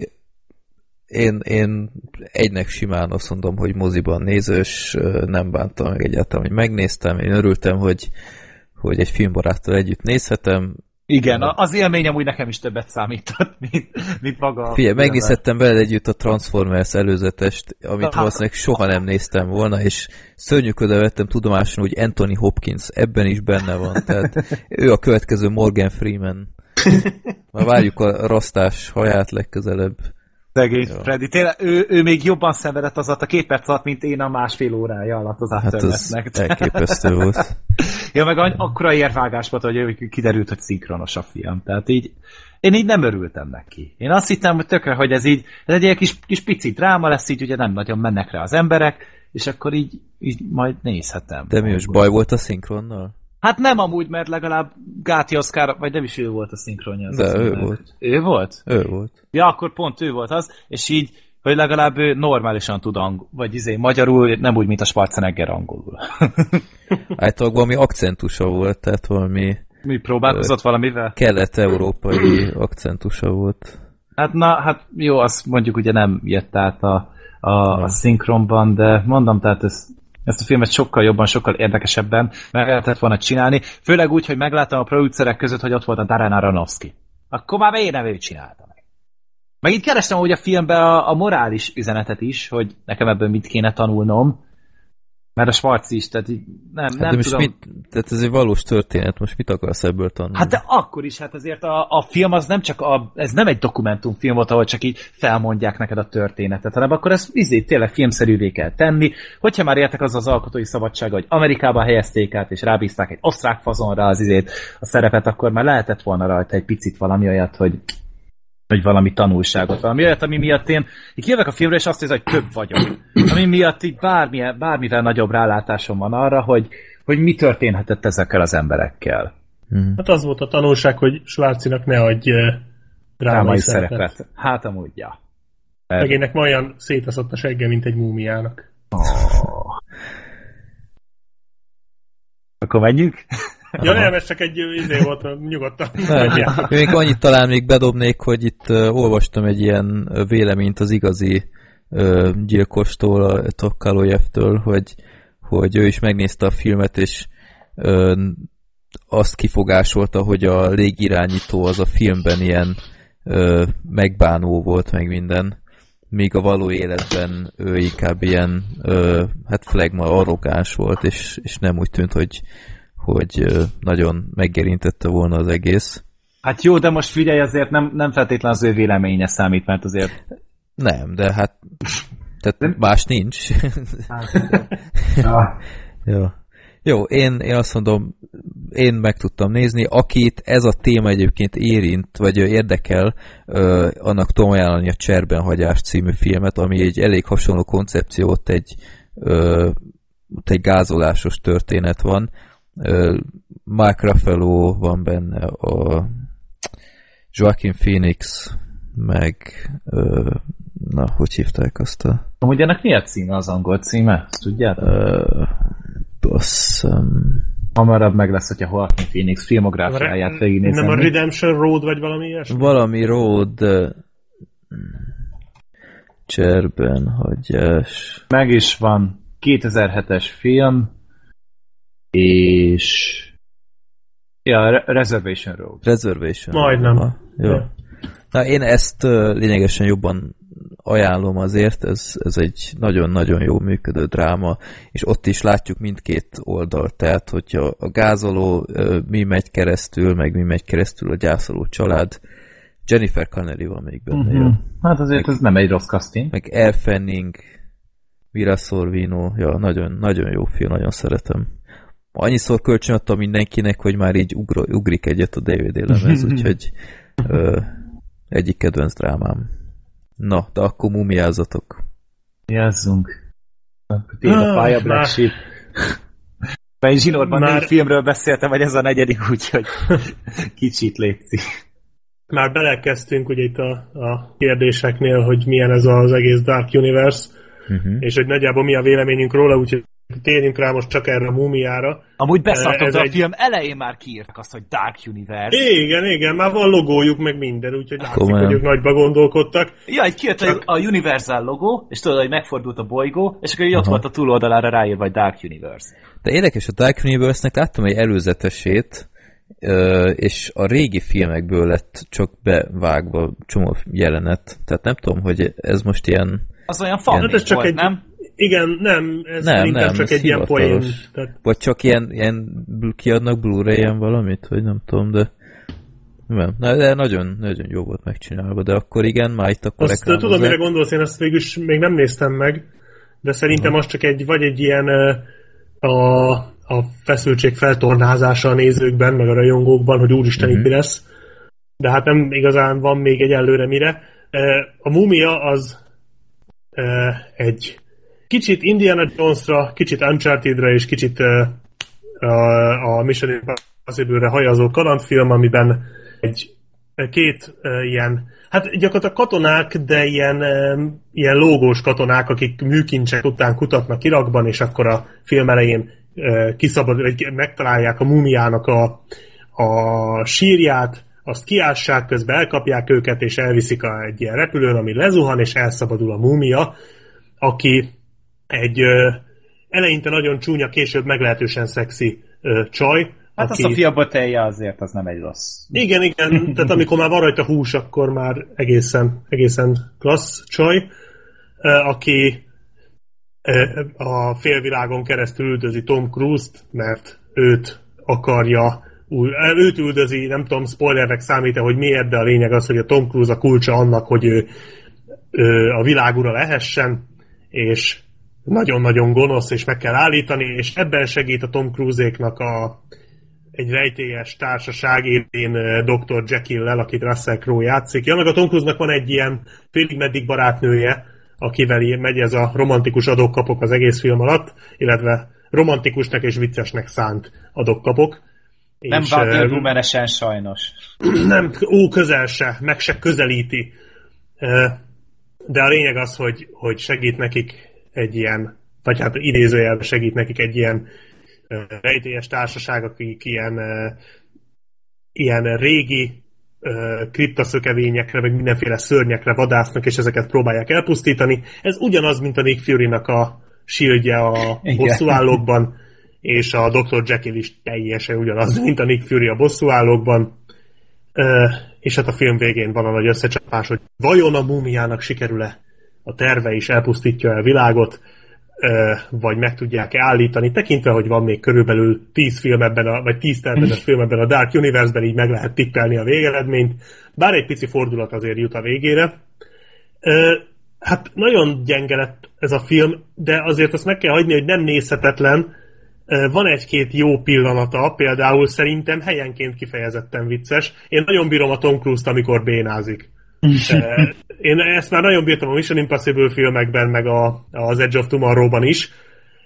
[SPEAKER 3] én, én egynek simán azt mondom, hogy moziban nézős, nem bántam meg egyáltalán, hogy megnéztem, én örültem, hogy, hogy egy filmbaráttal együtt nézhetem.
[SPEAKER 5] Igen, az élményem úgy nekem is többet számított, mint, mint maga
[SPEAKER 3] Figyelj, megnézhettem veled együtt a Transformers előzetest, amit valószínűleg soha nem néztem volna, és szörnyűködve vettem tudomásul, hogy Anthony Hopkins ebben is benne van, tehát ő a következő Morgan Freeman. Már várjuk a rasztás haját legközelebb.
[SPEAKER 5] Szegény Freddy. Tényleg, ő, ő még jobban szenvedett az alatt a két perc alatt, mint én a másfél órája alatt az
[SPEAKER 3] Hát
[SPEAKER 5] áttörletnek.
[SPEAKER 3] elképesztő volt.
[SPEAKER 5] ja, meg akkora érvágás volt, hogy kiderült, hogy szinkronos a film. Tehát így, én így nem örültem neki. Én azt hittem, hogy tökre, hogy ez így, ez egy ilyen kis, kis pici dráma lesz, így ugye nem nagyon mennek rá az emberek, és akkor így, így majd nézhetem.
[SPEAKER 3] De mi most baj volt a szinkronnal?
[SPEAKER 5] Hát nem amúgy, mert legalább Gáti Oszkár, vagy nem is ő volt a szinkronja. az
[SPEAKER 3] De
[SPEAKER 5] azt
[SPEAKER 3] ő
[SPEAKER 5] mondom.
[SPEAKER 3] volt.
[SPEAKER 5] Ő volt?
[SPEAKER 3] Ő volt.
[SPEAKER 5] Ja, akkor pont ő volt az, és így, hogy legalább ő normálisan tud angol, vagy izé, magyarul, nem úgy, mint a Schwarzenegger angolul.
[SPEAKER 3] Általában valami akcentusa volt, tehát valami
[SPEAKER 5] Mi próbálkozott valamivel?
[SPEAKER 3] kelet-európai akcentusa volt.
[SPEAKER 5] Hát na, hát jó, azt mondjuk ugye nem jött át a, a, a szinkronban, de mondom, tehát ez, ezt a filmet sokkal jobban, sokkal érdekesebben meg lehetett volna csinálni, főleg úgy, hogy megláttam a producerek között, hogy ott volt a Darren Aronofsky. Akkor már miért nem csinálta meg? Meg itt kerestem úgy a filmben a, a morális üzenetet is, hogy nekem ebből mit kéne tanulnom, mert a Schwarz is, tehát így nem,
[SPEAKER 3] Hát
[SPEAKER 5] nem
[SPEAKER 3] de most
[SPEAKER 5] tudom.
[SPEAKER 3] mit, tehát ez egy valós történet, most mit akarsz ebből tanulni?
[SPEAKER 5] Hát de akkor is, hát azért a, a film az nem csak a, ez nem egy dokumentumfilm volt, ahol csak így felmondják neked a történetet, hanem akkor ezt izé, tényleg filmszerűvé kell tenni. Hogyha már értek az az alkotói szabadsága, hogy Amerikába helyezték át, és rábízták egy osztrák fazonra az izét, a szerepet, akkor már lehetett volna rajta egy picit valami olyat, hogy hogy valami tanulságot, valami olyat, ami miatt én így jövök a filmre, és azt hiszem, hogy több vagyok. Ami miatt így bármilyen, bármivel nagyobb rálátásom van arra, hogy, hogy mi történhetett ezekkel az emberekkel.
[SPEAKER 3] Mhm.
[SPEAKER 2] Hát az volt a tanulság, hogy Schwarzinak ne adj drámai
[SPEAKER 5] drámai
[SPEAKER 2] szerepet.
[SPEAKER 5] szerepet. Hát amúgy, ja.
[SPEAKER 2] Megének ma olyan szétaszott a segge, mint egy múmiának.
[SPEAKER 5] Oh. Akkor menjünk?
[SPEAKER 2] Ja nem, ez csak egy izé volt, nyugodtan.
[SPEAKER 3] Nem, még annyit talán még bedobnék, hogy itt uh, olvastam egy ilyen ö, véleményt az igazi uh, gyilkostól, a Tokkalójevtől, hogy, hogy ő is megnézte a filmet, és uh, azt kifogásolta, hogy a légirányító az a filmben ilyen uh, megbánó volt, meg minden, míg a való életben ő inkább ilyen, uh, hát flagma arrogáns volt, és, és nem úgy tűnt, hogy hogy nagyon meggerintette volna az egész.
[SPEAKER 5] Hát jó, de most figyelj, azért nem, nem feltétlen az ő véleménye számít, mert azért...
[SPEAKER 3] Nem, de hát tehát más nincs.
[SPEAKER 5] Ja.
[SPEAKER 3] Jó. Jó, én, én azt mondom, én meg tudtam nézni, akit ez a téma egyébként érint, vagy érdekel, ö, annak tudom ajánlani a Cserbenhagyás című filmet, ami egy elég hasonló koncepciót, egy, ö, egy gázolásos történet van. Mark Ruffalo van benne, a Joaquin Phoenix, meg ö, na, hogy hívták azt a
[SPEAKER 5] Amúgy ennek mi a címe az angol címe? Ezt tudjátok?
[SPEAKER 3] ö, basszom,
[SPEAKER 5] Hamarabb meg lesz, hogyha Joaquin Phoenix filmográfiáját végignézem.
[SPEAKER 2] Nem a Redemption Road, vagy valami ilyesmi?
[SPEAKER 3] valami road cserben hagyás.
[SPEAKER 5] Meg is van 2007-es film, és... Ja, Re- Reservation Road.
[SPEAKER 3] Reservation.
[SPEAKER 2] Majdnem.
[SPEAKER 3] Ha, Jó.
[SPEAKER 2] Ja.
[SPEAKER 3] Na, én ezt lényegesen jobban ajánlom azért, ez, ez egy nagyon-nagyon jó működő dráma, és ott is látjuk mindkét oldalt, tehát hogyha a gázoló mi megy keresztül, meg mi megy keresztül a gyászoló család, Jennifer Connelly van még benne, uh-huh. jó?
[SPEAKER 5] Hát azért ez nem egy rossz casting.
[SPEAKER 3] Meg Elle Fanning, Mira Sorvino, ja, nagyon, nagyon jó film, nagyon szeretem. Annyiszor kölcsönadtam mindenkinek, hogy már így ugro, ugrik egyet a DVD lemez, úgyhogy ö, egyik kedvenc drámám. Na, de akkor mumiázatok.
[SPEAKER 5] Jazzunk. Tél a
[SPEAKER 2] Ah,
[SPEAKER 5] pálya Black
[SPEAKER 2] már-
[SPEAKER 5] Sheep. Mert zsinórban
[SPEAKER 2] Már-
[SPEAKER 5] négy filmről beszéltem, vagy ez a negyedik, úgyhogy kicsit létszik.
[SPEAKER 2] Már belekezdtünk ugye itt a, a kérdéseknél, hogy milyen ez az egész Dark Universe,
[SPEAKER 3] Uh-huh.
[SPEAKER 2] és hogy nagyjából mi a véleményünk róla, úgyhogy térjünk rá most csak erre a múmiára.
[SPEAKER 5] Amúgy de a
[SPEAKER 2] egy-
[SPEAKER 5] film elején már kiírtak azt, hogy Dark Universe.
[SPEAKER 2] Igen, igen, már van logójuk, meg minden, úgyhogy látszik,
[SPEAKER 3] Komolyan.
[SPEAKER 2] hogy ők nagyba gondolkodtak.
[SPEAKER 5] Ja, egy kijött
[SPEAKER 2] Csak-
[SPEAKER 5] a Universal logó, és tudod, hogy megfordult a bolygó, és akkor így ott
[SPEAKER 3] Aha.
[SPEAKER 5] volt a túloldalára ráírva, hogy Dark Universe.
[SPEAKER 3] De érdekes, a Dark Universe-nek láttam egy előzetesét, és a régi filmekből lett csak bevágva csomó jelenet. Tehát nem tudom, hogy ez most ilyen,
[SPEAKER 5] Az olyan fan
[SPEAKER 2] Hát ez csak
[SPEAKER 5] volt,
[SPEAKER 2] egy-
[SPEAKER 5] nem?
[SPEAKER 2] Igen, nem, ez
[SPEAKER 3] Nem,
[SPEAKER 2] inkább
[SPEAKER 3] nem,
[SPEAKER 2] csak
[SPEAKER 3] ez
[SPEAKER 2] egy ilyen poén. Tehát,
[SPEAKER 3] vagy csak ilyen, ilyen kiadnak Blu-ray-en valamit, vagy nem tudom, de Nem, de nagyon, nagyon jó volt megcsinálva, de akkor igen, már itt akkor
[SPEAKER 2] Azt tudom, mire gondolsz, én azt végülis még nem néztem meg, de szerintem az csak egy, vagy egy ilyen a, a feszültség feltornázása a nézőkben, meg a rajongókban, hogy úristen uh-huh. itt mi lesz. De hát nem igazán van még egy előre mire. A mumia az egy kicsit Indiana Jones-ra, kicsit Uncharted-ra és kicsit a, a Mission Impossible-re hajazó kalandfilm, amiben egy két ilyen, hát gyakorlatilag katonák, de ilyen, ilyen lógós katonák, akik műkincsek után kutatnak Irakban, és akkor a film elején kiszabad, vagy megtalálják a mumiának a, a sírját, azt kiássák, közben elkapják őket, és elviszik a, egy ilyen repülőn, ami lezuhan, és elszabadul a múmia, aki egy ö, eleinte nagyon csúnya, később meglehetősen szexi ö, csaj.
[SPEAKER 5] Hát aki... a Sofia Botelja azért az nem egy rossz.
[SPEAKER 2] Igen, igen, tehát amikor már van rajta hús, akkor már egészen, egészen klassz csaj, ö, aki ö, a félvilágon keresztül üldözi Tom Cruise-t, mert őt akarja őt üldözi, nem tudom, spoilernek számít hogy miért, de a lényeg az, hogy a Tom Cruise a kulcsa annak, hogy ő, ő a világura lehessen, és nagyon-nagyon gonosz, és meg kell állítani, és ebben segít a Tom Cruise-éknak a, egy rejtélyes társaság élén Dr. Jekyll-lel, akit Russell Crowe játszik. Ja, meg a Tom Cruise-nak van egy ilyen félig meddig barátnője, akivel megy ez a romantikus adókapok az egész film alatt, illetve romantikusnak és viccesnek szánt adókapok.
[SPEAKER 5] Nem Wonder woman sajnos.
[SPEAKER 2] Nem, ó, közel se, meg se közelíti. De a lényeg az, hogy, hogy segít nekik egy ilyen, vagy hát idézőjelben segít nekik egy ilyen rejtélyes társaság, akik ilyen, ilyen régi kriptaszökevényekre, meg mindenféle szörnyekre vadásznak, és ezeket próbálják elpusztítani. Ez ugyanaz, mint a Nick Fury-nak a shieldje a bosszúállókban, és a Dr. Jekyll is teljesen ugyanaz, mint a Nick Fury a bosszúállókban. És hát a film végén van a nagy összecsapás, hogy vajon a múmiának sikerül-e a terve is elpusztítja a világot, vagy meg tudják-e állítani, tekintve, hogy van még körülbelül 10 film ebben a, vagy 10 tervezett film ebben a Dark Universe-ben, így meg lehet tippelni a végeredményt, bár egy pici fordulat azért jut a végére. Hát nagyon gyenge lett ez a film, de azért azt meg kell hagyni, hogy nem nézhetetlen, van egy-két jó pillanata, például szerintem helyenként kifejezetten vicces. Én nagyon bírom a Tom Cruise-t, amikor bénázik. Én ezt már nagyon bírtam a Mission Impossible filmekben, meg a, az Edge of Tomorrow-ban is.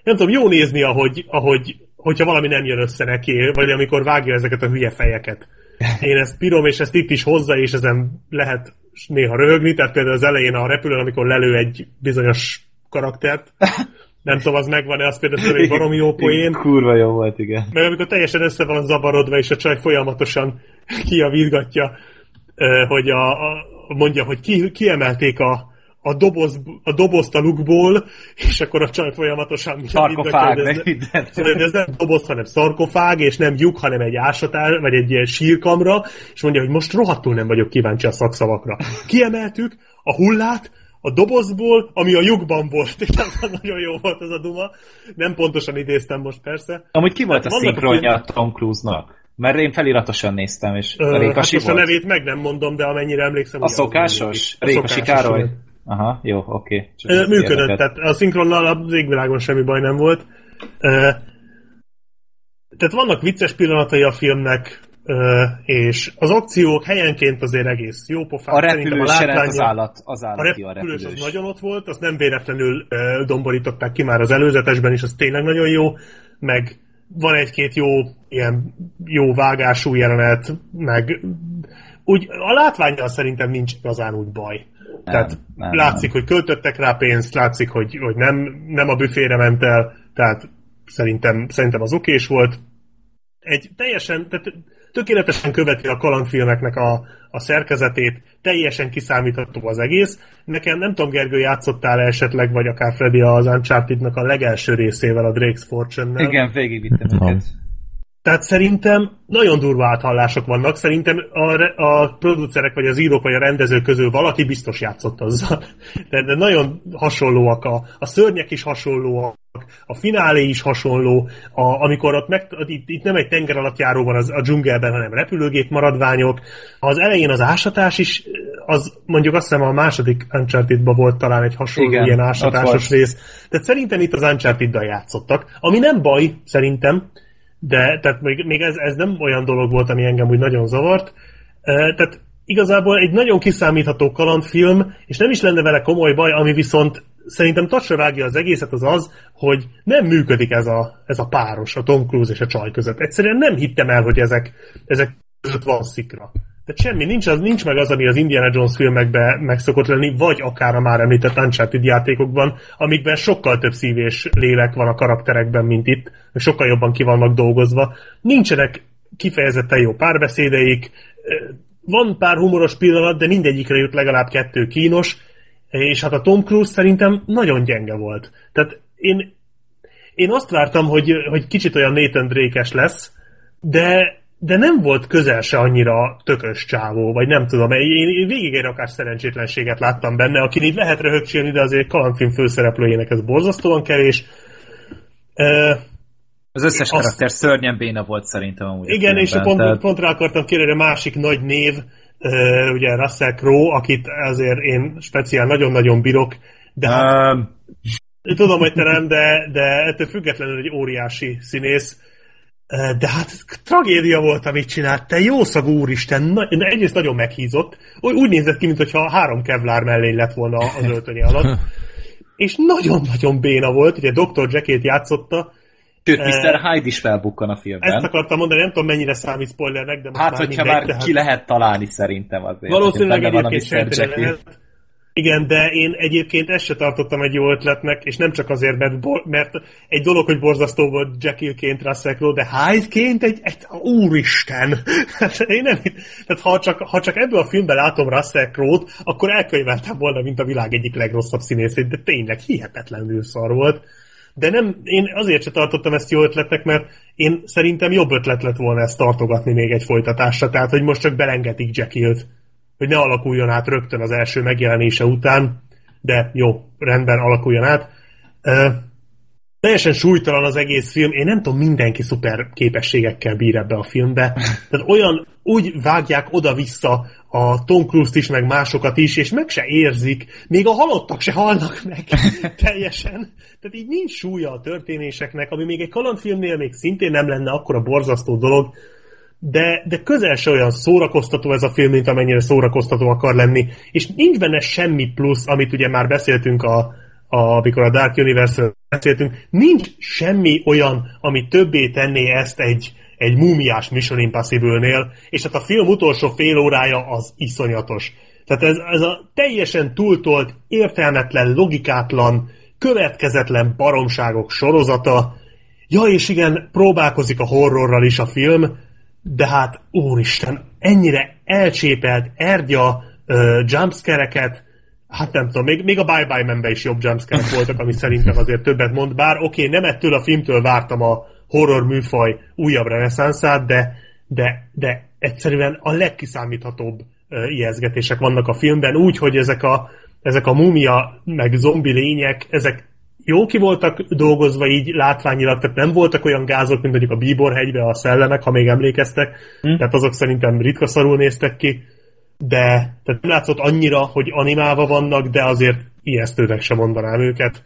[SPEAKER 2] Nem tudom, jó nézni, ahogy, ahogy hogyha valami nem jön össze neki, vagy amikor vágja ezeket a hülye fejeket. Én ezt bírom, és ezt itt is hozza, és ezen lehet néha röhögni, tehát például az elején a repülőn, amikor lelő egy bizonyos karaktert, nem tudom, az megvan-e, az például egy baromi jó poén.
[SPEAKER 5] Kurva jó volt, igen.
[SPEAKER 2] Meg amikor teljesen össze van zavarodva, és a csaj folyamatosan kiavítgatja, hogy a, a, mondja, hogy ki, kiemelték a, a, doboz, a dobozt a lukból, és akkor a csaj folyamatosan...
[SPEAKER 5] Szarkofág,
[SPEAKER 2] ez, ez, ez nem doboz, hanem szarkofág, és nem lyuk, hanem egy ásatár, vagy egy ilyen sírkamra, és mondja, hogy most rohadtul nem vagyok kíváncsi a szakszavakra. Kiemeltük a hullát, a dobozból, ami a lyukban volt. És nagyon jó volt ez a duma. Nem pontosan idéztem most persze.
[SPEAKER 5] Amúgy ki volt hát a szinkronja a Tom Cruise-nak? Mert én feliratosan néztem, és Ö, a Rékasi
[SPEAKER 2] hát most a nevét meg nem mondom, de amennyire emlékszem...
[SPEAKER 5] A szokásos? A Rékasi Károly? Aha, jó, oké.
[SPEAKER 2] Okay. Működött, tehát a szinkronnal az égvilágon semmi baj nem volt. Tehát vannak vicces pillanatai a filmnek, és az akciók helyenként azért egész jó pofán.
[SPEAKER 5] A repülős a látvány, az állat, az állat
[SPEAKER 2] a repülős, a repülős az nagyon ott volt, azt nem véletlenül domborították ki már az előzetesben is, az tényleg nagyon jó, meg van egy-két jó ilyen jó vágású jelenet, meg úgy a látványjal szerintem nincs igazán úgy baj. Nem, tehát nem, látszik, nem. hogy költöttek rá pénzt, látszik, hogy, hogy nem, nem a büfére ment el, tehát szerintem, szerintem az okés volt. Egy teljesen, tehát tökéletesen követi a kalandfilmeknek a, a szerkezetét, teljesen kiszámítható az egész. Nekem nem tudom, Gergő, játszottál esetleg, vagy akár Freddy az Uncharted-nak a legelső részével, a Drake's Fortune-nel.
[SPEAKER 5] Igen, végigvittem őket.
[SPEAKER 2] Tehát szerintem nagyon durva áthallások vannak. Szerintem a, a producerek, vagy az írók, vagy a rendezők közül valaki biztos játszott azzal. De, de nagyon hasonlóak a, a szörnyek is hasonlóak, a finálé is hasonló, a, amikor ott meg, itt, itt, nem egy tenger alatt járó van az, a dzsungelben, hanem repülőgép maradványok. Az elején az ásatás is, az mondjuk azt hiszem a második uncharted volt talán egy hasonló Igen, ilyen ásatásos rész. Tehát szerintem itt az Uncharted-dal játszottak, ami nem baj, szerintem, de tehát még, még ez, ez nem olyan dolog volt, ami engem úgy nagyon zavart. Tehát igazából egy nagyon kiszámítható kalandfilm, és nem is lenne vele komoly baj, ami viszont szerintem tacsra vágja az egészet, az az, hogy nem működik ez a, ez a páros, a Tom Cruise és a csaj között. Egyszerűen nem hittem el, hogy ezek, ezek között van szikra. Tehát semmi, nincs, az, nincs meg az, ami az Indiana Jones filmekben meg szokott lenni, vagy akár a már említett Uncharted játékokban, amikben sokkal több szív és lélek van a karakterekben, mint itt, sokkal jobban ki vannak dolgozva. Nincsenek kifejezetten jó párbeszédeik, van pár humoros pillanat, de mindegyikre jut legalább kettő kínos, és hát a Tom Cruise szerintem nagyon gyenge volt. Tehát én, én azt vártam, hogy, hogy kicsit olyan Nathan drake lesz, de, de nem volt közel se annyira tökös csávó, vagy nem tudom, én, én végig egy akár szerencsétlenséget láttam benne, akin így lehet röhögcsélni, de azért kalandfilm főszereplőjének ez borzasztóan kevés.
[SPEAKER 5] Az összes azt... karakter szörnyen béna volt szerintem amúgy.
[SPEAKER 2] Igen, és pont, tehát... pont rá akartam kérni a másik nagy név, uh, ugye Russell Crowe, akit azért én speciál nagyon-nagyon bírok, de hát, um... tudom, hogy te nem, de, de ettől függetlenül egy óriási színész. De hát tragédia volt, amit csinált. Te jószag úristen, na, egyrészt nagyon meghízott. Úgy nézett ki, mintha három kevlár mellé lett volna az öltönyi alatt. És nagyon-nagyon béna volt, ugye Dr. Jackét játszotta,
[SPEAKER 5] Sőt, Mr. Hyde is felbukkan a filmben.
[SPEAKER 2] Ezt akartam mondani, nem tudom mennyire számít spoilernek, de most
[SPEAKER 5] Hát, hogyha mindegy, már tehát... ki lehet találni szerintem azért.
[SPEAKER 2] Valószínűleg egyébként senki lehet. Igen, de én egyébként ezt se tartottam egy jó ötletnek, és nem csak azért, mert, mert egy dolog, hogy borzasztó volt Jekyllként Russell Crowe, de Hyde-ként egy, egy úristen! Hát én nem, tehát ha csak, ha csak ebből a filmben látom Russell Crowe-t, akkor elkönyveltem volna, mint a világ egyik legrosszabb színészét, de tényleg hihetetlenül szar volt. De nem, én azért se tartottam ezt jó ötletnek, mert én szerintem jobb ötlet lett volna ezt tartogatni még egy folytatásra, tehát hogy most csak belengetik Jackilt, hogy ne alakuljon át rögtön az első megjelenése után, de jó, rendben alakuljon át. Teljesen súlytalan az egész film, én nem tudom, mindenki szuper képességekkel bír ebbe a filmbe, tehát olyan, úgy vágják oda-vissza a Tom Cruise-t is, meg másokat is, és meg se érzik, még a halottak se halnak meg teljesen. Tehát így nincs súlya a történéseknek, ami még egy kalandfilmnél még szintén nem lenne akkora borzasztó dolog, de, de közel se olyan szórakoztató ez a film, mint amennyire szórakoztató akar lenni, és nincs benne semmi plusz, amit ugye már beszéltünk a, a, amikor a Dark Universe-ről beszéltünk, nincs semmi olyan, ami többé tenné ezt egy, egy múmiás Mission Impossible-nél, és hát a film utolsó fél órája az iszonyatos. Tehát ez, ez a teljesen túltolt, értelmetlen, logikátlan, következetlen baromságok sorozata. Ja, és igen, próbálkozik a horrorral is a film, de hát, úristen, ennyire elcsépelt, ergya uh, jumpscare-eket, hát nem tudom, még, még a Bye Bye Man-ben is jobb jumpscare voltak, ami szerintem azért többet mond, bár oké, okay, nem ettől a filmtől vártam a horror műfaj újabb reneszánszát, de, de, de egyszerűen a legkiszámíthatóbb uh, ijeszgetések vannak a filmben, úgy, hogy ezek a, ezek a mumia meg zombi lények, ezek jó ki voltak dolgozva így látványilag, tehát nem voltak olyan gázok, mint mondjuk a Bíborhegybe a szellemek, ha még emlékeztek, hm. tehát azok szerintem ritka szarul néztek ki, de tehát nem látszott annyira, hogy animálva vannak, de azért ijesztőnek sem mondanám őket,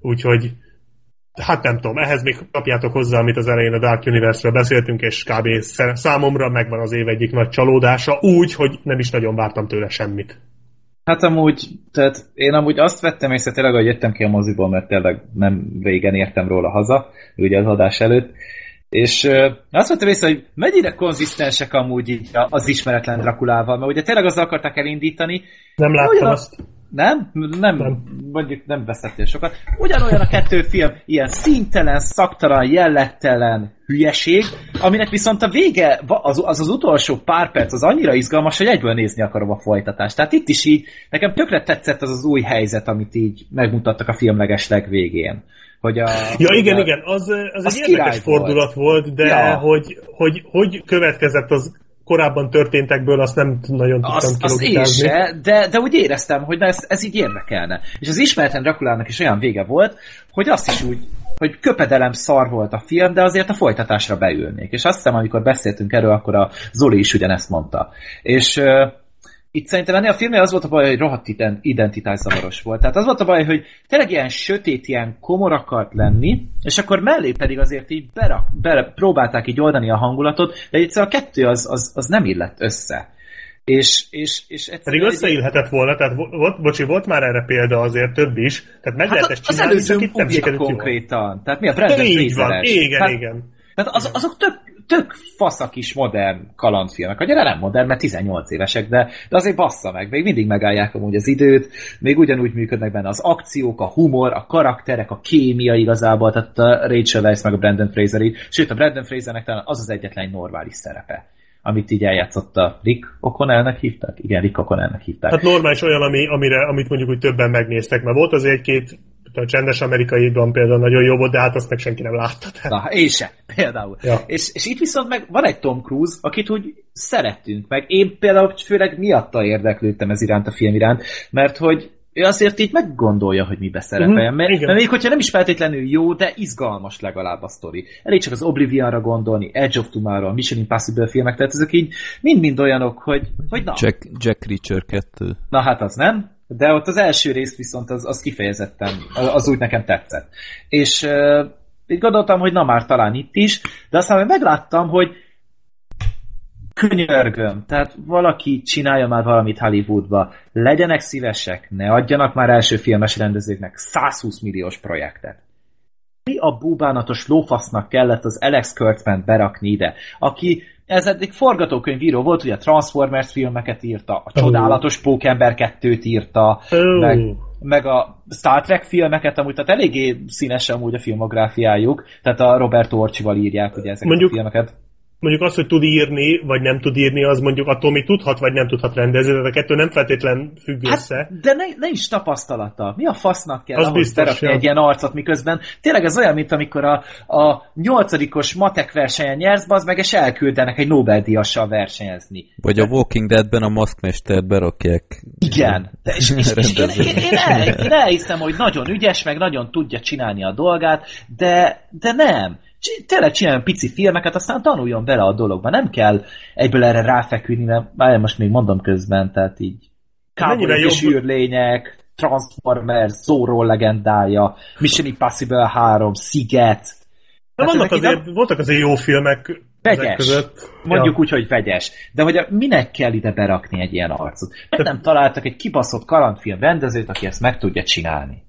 [SPEAKER 2] úgyhogy hát nem tudom, ehhez még kapjátok hozzá, amit az elején a Dark Universe-ről beszéltünk, és kb. számomra megvan az év egyik nagy csalódása, úgy, hogy nem is nagyon vártam tőle semmit.
[SPEAKER 5] Hát amúgy, tehát én amúgy azt vettem észre tényleg, hogy jöttem ki a moziból, mert tényleg nem régen értem róla haza, ugye az adás előtt, és uh, azt vettem észre, hogy mennyire konzisztensek amúgy így az ismeretlen Drakulával, mert ugye tényleg azzal akarták elindítani.
[SPEAKER 2] Nem láttam ugyan, azt.
[SPEAKER 5] Nem? Nem, nem. mondjuk nem veszettél sokat. Ugyanolyan a kettő film, ilyen szintelen, szaktalan, jellettelen hülyeség, aminek viszont a vége, az, az az utolsó pár perc az annyira izgalmas, hogy egyből nézni akarom a folytatást. Tehát itt is így, nekem tökre tetszett az az új helyzet, amit így megmutattak a filmleges legvégén. Hogy a,
[SPEAKER 2] ja, igen, a, igen, az, az, az egy érdekes fordulat volt, volt de ja. hogy, hogy, hogy következett az korábban történtekből azt nem nagyon tudtam azt,
[SPEAKER 5] azt én se, de, de úgy éreztem, hogy na ez, ez így érdekelne. És az ismeretlen Drakulának is olyan vége volt, hogy azt is úgy hogy köpedelem szar volt a film, de azért a folytatásra beülnék. És azt hiszem, amikor beszéltünk erről, akkor a Zoli is ugyanezt mondta. És itt szerintem ennél a filmnél az volt a baj, hogy rohadt identitászavaros volt. Tehát az volt a baj, hogy tényleg ilyen sötét, ilyen komor akart lenni, és akkor mellé pedig azért így berak, bele, próbálták így oldani a hangulatot, de egyszer a kettő az, az, az nem illett össze. És, és, és
[SPEAKER 2] Pedig összeillhetett volna, tehát volt, bocsi, volt már erre példa azért több is, tehát meg hát lehet ezt
[SPEAKER 5] csinálni, az előző nem sikerült konkrétan. Jól. Tehát mi a Brandon
[SPEAKER 2] Így van, igen,
[SPEAKER 5] tehát,
[SPEAKER 2] igen.
[SPEAKER 5] Tehát az, azok tök, tök faszak is modern kalandfilmek. Ugye nem modern, mert 18 évesek, de, de azért bassza meg. Még mindig megállják amúgy az időt, még ugyanúgy működnek benne az akciók, a humor, a karakterek, a kémia igazából, tehát a Rachel Weisz meg a Brandon Fraser Sőt, a Brandon Frasernek talán az az egyetlen normális szerepe amit így eljátszott a Rick O'Connellnek hívták? Igen, Rick O'Connellnek hívták.
[SPEAKER 2] Hát normális olyan, ami, amire, amit mondjuk úgy többen megnéztek, mert volt az egy-két a csendes amerikaiban például nagyon jó volt, de hát azt meg senki nem látta. Tehát.
[SPEAKER 5] Na, én sem, például. Ja. És, és itt viszont meg van egy Tom Cruise, akit úgy szerettünk meg. Én például főleg miatta érdeklődtem ez iránt a film iránt, mert hogy ő azért így meggondolja, hogy mibe szerepeljen. Mert, mert még hogyha nem is feltétlenül jó, de izgalmas legalább a sztori. Elég csak az Oblivionra gondolni, Edge of Tomorrow, Mission Impossible filmek, tehát ezek így mind-mind olyanok, hogy, hogy na.
[SPEAKER 3] Jack, Jack Reacher 2.
[SPEAKER 5] Na hát az nem, de ott az első rész viszont az, az kifejezetten, az úgy nekem tetszett. És így gondoltam, hogy na már talán itt is, de aztán megláttam, hogy könyörgöm, tehát valaki csinálja már valamit Hollywoodba, legyenek szívesek, ne adjanak már első filmes rendezőknek 120 milliós projektet. Mi a búbánatos lófasznak kellett az Alex Kurtzman berakni ide, aki ez eddig forgatókönyvíró volt, ugye a Transformers filmeket írta, a Csodálatos. Pókember 2-t írta, oh. meg, meg a Star Trek filmeket, amúgy tehát eléggé színes amúgy a filmográfiájuk, tehát a Robert Orcsival írják ugye ezeket Mondjuk, a filmeket
[SPEAKER 2] mondjuk az, hogy tud írni, vagy nem tud írni, az mondjuk attól mi tudhat, vagy nem tudhat rendezni, de a kettő nem feltétlen függ hát, össze.
[SPEAKER 5] De ne, ne is tapasztalata. Mi a fasznak kell az ahhoz biztos, ja. egy ilyen arcot, miközben tényleg ez olyan, mint amikor a, a nyolcadikos matek versenyen nyersz, az meg és elküldenek egy Nobel-díjassal versenyezni.
[SPEAKER 3] Vagy a Walking Deadben a maszkmestert berakják.
[SPEAKER 5] Igen. De és, és, és én, én, én, el, én elhiszem, hogy nagyon ügyes, meg nagyon tudja csinálni a dolgát, de, de nem tényleg csináljon pici filmeket, aztán tanuljon bele a dologba. Nem kell egyből erre ráfeküdni, mert már most még mondom közben, tehát így Cowboy és űrlények, Transformers, Zorro legendája, Mission Impossible 3, Sziget.
[SPEAKER 2] De hát vannak azért, nem... voltak azért jó filmek
[SPEAKER 5] vegyes. között. Mondjuk ja. úgy, hogy vegyes. De hogy minek kell ide berakni egy ilyen arcot? Mert nem találtak egy kibaszott kalandfilm rendezőt, aki ezt meg tudja csinálni.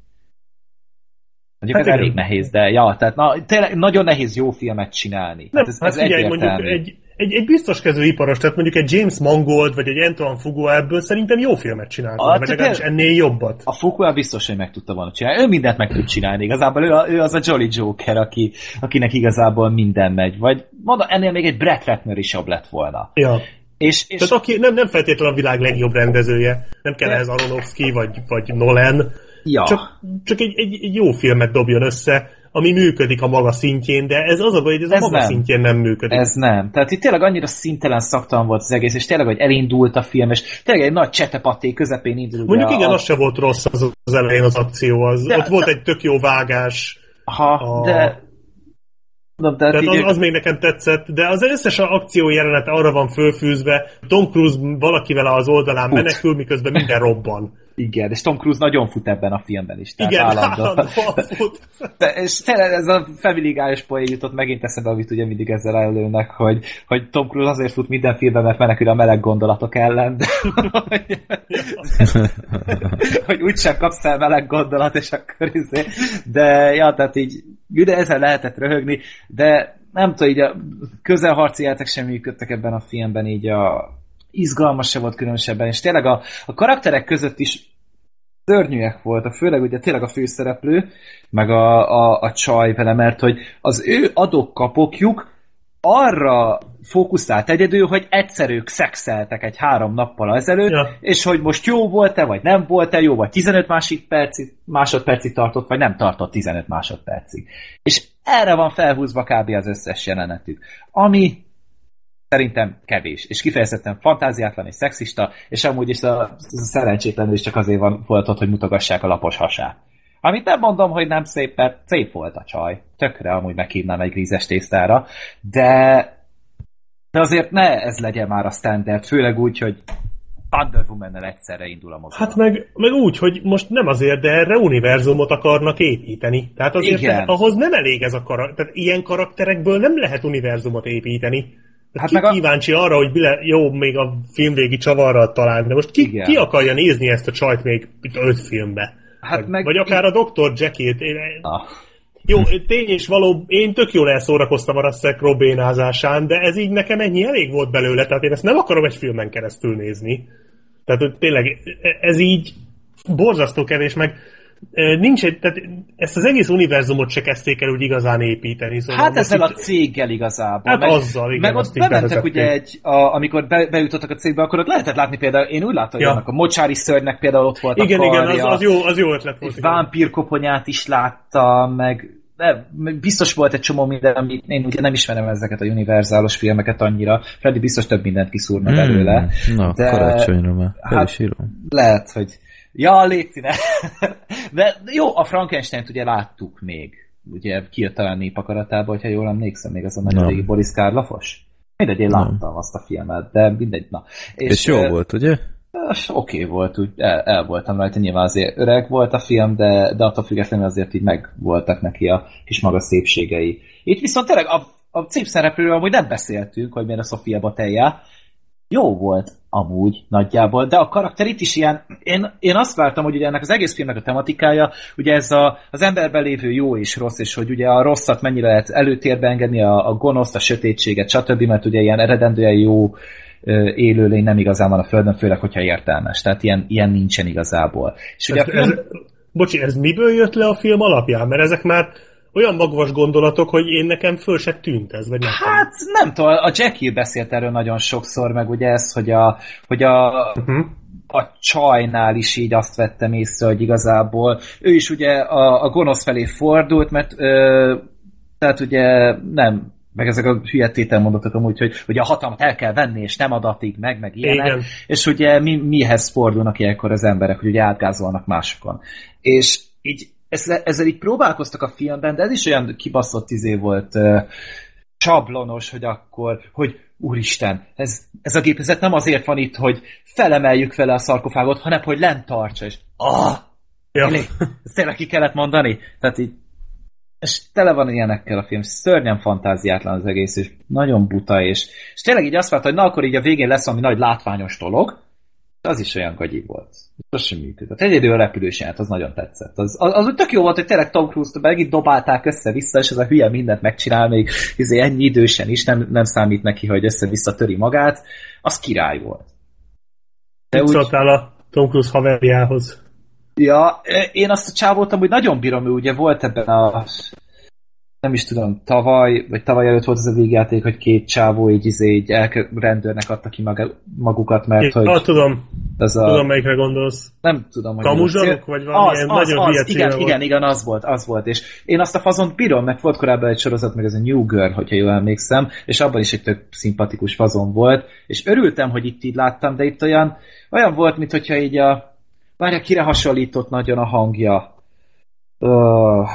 [SPEAKER 5] Mondjuk hát ez igen. elég nehéz, de ja, tehát na, tényleg nagyon nehéz jó filmet csinálni.
[SPEAKER 2] Nem, hát ez, hát ez figyelj, mondjuk egy, egy, egy biztos kezű iparos, tehát mondjuk egy James Mangold, vagy egy Antoine Fuqua ebből szerintem jó filmet csinál, a, vagy legalábbis ennél jobbat.
[SPEAKER 5] A Fuqua biztos, hogy meg tudta volna csinálni. Ő mindent meg tud csinálni. Igazából ő, ő az a Jolly Joker, aki, akinek igazából minden megy. Vagy mondom, ennél még egy Brett Ratner is jobb lett volna.
[SPEAKER 2] Ja. És, és... Tehát aki nem, nem feltétlenül a világ legjobb rendezője, nem kell ehhez Aronofsky vagy, vagy Nolan, Ja. Csak, csak egy, egy, egy jó filmet dobjon össze, ami működik a maga szintjén, de ez az a baj, hogy ez, ez a maga nem. szintjén nem működik.
[SPEAKER 5] Ez nem. Tehát itt tényleg annyira szintelen szaktalan volt az egész, és tényleg, hogy elindult a film, és tényleg egy nagy csetepaté közepén indult.
[SPEAKER 2] Mondjuk igen, a... az se volt rossz az, az elején az akció, az, de, ott volt de... egy tök jó vágás.
[SPEAKER 5] Ha, a... de
[SPEAKER 2] Tudom, tehát tehát az, az még nekem tetszett, de az összes akció jelenete arra van fölfűzve, Tom Cruise valakivel az oldalán Put. menekül, miközben minden robban.
[SPEAKER 5] Igen, és Tom Cruise nagyon fut ebben a filmben is.
[SPEAKER 2] Tehát Igen, állandóan fut.
[SPEAKER 5] De, és tényleg ez a Family Guy-os poén jutott megint eszembe, amit ugye mindig ezzel előnek, hogy, hogy Tom Cruise azért fut minden filmben, mert menekül a meleg gondolatok ellen. De, hogy, hogy úgysem kapsz el meleg gondolat, és akkor izé. De ja, tehát így, de ezzel lehetett röhögni, de nem tudom, így a közelharci játék sem működtek ebben a filmben, így a izgalmas se volt különösebben, és tényleg a, a karakterek között is szörnyűek voltak, főleg ugye tényleg a főszereplő, meg a, a, a csaj vele, mert hogy az ő adok-kapokjuk arra fókuszált egyedül, hogy egyszer ők szexeltek egy három nappal ezelőtt, ja. és hogy most jó volt-e, vagy nem volt-e, jó, vagy 15 másik percig, másodpercig tartott, vagy nem tartott 15 másodpercig. És erre van felhúzva kb. az összes jelenetük. Ami szerintem kevés, és kifejezetten fantáziátlan és szexista, és amúgy is a, a szerencsétlenül is csak azért van volt ott, hogy mutogassák a lapos hasát. Amit nem mondom, hogy nem szép, mert szép volt a csaj. Tökre amúgy meghívnám egy grízes tésztára, de de azért ne ez legyen már a standard, főleg úgy, hogy Wonder woman egyszerre indul a mozgalom.
[SPEAKER 2] Hát meg, meg úgy, hogy most nem azért, de erre univerzumot akarnak építeni. Tehát azért
[SPEAKER 5] Igen.
[SPEAKER 2] ahhoz nem elég ez a karakter. Tehát ilyen karakterekből nem lehet univerzumot építeni. Hát ki
[SPEAKER 5] meg a-
[SPEAKER 2] kíváncsi arra, hogy bile, jó, még a filmvégi csavarral talán, de most ki,
[SPEAKER 5] Igen.
[SPEAKER 2] ki akarja nézni ezt a csajt még öt filmbe?
[SPEAKER 5] Hát
[SPEAKER 2] vagy,
[SPEAKER 5] meg-
[SPEAKER 2] vagy akár a Dr. Jackie-t. Én,
[SPEAKER 5] Ah.
[SPEAKER 2] jó, tény és való, én tök jól elszórakoztam a Russell Crowe bénázásán, de ez így nekem ennyi elég volt belőle, tehát én ezt nem akarom egy filmen keresztül nézni. Tehát hogy tényleg ez így borzasztó kevés, meg nincs egy, tehát ezt az egész univerzumot se kezdték el úgy igazán építeni. Szóval
[SPEAKER 5] Hát ezzel a
[SPEAKER 2] itt-
[SPEAKER 5] céggel igazából.
[SPEAKER 2] Hát azzal, igen,
[SPEAKER 5] Meg ott bementek ugye egy, a, amikor be, bejutottak a cégbe, akkor ott lehetett látni például, én úgy láttam, hogy
[SPEAKER 2] Ja.
[SPEAKER 5] annak a mocsári szörnynek például ott volt
[SPEAKER 2] igen,
[SPEAKER 5] a
[SPEAKER 2] igen,
[SPEAKER 5] karja,
[SPEAKER 2] az, az, jó, az jó ötlet volt. igen.
[SPEAKER 5] vámpírkoponyát is láttam, meg de, meg biztos volt egy csomó minden, amit én ugye nem ismerem ezeket a univerzálos filmeket annyira. Freddy biztos több mindent kiszúrna
[SPEAKER 3] Hmm.
[SPEAKER 5] belőle.
[SPEAKER 3] Na,
[SPEAKER 5] de-
[SPEAKER 3] karácsonyra már.
[SPEAKER 5] Hát-
[SPEAKER 3] is írom.
[SPEAKER 5] Lehet, hogy ja, légy színe. De jó, a Frankenstein-t ugye láttuk még. Ugye kijött talán népakaratába, hogyha jól emlékszem, még az a nagyon régi Boris Karloffos. Mindegy, én
[SPEAKER 3] Nem.
[SPEAKER 5] láttam azt a filmet, de mindegy, na.
[SPEAKER 3] És jó
[SPEAKER 5] ö,
[SPEAKER 3] volt, ugye?
[SPEAKER 5] Oké okay volt, úgy el, el voltam rajta, nyilván azért öreg volt a film, de, de attól függetlenül azért így meg voltak neki a kis maga szépségei. Itt viszont tényleg a, a szép szereplőről amúgy nem beszéltünk, hogy miért a Sofia Batelja. Jó volt amúgy nagyjából, de a karakter itt is ilyen, én, én azt vártam, hogy ugye ennek az egész filmnek a tematikája, ugye ez a, az emberben lévő jó és rossz, és hogy ugye a rosszat mennyire lehet előtérbe engedni, a, a gonoszt, a sötétséget, stb., mert ugye ilyen eredendően jó élőlény nem igazán van a Földön, főleg, hogyha értelmes. Tehát ilyen, ilyen nincsen igazából. És ugye
[SPEAKER 2] Ez,
[SPEAKER 5] a film,
[SPEAKER 2] ez, bocsi, ez miből jött le a film alapján? Mert ezek már olyan magvas gondolatok, hogy én nekem föl se tűnt ez, vagy nem tudom.
[SPEAKER 5] Hát nem tudom, a Jackie beszélt erről nagyon sokszor, meg ugye ez, hogy a, hogy a,
[SPEAKER 2] Uh-huh.
[SPEAKER 5] a csajnál is így azt vettem észre, hogy igazából ő is ugye a, a gonosz felé fordult, mert ö, tehát ugye nem meg ezek a hülye tételmondatok amúgy, hogy, hogy a hatalmat el kell venni, és nem adatik meg, meg ilyenek.
[SPEAKER 2] Igen.
[SPEAKER 5] És ugye mi, mihez fordulnak ilyenkor az emberek, hogy ugye átgázolnak másokon. És így ezzel, ezzel így próbálkoztak a filmben, de ez is olyan kibaszott izé volt uh, sablonos, hogy akkor, hogy úristen, ez, ez a gépezet nem azért van itt, hogy felemeljük vele a szarkofágot, hanem hogy lent tartsa, és ah,
[SPEAKER 2] Ja.
[SPEAKER 5] Really? Ezt tényleg ki kellett mondani? Tehát így és tele van ilyenekkel a film, szörnyen fantáziátlan az egész, és nagyon buta, és, és tényleg így azt várta, hogy na akkor így a végén lesz valami nagy látványos dolog, az is olyan gagyi volt. Az sem működött. Egyedül a repülős jelenet, az nagyon tetszett. Az, az, az tök jó volt, hogy tényleg Tom Cruise-t megint dobálták össze-vissza, és ez a hülye mindent megcsinál, még izé ennyi idősen is, nem, nem számít neki, hogy össze-vissza töri magát. Az király volt.
[SPEAKER 2] Mit
[SPEAKER 5] úgy,
[SPEAKER 2] a Tom Cruise haverjához?
[SPEAKER 5] Ja, én azt a csávót amúgy nagyon bírom, ő ugye volt ebben a nem is tudom, tavaly, vagy tavaly előtt volt ez a végjáték, hogy két csávó így, izé, így elke, rendőrnek adta ki maga, magukat, mert
[SPEAKER 2] Én,
[SPEAKER 5] hogy
[SPEAKER 2] ah, tudom,
[SPEAKER 5] ez a...
[SPEAKER 2] tudom, melyikre gondolsz.
[SPEAKER 5] Nem tudom, hogy...
[SPEAKER 2] Kamuzsarok, vagy valamilyen
[SPEAKER 5] az, az,
[SPEAKER 2] nagyon
[SPEAKER 5] az, igen,
[SPEAKER 2] címe
[SPEAKER 5] igen,
[SPEAKER 2] volt.
[SPEAKER 5] igen, az volt, az volt. És én azt a fazont bírom, mert volt korábban egy sorozat, meg ez a New Girl, hogyha jól emlékszem, és abban is egy tök szimpatikus fazon volt, és örültem, hogy itt így láttam, de itt olyan, olyan volt, mint hogyha így a... Várja, kire hasonlított nagyon a hangja? Uh,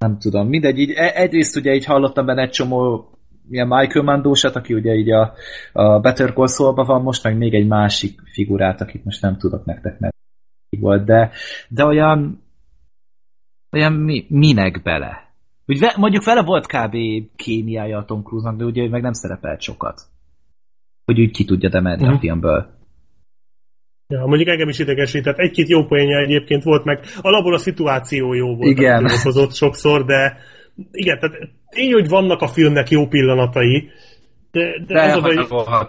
[SPEAKER 5] nem tudom, mindegy, így e- egyrészt ugye így hallottam benne egy csomó ilyen Michael Mandósat, aki ugye így a, a Better Call Saul-ban van most, meg még egy másik figurát, akit most nem tudok nektek meg volt, de, de olyan olyan mi, minek bele? Úgy ve, mondjuk vele volt kb. kémiája a Tom Cruise-nak, de ugye ő meg nem szerepelt sokat. Hogy úgy ki tudja demenni
[SPEAKER 2] Mhm.
[SPEAKER 5] a filmből.
[SPEAKER 2] Ja, mondjuk engem is idegesített. Egy-két jó poénja egyébként volt, meg alapból a szituáció jó volt,
[SPEAKER 5] Igen.
[SPEAKER 2] okozott sokszor, de igen, tehát tény, hogy vannak a filmnek jó pillanatai, de, de,
[SPEAKER 5] De
[SPEAKER 2] az a baj,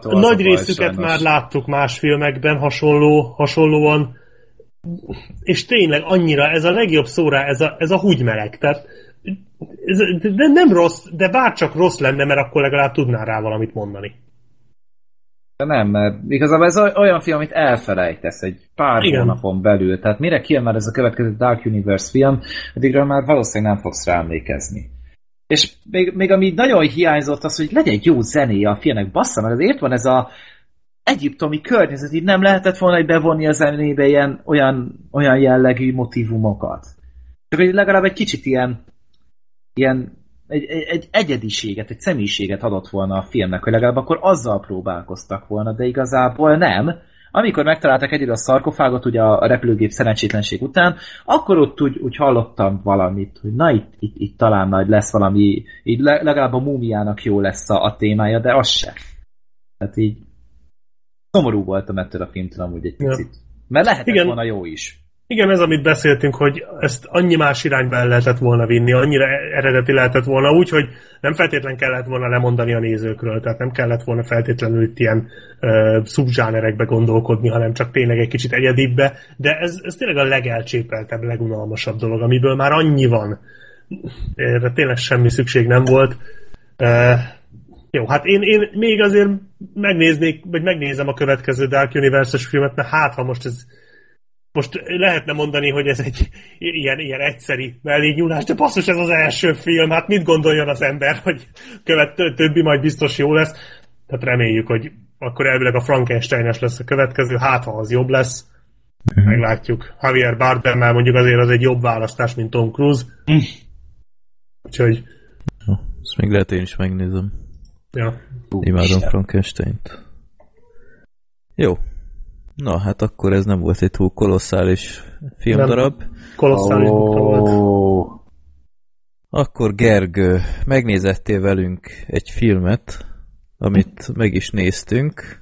[SPEAKER 2] a nagy részüket
[SPEAKER 5] sajnos.
[SPEAKER 2] már láttuk más filmekben hasonló, hasonlóan, és tényleg annyira, ez a legjobb szóra, ez a, ez a húgymeleg, tehát ez, de nem rossz, de bárcsak rossz lenne, mert akkor legalább tudnál rá valamit mondani.
[SPEAKER 5] De nem, mert igazából ez oly- olyan film, amit elfelejtesz egy pár
[SPEAKER 2] Igen.
[SPEAKER 5] hónapon belül. Tehát mire kijön már ez a következő Dark Universe film, addigra már valószínűleg nem fogsz rá emlékezni. És még, még ami nagyon hiányzott az, hogy legyen jó zenéje a filmnek, bassza, mert azért van ez a egyiptomi környezet, így nem lehetett volna hogy bevonni a zenébe ilyen, olyan, olyan jellegű motivumokat. Csak hogy legalább egy kicsit ilyen, ilyen egy, egy, egy egyediséget, egy személyiséget adott volna a filmnek, hogy legalább akkor azzal próbálkoztak volna, de igazából nem. Amikor megtalálták egyedül a szarkofágot ugye a repülőgép szerencsétlenség után, akkor ott úgy, úgy hallottam valamit, hogy na itt, itt, itt talán majd lesz valami, így legalább a múmiának jó lesz a, a témája, de az se. Tehát így szomorú voltam ettől a filmtől amúgy egy picit. Ja. Mert lehetett Igen. volna jó is.
[SPEAKER 2] Igen, ez amit beszéltünk, hogy ezt annyi más irányba el lehetett volna vinni, annyira eredeti lehetett volna, úgy, hogy nem feltétlen kellett volna lemondani a nézőkről, tehát nem kellett volna feltétlenül itt ilyen uh, szubzsánerekbe gondolkodni, hanem csak tényleg egy kicsit egyedibbe, de ez, ez tényleg a legelcsépeltebb, legunalmasabb dolog, amiből már annyi van. Erre tényleg semmi szükség nem volt. Uh, jó, hát én, én még azért megnéznék, vagy megnézem a következő Dark Universe-es filmet, mert hát ha most ez most lehetne mondani, hogy ez egy ilyen, ilyen egyszeri mellényúlás, de basszus, ez az első film, hát mit gondoljon az ember, hogy követ, többi majd biztos jó lesz. Tehát reméljük, hogy akkor elvileg a frankenstein lesz a következő, hát ha az jobb lesz, mm-hmm. meglátjuk. Javier Bardemmel mondjuk azért az egy jobb választás, mint Tom Cruise. Mm. Úgyhogy...
[SPEAKER 3] Ezt még lehet én is megnézem.
[SPEAKER 2] Ja.
[SPEAKER 3] Imádom Frankenstein-t. Jó, Na, hát akkor ez nem volt egy túl kolosszális filmdarab. Nem,
[SPEAKER 2] kolosszális oh. volt.
[SPEAKER 3] Akkor Gergő, megnézettél velünk egy filmet, amit meg is néztünk.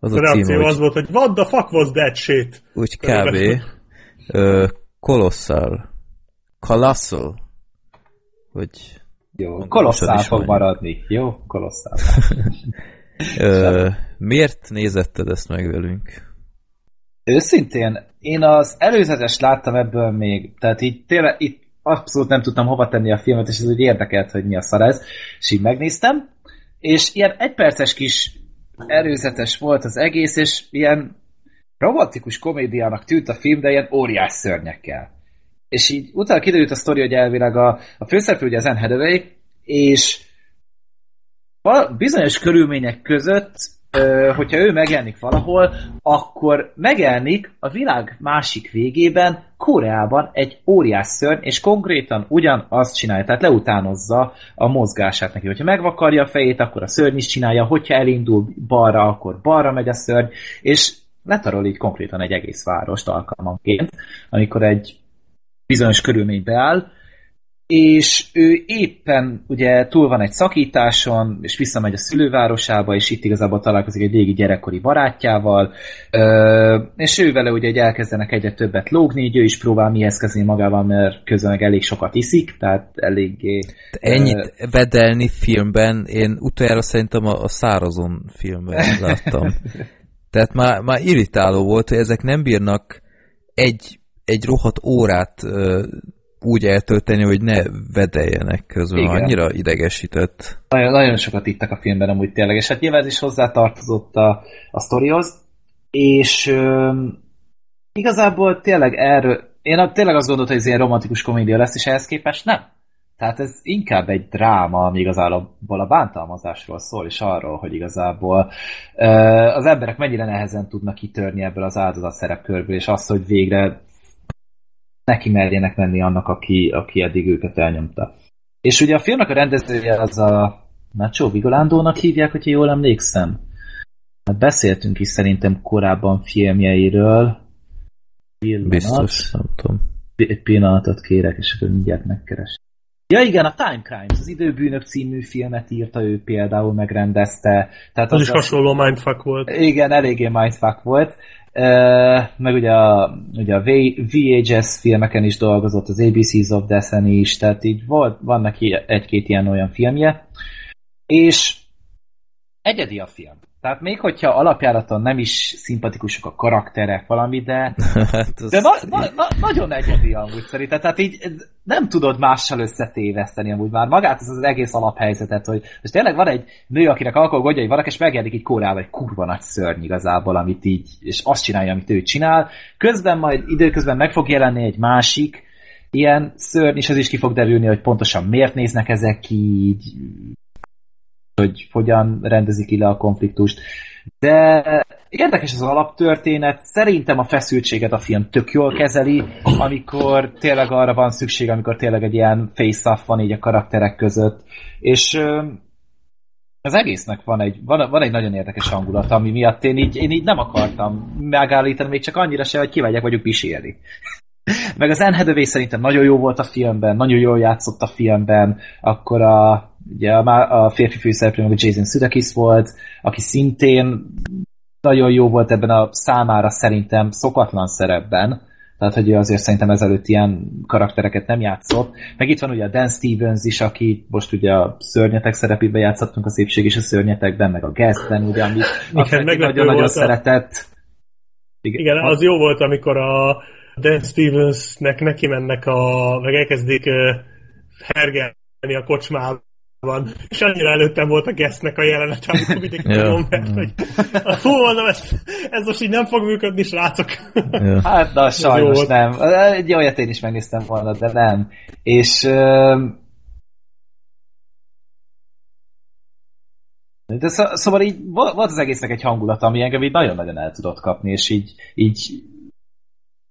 [SPEAKER 2] Az a, a cím, hogy... az volt, hogy what the fuck was that shit?
[SPEAKER 3] Úgy kb. Kolosszál. Colossal. Hogy...
[SPEAKER 5] Jó, kolosszál fog maradni. Jó, kolosszál.
[SPEAKER 3] miért nézetted ezt meg velünk?
[SPEAKER 5] Őszintén, én az előzetes láttam ebből még, tehát így tényleg itt abszolút nem tudtam hova tenni a filmet, és ez úgy érdekelt, hogy mi a szar ez, és így megnéztem, és ilyen egyperces kis előzetes volt az egész, és ilyen romantikus komédiának tűnt a film, de ilyen óriás szörnyekkel. És így utána kiderült a sztori, hogy elvileg a, a főszereplő ugye az Anne Hathaway, és bizonyos körülmények között hogyha ő megjelenik valahol, akkor megjelenik a világ másik végében, Koreában egy óriás szörny, és konkrétan ugyanazt csinálja, tehát leutánozza a mozgását neki. Hogyha megvakarja a fejét, akkor a szörny is csinálja, hogyha elindul balra, akkor balra megy a szörny, és letarol így konkrétan egy egész várost alkalmanként, amikor egy bizonyos körülmény beáll, és ő éppen ugye túl van egy szakításon, és visszamegy a szülővárosába, és itt igazából találkozik egy régi gyerekkori barátjával, és ő vele ugye elkezdenek egyre többet lógni, így ő is próbál mihez kezdeni magával, mert közben meg elég sokat iszik, tehát eléggé...
[SPEAKER 3] Ennyit uh, vedelni filmben, én utoljára szerintem a, a Szárazon filmben láttam. tehát már, már irritáló volt, hogy ezek nem bírnak egy, egy rohadt órát úgy eltölteni, hogy ne vedeljenek közben. Igen. Annyira idegesített.
[SPEAKER 5] Nagyon, nagyon sokat ittak a filmben amúgy tényleg, és hát nyilván is hozzá tartozott a, a sztorihoz, és üm, igazából tényleg erről, én tényleg azt gondoltam, hogy ez ilyen romantikus komédia lesz, és ehhez képest nem. Tehát ez inkább egy dráma, ami igazából a bántalmazásról szól, és arról, hogy igazából az emberek mennyire nehezen tudnak kitörni ebből az áldozat szerepkörből, és azt, hogy végre neki merjenek menni annak, aki, aki eddig őket elnyomta. És ugye a filmnek a rendezője az a Nacho Vigolandónak hívják, hogyha jól emlékszem. Hát beszéltünk is szerintem korábban filmjeiről.
[SPEAKER 3] Pillanat. Biztos, nem tudom.
[SPEAKER 5] Egy pillanatot kérek, és akkor mindjárt megkeres. Ja igen, a Time Crimes, az Időbűnök című filmet írta ő például, megrendezte.
[SPEAKER 2] Tehát az, az is hasonló mindfuck volt.
[SPEAKER 5] Igen, eléggé mindfuck volt meg ugye a, ugye a VHS filmeken is dolgozott, az ABCs of Death-en is, tehát így volt, van neki egy-két ilyen olyan filmje, és egyedi a film. Tehát még hogyha alapjáraton nem is szimpatikusok a karakterek valami, de, hát de na, na, na, nagyon egyedi amúgy szerintem. Tehát így nem tudod mással összetéveszteni amúgy már magát, ez az egész alaphelyzetet, hogy most tényleg van egy nő, akinek alkoholgondjai vannak, és megjelenik egy kórával egy kurva nagy szörny igazából, amit így, és azt csinálja, amit ő csinál. Közben majd időközben meg fog jelenni egy másik, ilyen szörny, és az is ki fog derülni, hogy pontosan miért néznek ezek így, hogy hogyan rendezik le a konfliktust. De érdekes az alaptörténet, szerintem a feszültséget a film tök jól kezeli, amikor tényleg arra van szükség, amikor tényleg egy ilyen face-off van így a karakterek között, és az egésznek van egy, van, van egy nagyon érdekes hangulat, ami miatt én így, én így nem akartam megállítani, még csak annyira se, hogy kivegyek vagyok pisélni. Meg az Anne szerintem nagyon jó volt a filmben, nagyon jól játszott a filmben, akkor a, ugye a, a férfi főszereplő meg a Jason Sudeikis volt, aki szintén nagyon jó volt ebben a számára szerintem szokatlan szerepben, tehát hogy azért szerintem ezelőtt ilyen karaktereket nem játszott. Meg itt van ugye a Dan Stevens is, aki most ugye a szörnyetek szerepébe játszottunk a szépség és a szörnyetekben, meg a Guestben, ugye, amit nagyon-nagyon szeretett.
[SPEAKER 2] Igen, igen, az jó volt, amikor a Dan Stevensnek neki mennek a, meg elkezdik hergelni a kocsmában, és annyira előttem volt a Guestnek a jelenet, amikor mindig tudom, mert hogy fú, mondom, ez, ez most így nem fog működni, srácok.
[SPEAKER 5] Hát, na, sajnos nem. Egy olyat én is megnéztem volna, de nem. És de szó, szóval így volt az egésznek egy hangulata, ami engem így nagyon-nagyon el tudott kapni, és így, így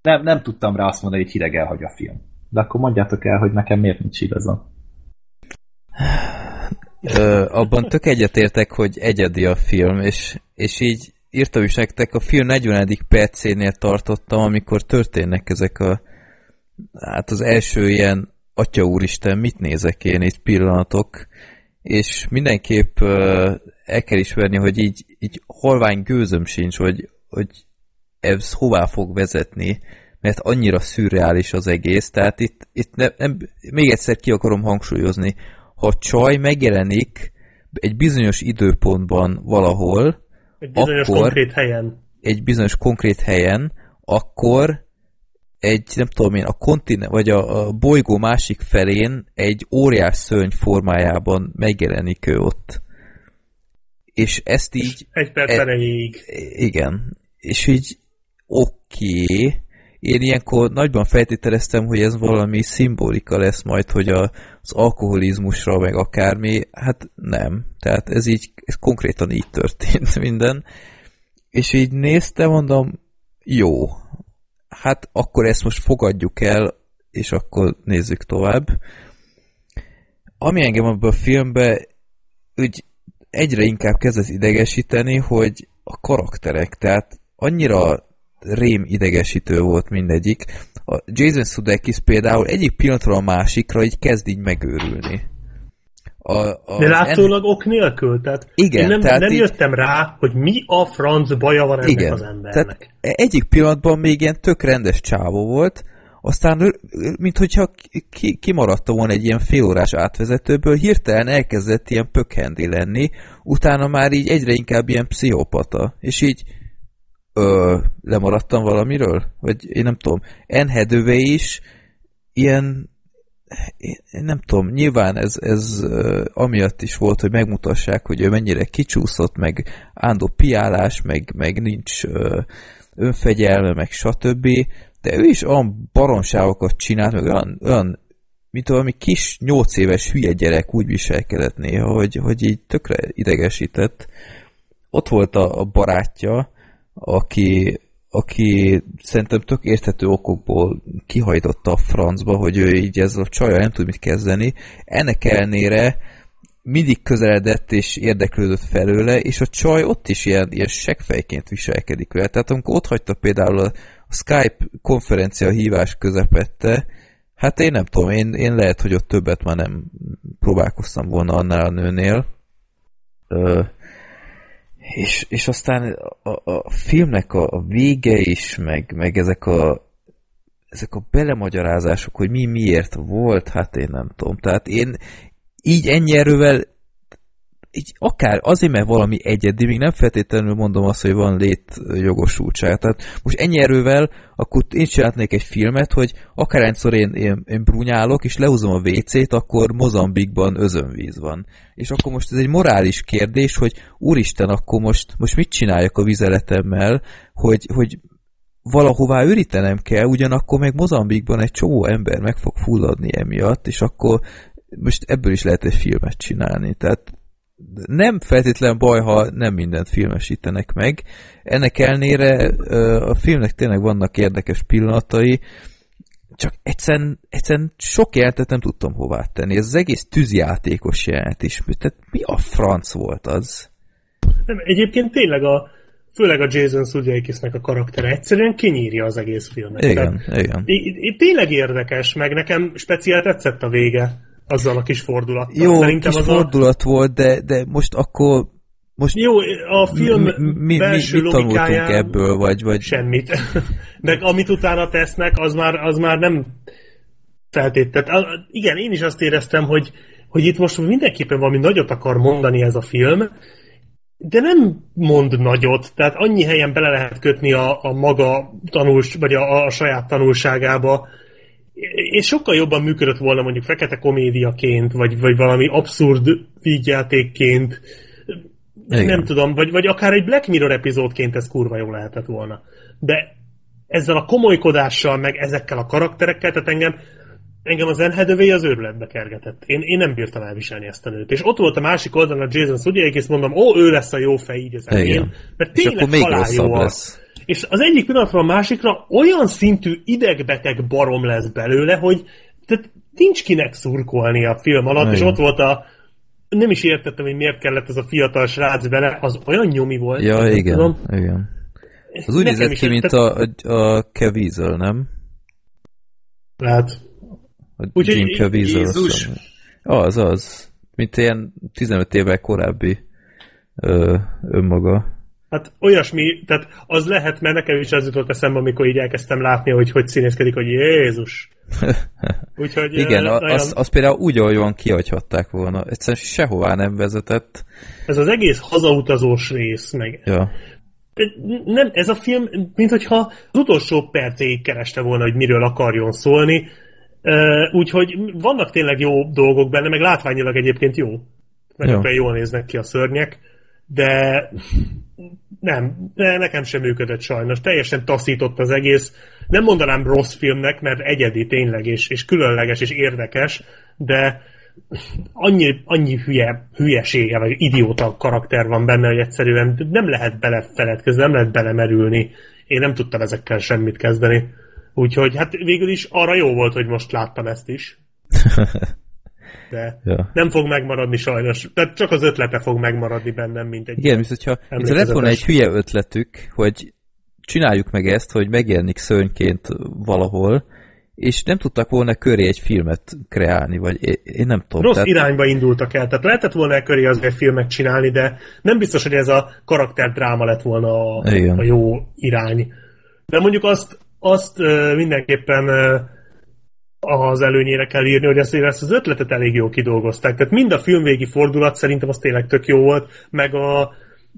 [SPEAKER 5] nem, nem tudtam rá azt mondani, hogy hideg elhagy a film. De akkor mondjátok el, hogy nekem miért nincs igazam.
[SPEAKER 3] Ö, abban tök egyetértek, hogy egyedi a film, és, és így írtam is nektek, a film 40. percénél tartottam, amikor történnek ezek a hát az első ilyen Atya úristen, mit nézek én itt pillanatok, és mindenképp uh, el kell ismerni, hogy így, így holvány gőzöm sincs, hogy, hogy ez hová fog vezetni, mert annyira szürreális az egész, tehát itt, itt nem, nem, még egyszer ki akarom hangsúlyozni, ha csaj megjelenik egy bizonyos időpontban valahol,
[SPEAKER 2] egy bizonyos akkor, konkrét helyen.
[SPEAKER 3] Egy bizonyos konkrét helyen, akkor egy, nem tudom én, a kontinen, vagy a, a bolygó másik felén egy óriás szörny formájában megjelenik ő ott. És ezt így...
[SPEAKER 2] Egy perc e, erejéig.
[SPEAKER 3] Igen. És így oké, okay, én ilyenkor nagyban feltételeztem, hogy ez valami szimbolika lesz majd, hogy a, az alkoholizmusra, meg akármi, hát nem. Tehát ez így, ez konkrétan így történt minden. És így néztem, mondom, jó, hát akkor ezt most fogadjuk el, és akkor nézzük tovább. Ami engem abban a filmben úgy egyre inkább kezdett idegesíteni, hogy a karakterek, tehát annyira rém idegesítő volt mindegyik. A Jason Sudeikis például egyik pillanatról a másikra így kezd így megőrülni.
[SPEAKER 2] A, a De látszólag en... ok nélkül, tehát igen, én nem, tehát nem így... jöttem rá, hogy mi a franc baja van ennek igen, az embernek. Tehát
[SPEAKER 3] egyik pillanatban még ilyen tök rendes csávó volt, aztán, mint hogyha ki, kimaradta volna egy ilyen félórás átvezetőből, hirtelen elkezdett ilyen pökhendi lenni, utána már így egyre inkább ilyen pszichopata, és így ö, lemaradtam valamiről? Vagy én nem tudom. Enhedőve is ilyen én nem tudom, nyilván ez, ez amiatt is volt, hogy megmutassák, hogy ő mennyire kicsúszott, meg ándó piálás, meg, meg nincs önfegyelme, meg stb. De ő is olyan baromságokat csinált, meg olyan, olyan mint valami kis nyolc éves hülye gyerek úgy viselkedett néha, hogy, hogy így tökre idegesített. Ott volt a, a barátja, aki, aki szerintem tök érthető okokból kihajtotta a francba, hogy ő így ezzel a csajjal nem tud mit kezdeni. Ennek ellenére mindig közeledett és érdeklődött felőle, és a csaj ott is ilyen, ilyen seggfejként viselkedik vele. Tehát amikor ott hagyta például a, Skype konferencia hívás közepette, hát én nem tudom, én, én lehet, hogy ott többet már nem próbálkoztam volna annál a nőnél. Ö, és, és aztán a, a filmnek a, a vége is, meg, meg ezek a ezek a belemagyarázások, hogy mi miért volt, hát én nem tudom. Tehát én így ennyi erővel így akár azért, mert valami egyedi, még nem feltétlenül mondom azt, hogy van létjogosultság. Tehát most ennyi erővel, akkor én csinálnék egy filmet, hogy akár én, én, én brunyálok, és lehúzom a WC-t, akkor Mozambikban özönvíz van. És akkor most ez egy morális kérdés, hogy úristen, akkor most, most mit csináljak a vizeletemmel, hogy, hogy valahová ürítenem kell, ugyanakkor meg Mozambikban egy csomó ember meg fog fulladni emiatt, és akkor most ebből is lehet egy filmet csinálni. Tehát nem feltétlen baj, ha nem mindent filmesítenek meg. Ennek ellenére a filmnek tényleg vannak érdekes pillanatai, csak egyszerűen, egyszerűen sok jelentet nem tudtam hová tenni. Ez az egész tűzjátékos jelent is. Tehát mi a franc volt az?
[SPEAKER 2] Nem, egyébként tényleg a, főleg a Jason Sudeikisnek a karaktere egyszerűen kinyírja az egész filmet.
[SPEAKER 3] Igen, Tehát, igen.
[SPEAKER 2] Tényleg érdekes, meg nekem speciál tetszett a vége azzal a kis fordulattal.
[SPEAKER 3] Jó, Szerintem kis az fordulat a... volt, de, de most akkor most
[SPEAKER 2] Jó, a film mi, mi, belső mi, mit
[SPEAKER 3] ebből, vagy, vagy...
[SPEAKER 2] Semmit. De amit utána tesznek, az már, az már nem feltétlenül. Igen, én is azt éreztem, hogy, hogy itt most mindenképpen valami nagyot akar mondani ez a film, de nem mond nagyot, tehát annyi helyen bele lehet kötni a, a maga tanulsz, vagy a, a saját tanulságába, és sokkal jobban működött volna mondjuk fekete komédiaként, vagy, vagy valami abszurd vígjátékként, igen. Nem tudom, vagy, vagy akár egy Black Mirror epizódként ez kurva jó lehetett volna. De ezzel a komolykodással, meg ezekkel a karakterekkel, tehát engem, engem az Enhedővé az őrületbe kergetett. Én, én nem bírtam elviselni ezt a nőt. És ott volt a másik oldalon a Jason Sudeikis, mondom, ó, ő lesz a jó fej így az elején. Mert tényleg és akkor még jó lesz. És az egyik pillanatról a másikra olyan szintű idegbeteg barom lesz belőle, hogy tehát nincs kinek szurkolni a film alatt, Igen. és ott volt a nem is értettem, hogy miért kellett ez a fiatal srác bele, az olyan nyomi volt.
[SPEAKER 3] Ja, igen, tudom. igen. Az úgy nézett ki, mint a, a, Kevizel, nem?
[SPEAKER 2] Lehet.
[SPEAKER 3] A Úgy, Jim Kevizel. Jézus! Az, az. Mint ilyen 15 évvel korábbi ö, önmaga.
[SPEAKER 2] Hát olyasmi, tehát az lehet, mert nekem is az jutott eszembe, amikor így elkezdtem látni, hogy hogy színészkedik, hogy Jézus.
[SPEAKER 3] Úgyhogy, Igen, nagyon... azt, azt például úgy olyan kihagyhatták volna. Egyszerűen sehová nem vezetett.
[SPEAKER 2] Ez az egész hazautazós rész, meg...
[SPEAKER 3] Ja.
[SPEAKER 2] Nem, ez a film, mint hogyha az utolsó percéig kereste volna, hogy miről akarjon szólni. Úgyhogy vannak tényleg jó dolgok benne, meg látványilag egyébként jó. Meg ja. jól néznek ki a szörnyek, de nem, nekem sem működött sajnos. Teljesen taszított az egész. Nem mondanám rossz filmnek, mert egyedi tényleg, és, és különleges, és érdekes, de annyi, annyi hülye, hülyesége, vagy idióta karakter van benne, hogy egyszerűen nem lehet belefeledkezni, nem lehet belemerülni. Én nem tudtam ezekkel semmit kezdeni. Úgyhogy hát végül is arra jó volt, hogy most láttam ezt is. de ja. nem fog megmaradni sajnos. Tehát csak az ötlete fog megmaradni bennem, mint egy
[SPEAKER 3] Igen, mint hogyha ez lett volna egy hülye ötletük, hogy csináljuk meg ezt, hogy megjelenik szörnyként valahol, és nem tudtak volna köré egy filmet kreálni, vagy én nem tudom.
[SPEAKER 2] Rossz tehát... irányba indultak el, tehát lehetett volna köré az egy filmet csinálni, de nem biztos, hogy ez a karakterdráma lett volna a, a jó irány. De mondjuk azt, azt mindenképpen az előnyére kell írni, hogy ezt, ezt az ötletet elég jó kidolgozták. Tehát mind a filmvégi fordulat szerintem az tényleg tök jó volt, meg a,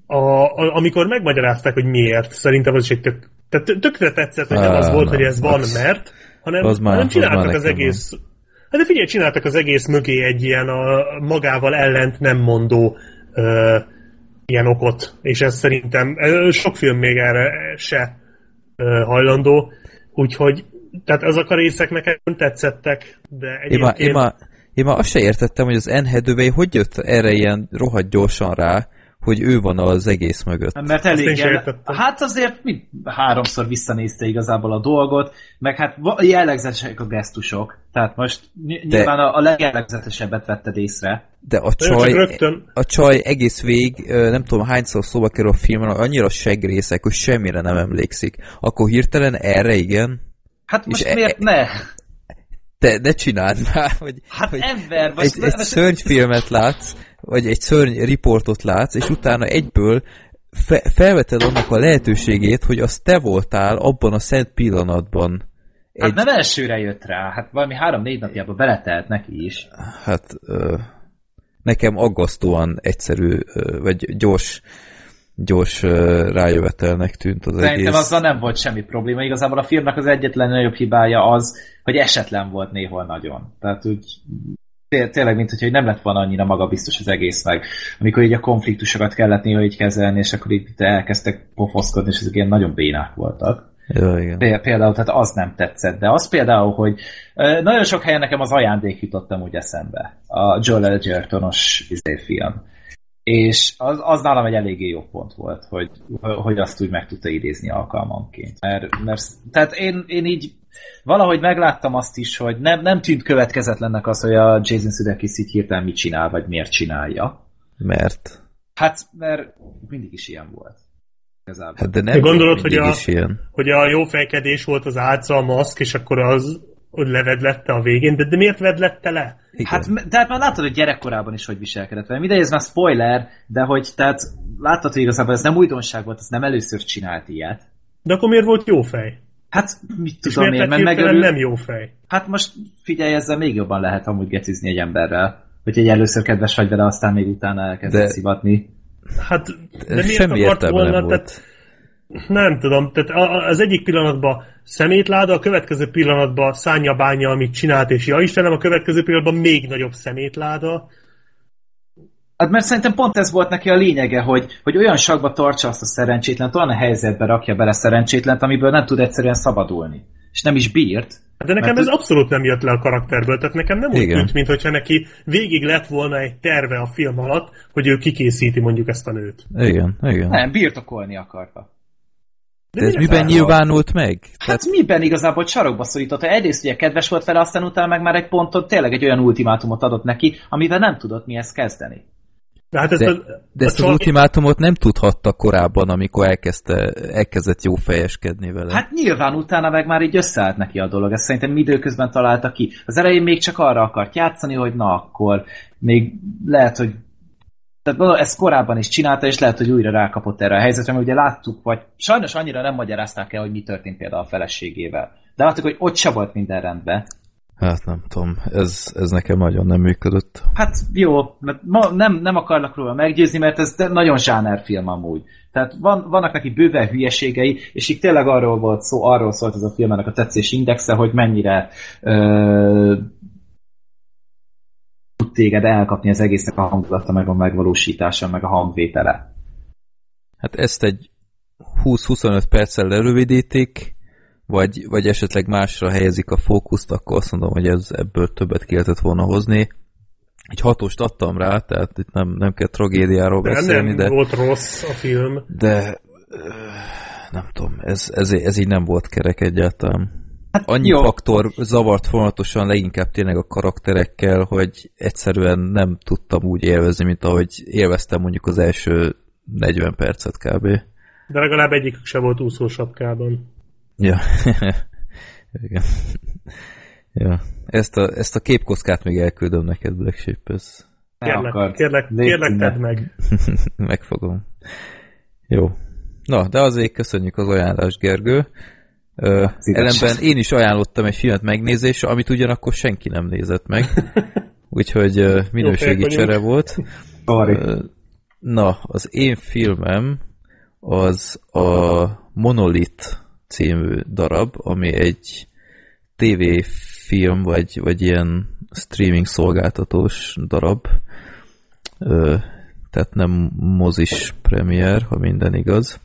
[SPEAKER 2] a, a, amikor megmagyarázták, hogy miért, szerintem az is egy tök, tehát tökre tetszett, hogy nem az volt, hogy ez van, mert, hanem, az már, hanem csináltak az, az egész, hát de figyelj, csináltak az egész mögé egy ilyen a magával ellent nem mondó ö, ilyen okot, és ez szerintem sok film még erre se ö, hajlandó, úgyhogy tehát azok a részek nekem tetszettek, de egyébként... Én már,
[SPEAKER 3] én már, én már azt se értettem, hogy az Anne hogy jött erre ilyen rohadt gyorsan rá, hogy ő van az egész mögött.
[SPEAKER 5] Mert elég el... Hát azért mi háromszor visszanézte igazából a dolgot, meg hát jellegzetesek a gesztusok. Tehát most ny- de, nyilván a, a legjellegzetesebbet vetted észre.
[SPEAKER 3] De a csaj, a csaj egész vég, nem tudom hányszor szóba kerül a filmen, annyira segrészek, hogy semmire nem emlékszik. Akkor hirtelen erre igen?
[SPEAKER 5] Hát most és miért e, ne?
[SPEAKER 3] Te, de csináld már, hogy,
[SPEAKER 5] hát
[SPEAKER 3] hogy
[SPEAKER 5] ember,
[SPEAKER 3] egy, egy szörnyfilmet látsz, vagy egy szörny riportot látsz, és utána egyből fe, felveted annak a lehetőségét, hogy az te voltál abban a szent pillanatban.
[SPEAKER 5] Hát egy... Hát nem elsőre jött rá, hát valami három-négy napjában beletelt neki is.
[SPEAKER 3] Hát ö, nekem aggasztóan egyszerű, ö, vagy gyors gyors rájövetelnek tűnt az
[SPEAKER 5] Szerintem
[SPEAKER 3] egész.
[SPEAKER 5] azzal nem volt semmi probléma. Igazából a filmnek az egyetlen nagyobb hibája az, hogy esetlen volt néhol nagyon. Tehát úgy tényleg, mint hogy nem lett volna annyira magabiztos az egész meg. Amikor így a konfliktusokat kellett néha így kezelni, és akkor így elkezdtek pofoszkodni, és ezek ilyen nagyon bénák voltak.
[SPEAKER 3] Ja, igen.
[SPEAKER 5] Például, tehát az nem tetszett, de az például, hogy nagyon sok helyen nekem az ajándék jutottam úgy eszembe. A Joel Edgertonos izé film és az, az nálam egy eléggé jó pont volt, hogy, hogy azt úgy meg tudta idézni alkalmanként. Mert, mert tehát én, én így valahogy megláttam azt is, hogy nem, nem tűnt következetlennek az, hogy a Jason Sudeikis így hirtelen mit csinál, vagy miért csinálja.
[SPEAKER 3] Mert?
[SPEAKER 5] Hát, mert mindig is ilyen volt.
[SPEAKER 3] Igazából. Hát de nem de
[SPEAKER 2] gondolod, hogy a, hogy a jó fejkedés volt az álca, a maszk, és akkor az hogy levedlette a végén, de, de miért vedlette le?
[SPEAKER 5] Igen. Hát, de hát már látod, hogy gyerekkorában is hogy viselkedett vele. Mindegy, ez már spoiler, de hogy tehát láttad, hogy igazából ez nem újdonság volt, ez nem először csinált ilyet.
[SPEAKER 2] De akkor miért volt jó fej?
[SPEAKER 5] Hát mit tudom én, mert megörül...
[SPEAKER 2] nem jó fej.
[SPEAKER 5] Hát most figyelj, ezzel még jobban lehet amúgy gecizni egy emberrel. Hogy egy először kedves vagy vele, aztán még utána elkezd de... szivatni.
[SPEAKER 2] Hát, de miért Semmi akart volna? Nem tehát, nem tudom, tehát az egyik pillanatban szemétláda, a következő pillanatban szánja bánya, amit csinált, és ja Istenem, a következő pillanatban még nagyobb szemétláda.
[SPEAKER 5] Hát mert szerintem pont ez volt neki a lényege, hogy, hogy olyan sakba tartsa azt a szerencsétlent, olyan a helyzetbe rakja bele szerencsétlent, amiből nem tud egyszerűen szabadulni. És nem is bírt.
[SPEAKER 2] De nekem ez abszolút nem jött le a karakterből, tehát nekem nem úgy tűnt, mintha neki végig lett volna egy terve a film alatt, hogy ő kikészíti mondjuk ezt a nőt.
[SPEAKER 3] Igen, igen.
[SPEAKER 5] Nem, birtokolni akarta.
[SPEAKER 3] De, De ez miben nyilvánult meg?
[SPEAKER 5] Hát Tehát... miben igazából sarokba szorította? Egyrészt ugye kedves volt vele, aztán utána meg már egy ponton tényleg egy olyan ultimátumot adott neki, amivel nem tudott mihez kezdeni.
[SPEAKER 3] De, hát ezt de, a, de ezt a az ultimátumot nem tudhatta korábban, amikor elkezdte, elkezdett jó fejeskedni vele.
[SPEAKER 5] Hát nyilván utána meg már így összeállt neki a dolog. Ezt szerintem időközben találta ki. Az elején még csak arra akart játszani, hogy na akkor még lehet, hogy tehát ezt korábban is csinálta, és lehet, hogy újra rákapott erre a helyzetre, mert ugye láttuk, vagy sajnos annyira nem magyarázták el, hogy mi történt például a feleségével. De láttuk, hogy ott se volt minden rendben.
[SPEAKER 3] Hát nem tudom, ez, ez nekem nagyon nem működött.
[SPEAKER 5] Hát jó, mert ma nem, nem akarnak róla meggyőzni, mert ez nagyon film amúgy. Tehát van, vannak neki bőven hülyeségei, és itt tényleg arról volt szó, arról szólt ez a filmnek a tetszés indexe, hogy mennyire ö, tud téged elkapni az egésznek a hangulata, meg a megvalósítása, meg a hangvétele.
[SPEAKER 3] Hát ezt egy 20-25 perccel lerövidítik, vagy, vagy esetleg másra helyezik a fókuszt, akkor azt mondom, hogy ez ebből többet ki lehetett volna hozni. Egy hatost adtam rá, tehát itt nem, nem kell tragédiáról de beszélni, nem
[SPEAKER 2] de... volt rossz a film.
[SPEAKER 3] De nem tudom, ez, ez, ez így nem volt kerek egyáltalán. Annyi jó. faktor zavart fontosan leginkább tényleg a karakterekkel, hogy egyszerűen nem tudtam úgy élvezni, mint ahogy élveztem mondjuk az első 40 percet kb.
[SPEAKER 2] De legalább egyikük se volt úszósapkában.
[SPEAKER 3] Ja. Igen. ja. Ezt a, ezt a képkockát még elküldöm neked, Black Sheep, ez...
[SPEAKER 2] Kérlek, kérlek, kérlek, kérlek tedd meg.
[SPEAKER 3] Megfogom. Jó. Na, de azért köszönjük az ajánlást, Gergő. Uh, ellenben én is ajánlottam egy filmet megnézésre, amit ugyanakkor senki nem nézett meg. Úgyhogy uh, minőségi csere volt. Uh, na, az én filmem az a Monolith című darab, ami egy TV-film, vagy, vagy ilyen streaming szolgáltatós darab. Ö, tehát nem mozis premier, ha minden igaz.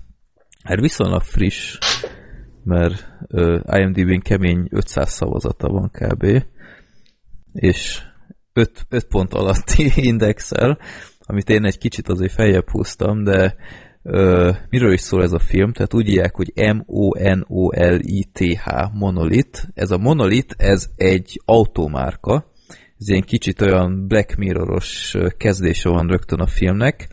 [SPEAKER 3] Hát viszonylag friss, mert IMDb-n kemény 500 szavazata van kb. És 5, 5 pont alatti indexel, amit én egy kicsit azért feljebb húztam, de ö, miről is szól ez a film? Tehát úgy írják, hogy M-O-N-O-L-I-T-H, Monolith. Ez a Monolith, ez egy automárka, ez ilyen kicsit olyan Black Mirror-os kezdése van rögtön a filmnek,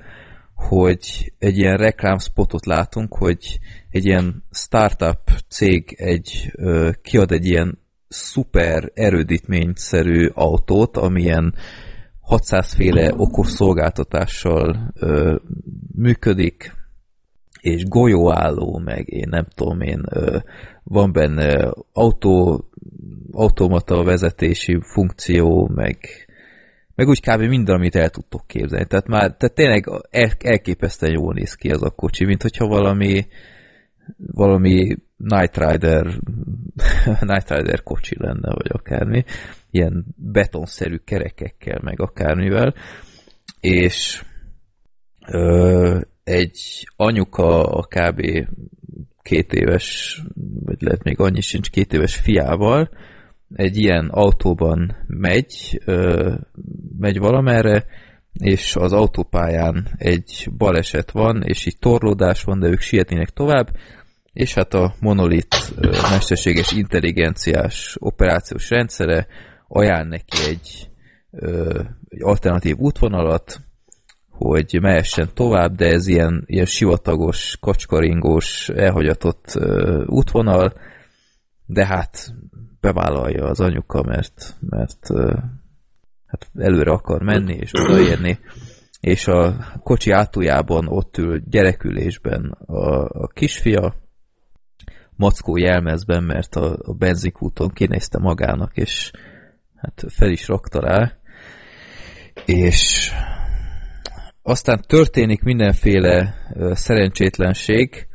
[SPEAKER 3] hogy egy ilyen reklámspotot látunk, hogy egy ilyen startup cég egy, kiad egy ilyen szuper erődítményszerű autót, amilyen 600 féle okos szolgáltatással ö, működik, és golyóálló, meg én nem tudom én, ö, van benne autó, automata vezetési funkció, meg meg úgy kb. minden, amit el tudtok képzelni. Tehát már tehát tényleg el, elképesztően jól néz ki az a kocsi, mint hogyha valami valami Night Rider Night Rider kocsi lenne, vagy akármi. Ilyen betonszerű kerekekkel, meg akármivel. És ö, egy anyuka a kb. két éves, vagy lehet még annyi sincs, két éves fiával, egy ilyen autóban megy, ö, megy valamerre, és az autópályán egy baleset van, és így torlódás van, de ők sietnének tovább, és hát a monolit mesterséges intelligenciás operációs rendszere ajánl neki egy, egy alternatív útvonalat, hogy mehessen tovább, de ez ilyen, ilyen sivatagos, kacskaringós, elhagyatott útvonal, de hát bevállalja az anyuka, mert, mert hát előre akar menni és odaérni, és a kocsi átuljában ott ül gyerekülésben a, a kisfia, mackó jelmezben, mert a, a benzinkúton kinézte magának, és hát fel is rakta rá, és aztán történik mindenféle szerencsétlenség,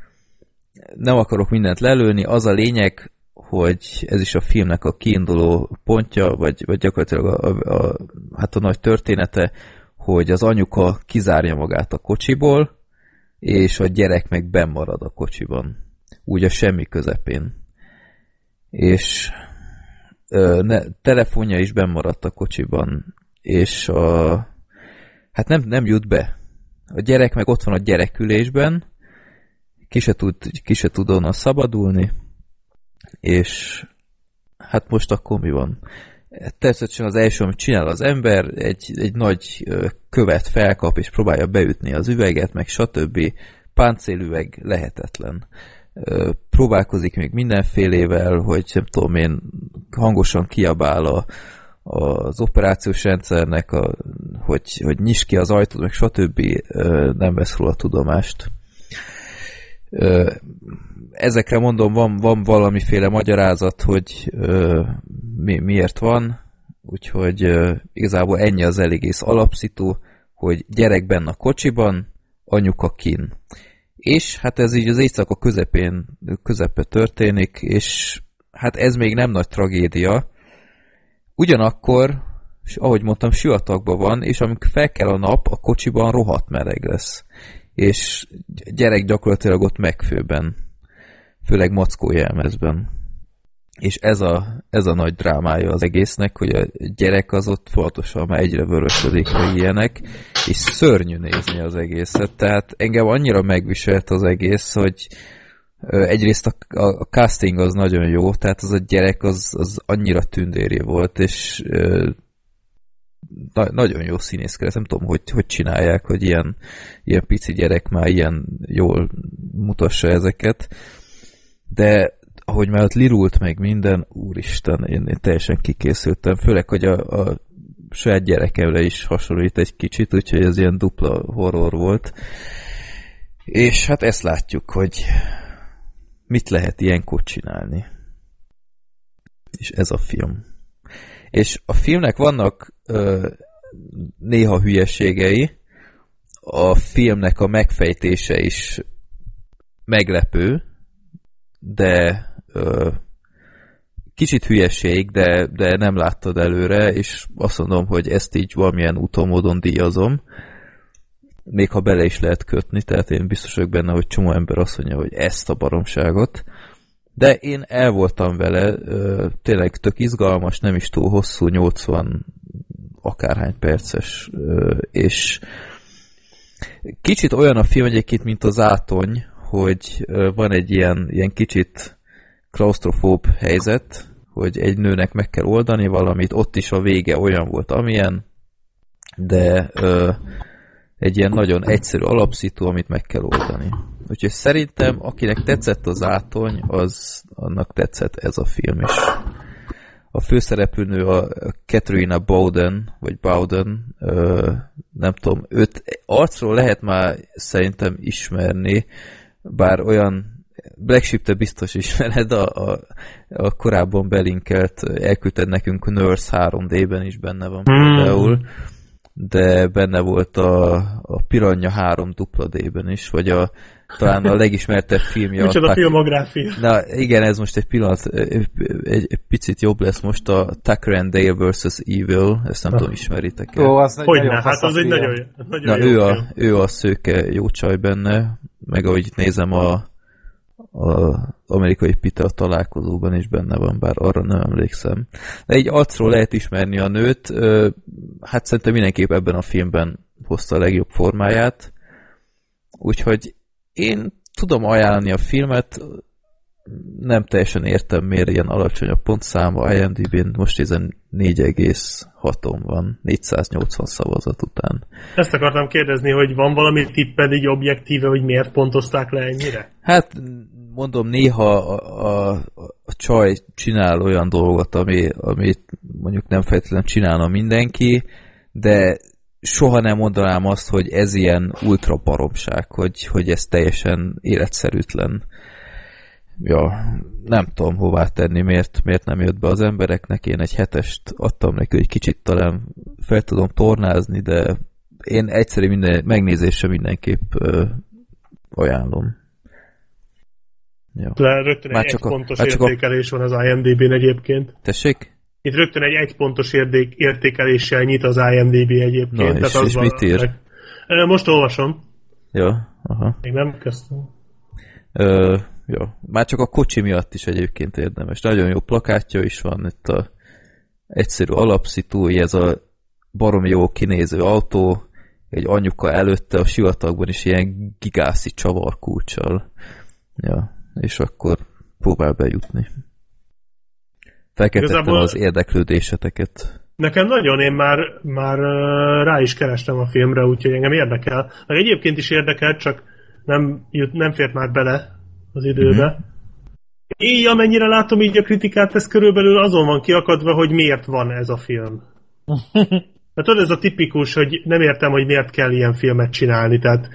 [SPEAKER 3] nem akarok mindent lelőni, az a lényeg, hogy ez is a filmnek a kiinduló pontja, vagy, vagy gyakorlatilag a, a, a, hát a nagy története, hogy az anyuka kizárja magát a kocsiból, és a gyerek meg bemarad a kocsiban. Úgy a semmi közepén. És ö, ne, telefonja is bemaradt a kocsiban, és a, hát nem, nem jut be. A gyerek meg ott van a gyerekülésben, ki se tud, ki se tud onnan szabadulni, és hát most akkor mi van? Természetesen az első, amit csinál az ember, egy, egy nagy követ felkap, és próbálja beütni az üveget, meg stb. Páncélüveg lehetetlen. Próbálkozik még mindenfélével, hogy nem tudom én, hangosan kiabál a, az operációs rendszernek, a, hogy, hogy nyis ki az ajtót, meg stb. nem vesz róla tudomást ezekre mondom, van, van valamiféle magyarázat, hogy ö, mi, miért van, úgyhogy ö, igazából ennyi az egész alapszitu, hogy gyerek benne a kocsiban, anyuka kin. És hát ez így az éjszaka közepén, közepe történik, és hát ez még nem nagy tragédia. Ugyanakkor, ahogy mondtam, sivatagban van, és amikor fel kell a nap, a kocsiban rohadt meleg lesz. És gyerek gyakorlatilag ott megfőben főleg mackó jelmezben. És ez a, ez a nagy drámája az egésznek, hogy a gyerek az ott fontosan már egyre vörösödik, hogy ilyenek, és szörnyű nézni az egészet. Tehát engem annyira megviselt az egész, hogy egyrészt a, a, a casting az nagyon jó, tehát az a gyerek az, az annyira tündéri volt, és na, nagyon jó színészkedett, nem tudom, hogy, hogy csinálják, hogy ilyen, ilyen pici gyerek már ilyen jól mutassa ezeket de ahogy már ott lirult meg minden, úristen, én, én teljesen kikészültem, főleg, hogy a, a saját gyerekemre is hasonlít egy kicsit, úgyhogy ez ilyen dupla horror volt. És hát ezt látjuk, hogy mit lehet ilyenkor csinálni. És ez a film. És a filmnek vannak ö, néha hülyeségei, a filmnek a megfejtése is meglepő, de ö, kicsit hülyeség, de, de nem láttad előre, és azt mondom, hogy ezt így valamilyen utómódon díjazom, még ha bele is lehet kötni, tehát én biztos vagyok benne, hogy csomó ember azt mondja, hogy ezt a baromságot, de én el voltam vele, tényleg tök izgalmas, nem is túl hosszú, 80 akárhány perces, és kicsit olyan a film egyébként, mint az Átony, hogy van egy ilyen, ilyen kicsit klaustrofób helyzet, hogy egy nőnek meg kell oldani valamit, ott is a vége olyan volt, amilyen, de ö, egy ilyen nagyon egyszerű alapszitu, amit meg kell oldani. Úgyhogy szerintem, akinek tetszett az átony, az annak tetszett ez a film is. A főszereplőnő a Katrina Bowden, vagy Bowden, ö, nem tudom, őt arcról lehet már szerintem ismerni, bár olyan Black Sheep te biztos ismered, a, a, a korábban belinkelt, elküldted nekünk Nurse 3D-ben is benne van hmm. például, de benne volt a, a Piranha 3 D-ben is, vagy a talán a legismertebb filmje.
[SPEAKER 2] Micsoda a filmográfia.
[SPEAKER 3] Na igen, ez most egy pillanat, egy, egy, picit jobb lesz most a Tucker and Dale vs. Evil, ezt nem ha. tudom, ismeritek
[SPEAKER 2] el. Ó, az Hogy ne, hát az egy nagyon, nagyon
[SPEAKER 3] Na, jó ő, a, ő a szőke jó csaj benne, meg ahogy nézem a, a amerikai Peter találkozóban is benne van, bár arra nem emlékszem. De egy arcról lehet ismerni a nőt, hát szerintem mindenképp ebben a filmben hozta a legjobb formáját, úgyhogy én tudom ajánlani a filmet, nem teljesen értem, miért ilyen alacsony a pontszáma IMDb-n, most ezen 4,6-on van, 480 szavazat után.
[SPEAKER 2] Ezt akartam kérdezni, hogy van valami tipped így objektíve, hogy miért pontozták le ennyire?
[SPEAKER 3] Hát mondom, néha a, a, a csaj csinál olyan dolgot, ami, amit mondjuk nem feltétlenül csinálna mindenki, de soha nem mondanám azt, hogy ez ilyen ultra baromság, hogy, hogy ez teljesen életszerűtlen. Ja, nem tudom hová tenni, miért, miért nem jött be az embereknek. Én egy hetest adtam neki, hogy kicsit talán fel tudom tornázni, de én egyszerű minden, megnézésre mindenképp ö, ajánlom.
[SPEAKER 2] Ja. Le, rögtön már egy, csak egy a, pontos értékelés a... van az IMDb-n egyébként.
[SPEAKER 3] Tessék?
[SPEAKER 2] Itt rögtön egy egy pontos érdék, értékeléssel nyit az IMDb egyébként.
[SPEAKER 3] Na, Tehát és, az és van, mit ír? Meg...
[SPEAKER 2] Most olvasom.
[SPEAKER 3] Ja, aha.
[SPEAKER 2] Még nem kezdtem.
[SPEAKER 3] Ö, jó. Már csak a kocsi miatt is egyébként érdemes. Nagyon jó plakátja is van, itt a egyszerű alapszitúi, ez a barom jó kinéző autó, egy anyuka előtte a sivatagban is ilyen gigászi csavarkulcsal. Ja, és akkor próbál bejutni. Felkeltettem az érdeklődéseteket.
[SPEAKER 2] Nekem nagyon, én már, már rá is kerestem a filmre, úgyhogy engem érdekel. Meg egyébként is érdekel, csak nem, jut, nem fért már bele az időbe. Mm-hmm. Így, amennyire látom így a kritikát, ez körülbelül azon van kiakadva, hogy miért van ez a film. Hát tudod, ez a tipikus, hogy nem értem, hogy miért kell ilyen filmet csinálni, tehát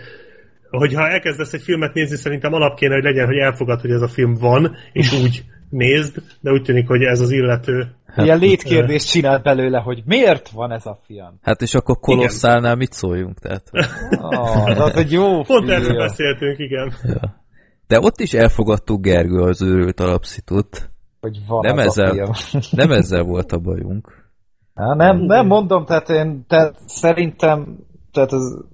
[SPEAKER 2] hogyha elkezdesz egy filmet nézni, szerintem alap kéne, hogy legyen, hogy elfogad, hogy ez a film van, és úgy nézd, de úgy tűnik, hogy ez az illető.
[SPEAKER 5] Hát, Ilyen létkérdést csinált belőle, hogy miért van ez a film?
[SPEAKER 3] Hát és akkor Kolosszálnál mit szóljunk? Tehát,
[SPEAKER 5] oh, az egy jó
[SPEAKER 2] Pont film. erről beszéltünk, igen.
[SPEAKER 3] Ja. De ott is elfogadtuk Gergő az őrült alapszitut.
[SPEAKER 5] Hogy van
[SPEAKER 3] nem, ezzel, nem ezzel volt a bajunk.
[SPEAKER 5] Há, nem, nem mondom, tehát én tehát szerintem tehát az,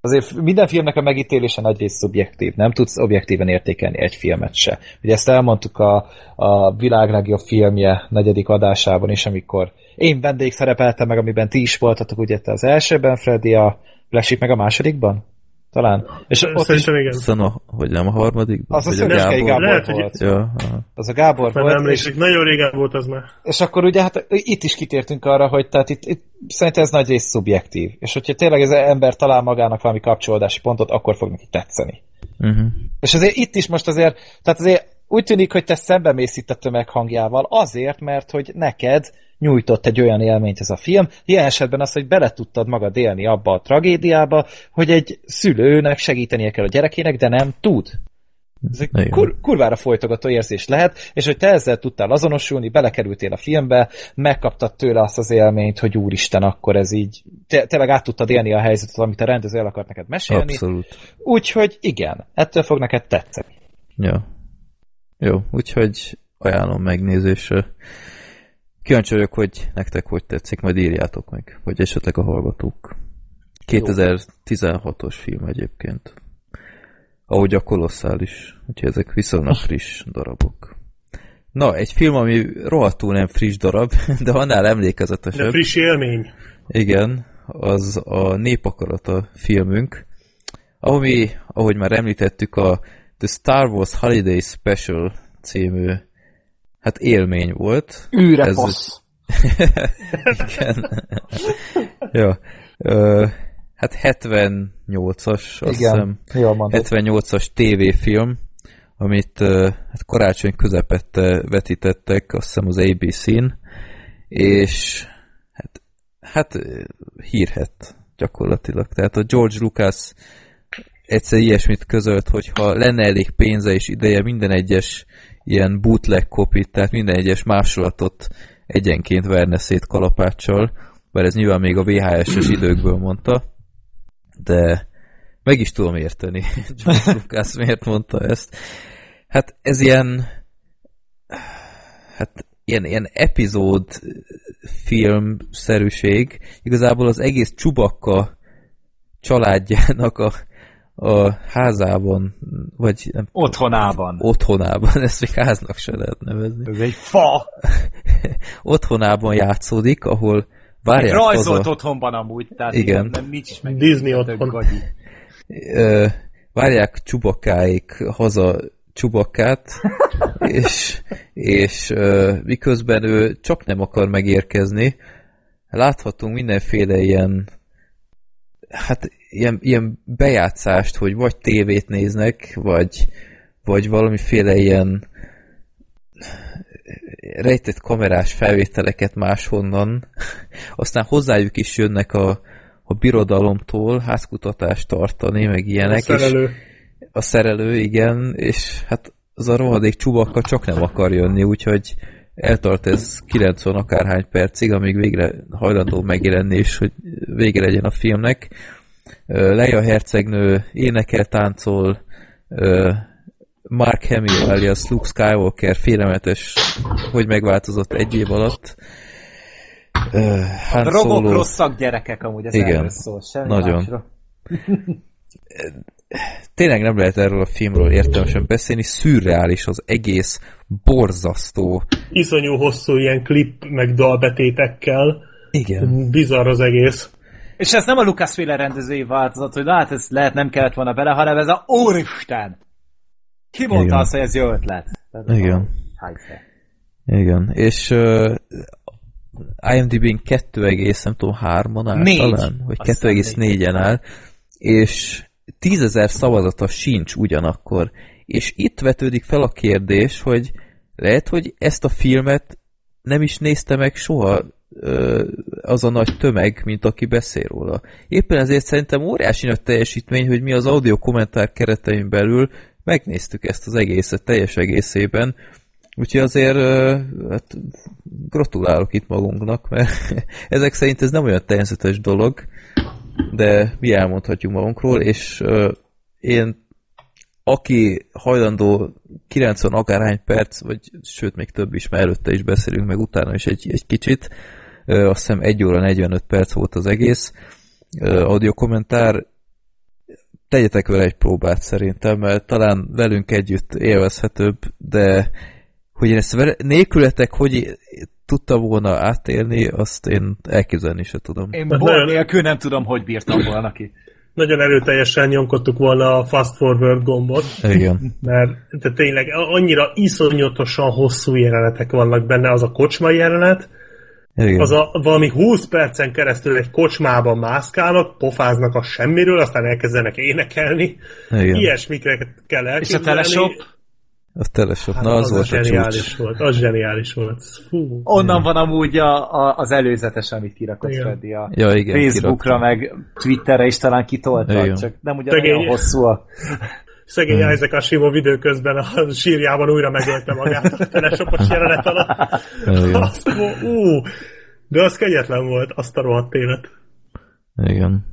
[SPEAKER 5] azért minden filmnek a megítélése nagyrészt szubjektív. Nem tudsz objektíven értékelni egy filmet se. Ugye ezt elmondtuk a, a világ legjobb filmje negyedik adásában is, amikor én vendég szerepeltem meg, amiben ti is voltatok, ugye te az elsőben, Freddy, a Black meg a másodikban? Talán.
[SPEAKER 2] És ott Szerintem is, igen.
[SPEAKER 3] Szóval, hogy nem a harmadik?
[SPEAKER 5] Az a Gábor, Gábor Lehet, volt.
[SPEAKER 3] Hogy... Ja,
[SPEAKER 5] az a Gábor
[SPEAKER 2] volt. Nem és... nagyon régen volt az már.
[SPEAKER 5] És akkor ugye hát itt is kitértünk arra, hogy tehát itt, itt szerintem ez nagy rész szubjektív. És hogyha tényleg ez ember talál magának valami kapcsolódási pontot, akkor fog neki tetszeni. Uh-huh. És azért itt is most azért, tehát azért úgy tűnik, hogy te szembemész itt a tömeg hangjával azért, mert hogy neked nyújtott egy olyan élményt ez a film. Ilyen esetben az, hogy bele tudtad magad élni abba a tragédiába, hogy egy szülőnek segítenie kell a gyerekének, de nem tud. Ez egy kur, kurvára folytogató érzés lehet, és hogy te ezzel tudtál azonosulni, belekerültél a filmbe, megkaptad tőle azt az élményt, hogy úristen, akkor ez így, te, tényleg át tudtad élni a helyzetet, amit a rendező el akart neked mesélni.
[SPEAKER 3] Abszolút.
[SPEAKER 5] Úgyhogy igen, ettől fog neked tetszeni.
[SPEAKER 3] Ja. Jó, úgyhogy ajánlom megnézésre. Kíváncsi vagyok, hogy nektek hogy tetszik, majd írjátok meg, vagy esetleg a hallgatók. 2016-os film egyébként. Ahogy a kolosszális, úgyhogy ezek viszonylag friss darabok. Na, egy film, ami rohadtul nem friss darab, de annál emlékezetesebb. De
[SPEAKER 2] friss élmény.
[SPEAKER 3] Igen, az a Népakarata filmünk, ami, ahogy már említettük, a The Star Wars Holiday Special című hát élmény volt.
[SPEAKER 5] Űre Ez... passz.
[SPEAKER 3] Igen. Jó. Ö, hát 78-as, azt hiszem, 78-as tévéfilm, amit hát karácsony közepette vetítettek, azt hiszem az ABC-n, és hát, hát hírhet gyakorlatilag. Tehát a George Lucas egyszer ilyesmit közölt, hogy ha lenne elég pénze és ideje minden egyes ilyen bootleg kopit, tehát minden egyes másolatot egyenként verne szét kalapáccsal, bár ez nyilván még a VHS-es időkből mondta, de meg is tudom érteni, George Lucas miért mondta ezt. Hát ez ilyen hát ilyen, ilyen epizód filmszerűség, igazából az egész csubakka családjának a a házában, vagy nem,
[SPEAKER 5] Otthonában.
[SPEAKER 3] otthonában, ezt még háznak se lehet nevezni.
[SPEAKER 5] Ez egy fa!
[SPEAKER 3] Otthonában játszódik, ahol
[SPEAKER 5] Egy
[SPEAKER 3] várják
[SPEAKER 5] rajzolt
[SPEAKER 3] haza,
[SPEAKER 5] otthonban amúgy, tehát
[SPEAKER 3] Igen.
[SPEAKER 5] nem, nincs is meg.
[SPEAKER 2] Disney otthon.
[SPEAKER 3] ö, várják csubakáik haza csubakkát, és, és ö, miközben ő csak nem akar megérkezni, láthatunk mindenféle ilyen hát ilyen, ilyen bejátszást, hogy vagy tévét néznek, vagy, vagy valamiféle ilyen rejtett kamerás felvételeket máshonnan. Aztán hozzájuk is jönnek a, a birodalomtól házkutatást tartani, meg
[SPEAKER 2] A
[SPEAKER 3] ilyenek. és
[SPEAKER 2] szerelő.
[SPEAKER 3] a szerelő, igen, és hát az a rohadék csubakka csak nem akar jönni, úgyhogy eltart ez 90 akárhány percig, amíg végre hajlandó megjelenni, és hogy vége legyen a filmnek. Leia hercegnő énekel, táncol, Mark Hamill alias Luke Skywalker félelmetes, hogy megváltozott egy év alatt. Ö, Han
[SPEAKER 5] Drogok
[SPEAKER 3] Solo-
[SPEAKER 5] rosszak gyerekek amúgy, ez
[SPEAKER 3] Igen.
[SPEAKER 5] erről szól. Semmi
[SPEAKER 3] Nagyon. tényleg nem lehet erről a filmről értelmesen beszélni, szürreális az egész, borzasztó.
[SPEAKER 2] Iszonyú hosszú ilyen klip, meg dalbetétekkel.
[SPEAKER 3] Igen.
[SPEAKER 2] Bizarr az egész.
[SPEAKER 5] És ez nem a Lucasféle rendezői változat, hogy hát ez lehet nem kellett volna bele, hanem ez a Úristen! Ki mondta
[SPEAKER 3] Igen.
[SPEAKER 5] azt, hogy ez jó ötlet? Tehát,
[SPEAKER 3] Igen. Igen, és uh, IMDb-n 2, nem tudom, 3-on áll
[SPEAKER 5] Négy.
[SPEAKER 3] talán, vagy
[SPEAKER 5] Azt hiszem,
[SPEAKER 3] 2,4-en áll, és 10.000 szavazata sincs ugyanakkor. És itt vetődik fel a kérdés, hogy lehet, hogy ezt a filmet nem is nézte meg soha az a nagy tömeg, mint aki beszél róla. Éppen ezért szerintem óriási nagy teljesítmény, hogy mi az audio kommentár keretein belül megnéztük ezt az egészet teljes egészében, Úgyhogy azért hát, gratulálok itt magunknak, mert ezek szerint ez nem olyan természetes dolog, de mi elmondhatjuk magunkról, és én aki hajlandó 90 akárhány perc, vagy sőt még több is, mert előtte is beszélünk, meg utána is egy, egy kicsit, azt hiszem 1 óra 45 perc volt az egész audio kommentár, tegyetek vele egy próbát szerintem, mert talán velünk együtt élvezhetőbb, de hogy én ezt vele, nélkületek hogy tudta volna átélni, azt én elképzelni se tudom.
[SPEAKER 5] Én bor
[SPEAKER 2] nagyon-
[SPEAKER 5] nélkül nem tudom, hogy bírtam volna ki.
[SPEAKER 2] Nagyon erőteljesen nyomkodtuk volna a fast forward gombot,
[SPEAKER 3] Igen.
[SPEAKER 2] mert de tényleg annyira iszonyatosan hosszú jelenetek vannak benne, az a kocsma jelenet,
[SPEAKER 3] Igen.
[SPEAKER 2] az a valami 20 percen keresztül egy kocsmában mászkálnak, pofáznak a semmiről, aztán elkezdenek énekelni.
[SPEAKER 3] Igen.
[SPEAKER 2] Ilyesmikre kell
[SPEAKER 5] És a
[SPEAKER 2] elképzelni.
[SPEAKER 5] teleshop?
[SPEAKER 3] A teleshop,
[SPEAKER 2] Hát
[SPEAKER 3] na az,
[SPEAKER 2] az,
[SPEAKER 3] volt a
[SPEAKER 2] zseniális
[SPEAKER 3] csúcs.
[SPEAKER 2] volt, az zseniális volt. Fú.
[SPEAKER 5] Onnan van amúgy a, a, az előzetes, amit kirakott
[SPEAKER 2] Igen.
[SPEAKER 5] Freddy a
[SPEAKER 3] Ja, igen,
[SPEAKER 5] Facebookra, meg Twitterre is talán kitoltad,
[SPEAKER 3] Igen.
[SPEAKER 5] csak nem ugyanolyan hosszú a...
[SPEAKER 2] Szegény hmm. Isaac Asimov időközben a sírjában újra megölte magát a telesopos jelenet alatt. Azt, mo- ú, de az kegyetlen volt, azt a rohadt élet.
[SPEAKER 3] Igen.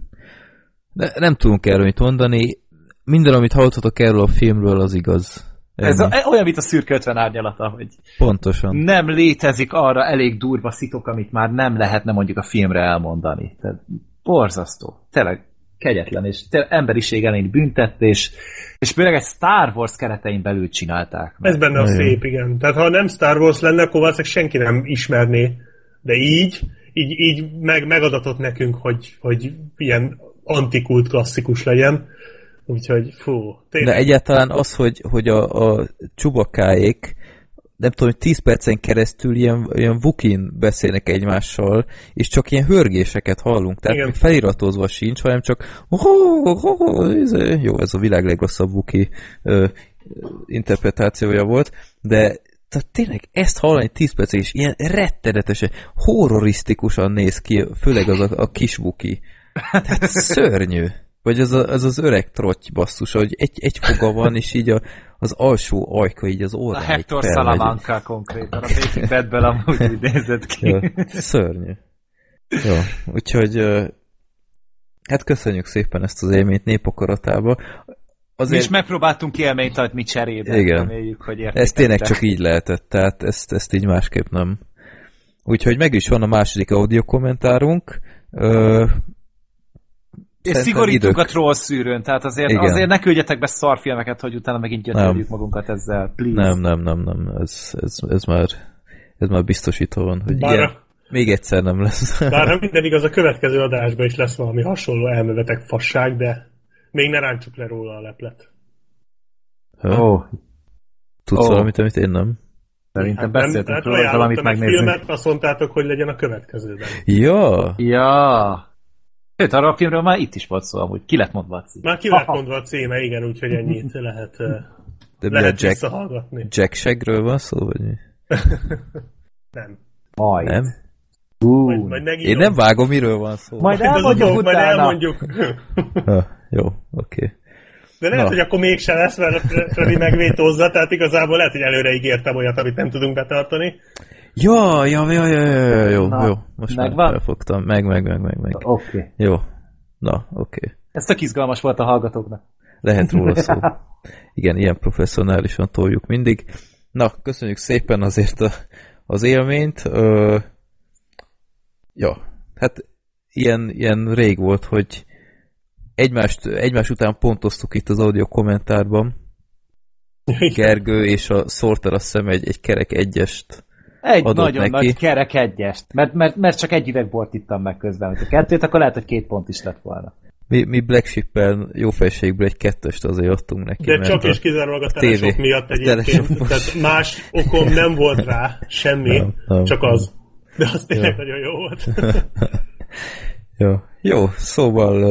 [SPEAKER 3] De nem tudunk erről mit mondani. Minden, amit hallottatok erről a filmről, az igaz.
[SPEAKER 5] Ez a, olyan, mint a szürke 50 árnyalata, hogy
[SPEAKER 3] Pontosan.
[SPEAKER 5] nem létezik arra elég durva szitok, amit már nem lehetne mondjuk a filmre elmondani. Tehát borzasztó. Tényleg kegyetlen, és emberiség elleni büntetés, és főleg egy Star Wars keretein belül csinálták. meg.
[SPEAKER 2] Ez benne a szép, igen. Tehát ha nem Star Wars lenne, akkor valószínűleg senki nem ismerné. De így, így, így meg, megadatott nekünk, hogy, hogy ilyen antikult klasszikus legyen. Úgyhogy fú,
[SPEAKER 3] De
[SPEAKER 2] tényleg.
[SPEAKER 3] egyáltalán az, hogy, hogy a, a csubakáék nem tudom, hogy 10 percen keresztül ilyen, ilyen vukin beszélnek egymással, és csak ilyen hörgéseket hallunk, tehát
[SPEAKER 2] Igen.
[SPEAKER 3] még feliratozva sincs, hanem csak jó, ez a világ legrosszabb vuki ö, interpretációja volt, de tehát tényleg ezt hallani 10 percig, és ilyen rettenetesen, horrorisztikusan néz ki, főleg az a, a kis vuki. Tehát szörnyű. Vagy az az, az öreg trotty basszus, hogy egy, egy foga van, és így a, az alsó ajka így az
[SPEAKER 5] A
[SPEAKER 3] orráig
[SPEAKER 5] Hector. Salamanca konkrétan, a Breaking Badből amúgy úgy nézett ki.
[SPEAKER 3] Ja, szörnyű. Jó, úgyhogy hát köszönjük szépen ezt az élményt népakaratába.
[SPEAKER 5] Mi
[SPEAKER 3] Azért
[SPEAKER 5] is megpróbáltunk élményt adni cserébe.
[SPEAKER 3] Igen.
[SPEAKER 5] Reméljük, hogy
[SPEAKER 3] ez tényleg csak így lehetett, tehát ezt, ezt így másképp nem. Úgyhogy meg is van a második audio kommentárunk. Ö,
[SPEAKER 5] És szigorítunk a troll szűrőn, tehát azért, Igen. azért ne küldjetek be szarfilmeket, hogy utána megint gyötörjük magunkat ezzel, please.
[SPEAKER 3] Nem, nem, nem, nem, ez, ez, ez már ez már biztosítva van, hogy Bár ilyen, még egyszer nem lesz.
[SPEAKER 2] Bár nem minden igaz, a következő adásban is lesz valami hasonló elmevetek fasság, de még ne ráncsuk le róla a leplet.
[SPEAKER 3] Oh. Tudsz oh. valamit, amit én nem?
[SPEAKER 5] Szerintem hát beszéltünk hát róla, valamit megnézni. filmet,
[SPEAKER 2] azt mondtátok, hogy legyen a következőben.
[SPEAKER 3] Ja.
[SPEAKER 5] Ja. Sőt, arra a filmről már itt is volt szó, amúgy ki lett mondva a
[SPEAKER 2] címe. Már ki lett mondva a címe, igen, úgyhogy ennyit lehet, De lehet mi a Jack,
[SPEAKER 3] Jack Shagről van szó, vagy mi?
[SPEAKER 2] nem.
[SPEAKER 5] Majd.
[SPEAKER 3] Nem?
[SPEAKER 2] Uh. Majd, majd
[SPEAKER 3] Én nem vágom, miről van szó.
[SPEAKER 5] Majd elmondjuk utána. Majd
[SPEAKER 2] elmondjuk.
[SPEAKER 3] ha, jó, oké. Okay.
[SPEAKER 2] De lehet, Na. hogy akkor mégsem lesz, mert Freddy megvétózza, tehát igazából lehet, hogy előre ígértem olyat, amit nem tudunk betartani.
[SPEAKER 3] Ja, ja, ja, ja, ja, jó, Na, jó. Most megvan? már felfogtam. Meg, meg, meg, meg, meg.
[SPEAKER 5] Oké. Okay.
[SPEAKER 3] Jó. Na, oké. Okay.
[SPEAKER 5] Ez tök izgalmas volt a hallgatóknak.
[SPEAKER 3] Lehet róla szó. Igen, ilyen professzionálisan toljuk mindig. Na, köszönjük szépen azért a, az élményt. Ö, ja, hát ilyen, ilyen rég volt, hogy egymást, egymás után pontoztuk itt az audio kommentárban. Gergő és a Sorter azt hiszem egy, egy kerek egyest
[SPEAKER 5] egy nagyon neki. nagy kerek egyest. Mert, mert, mert csak egy üvegbort ittam meg közben. Ha kettőt, akkor lehet, hogy két pont is lett volna.
[SPEAKER 3] Mi, mi Black Ship-el jó fejségből egy kettőst azért adtunk neki.
[SPEAKER 2] De csak és kizárólag a telesok miatt egyébként. Tehát más okom nem volt rá, semmi, nem, nem, csak az. De az tényleg jó. nagyon jó volt.
[SPEAKER 3] jó. jó, szóval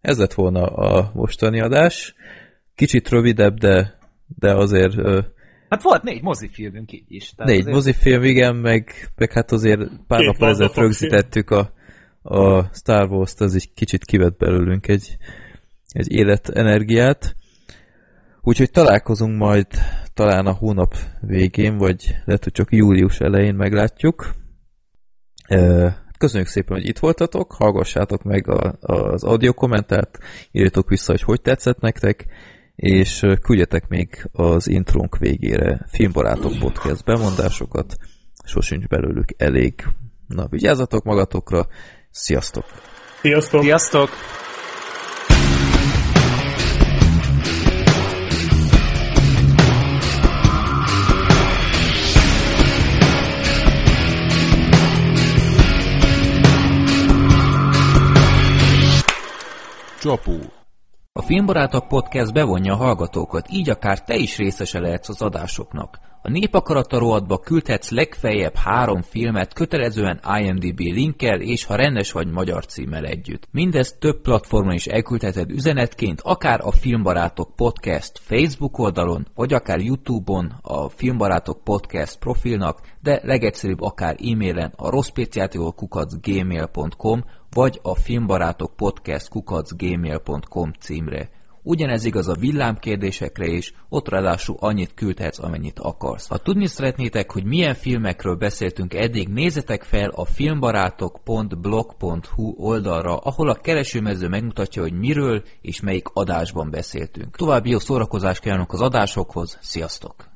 [SPEAKER 3] ez lett volna a mostani adás. Kicsit rövidebb, de, de azért...
[SPEAKER 5] Hát volt négy mozifilmünk így is.
[SPEAKER 3] Tehát négy azért... mozifilm, igen, meg, meg hát azért pár nap ezelőtt rögzítettük a, a Star Wars-t, az egy kicsit kivett belőlünk egy, egy életenergiát. Úgyhogy találkozunk majd talán a hónap végén, vagy lehet, hogy csak július elején meglátjuk. Köszönjük szépen, hogy itt voltatok, hallgassátok meg a, az audio kommentát, írjatok vissza, hogy hogy tetszett nektek, és küldjetek még az intrónk végére Filmbarátok podcast bemondásokat, sosincs belőlük elég. Na, vigyázzatok magatokra, sziasztok!
[SPEAKER 2] Sziasztok!
[SPEAKER 5] Sziasztok!
[SPEAKER 3] Csapó. A Filmbarátok Podcast bevonja a hallgatókat, így akár te is részese lehetsz az adásoknak. A népakarata rovatba küldhetsz legfeljebb három filmet kötelezően IMDB linkkel és ha rendes vagy magyar címmel együtt. Mindezt több platformon is elküldheted üzenetként, akár a Filmbarátok Podcast Facebook oldalon, vagy akár Youtube-on a Filmbarátok Podcast profilnak, de legegyszerűbb akár e-mailen a rosszpéciátikolkukacgmail.com vagy a filmbarátok podcast kukacgmail.com címre. Ugyanez igaz a villámkérdésekre is, ott ráadásul annyit küldhetsz, amennyit akarsz. Ha tudni szeretnétek, hogy milyen filmekről beszéltünk eddig, nézzetek fel a filmbarátok.blog.hu oldalra, ahol a keresőmező megmutatja, hogy miről és melyik adásban beszéltünk. További jó szórakozást kívánok az adásokhoz, sziasztok!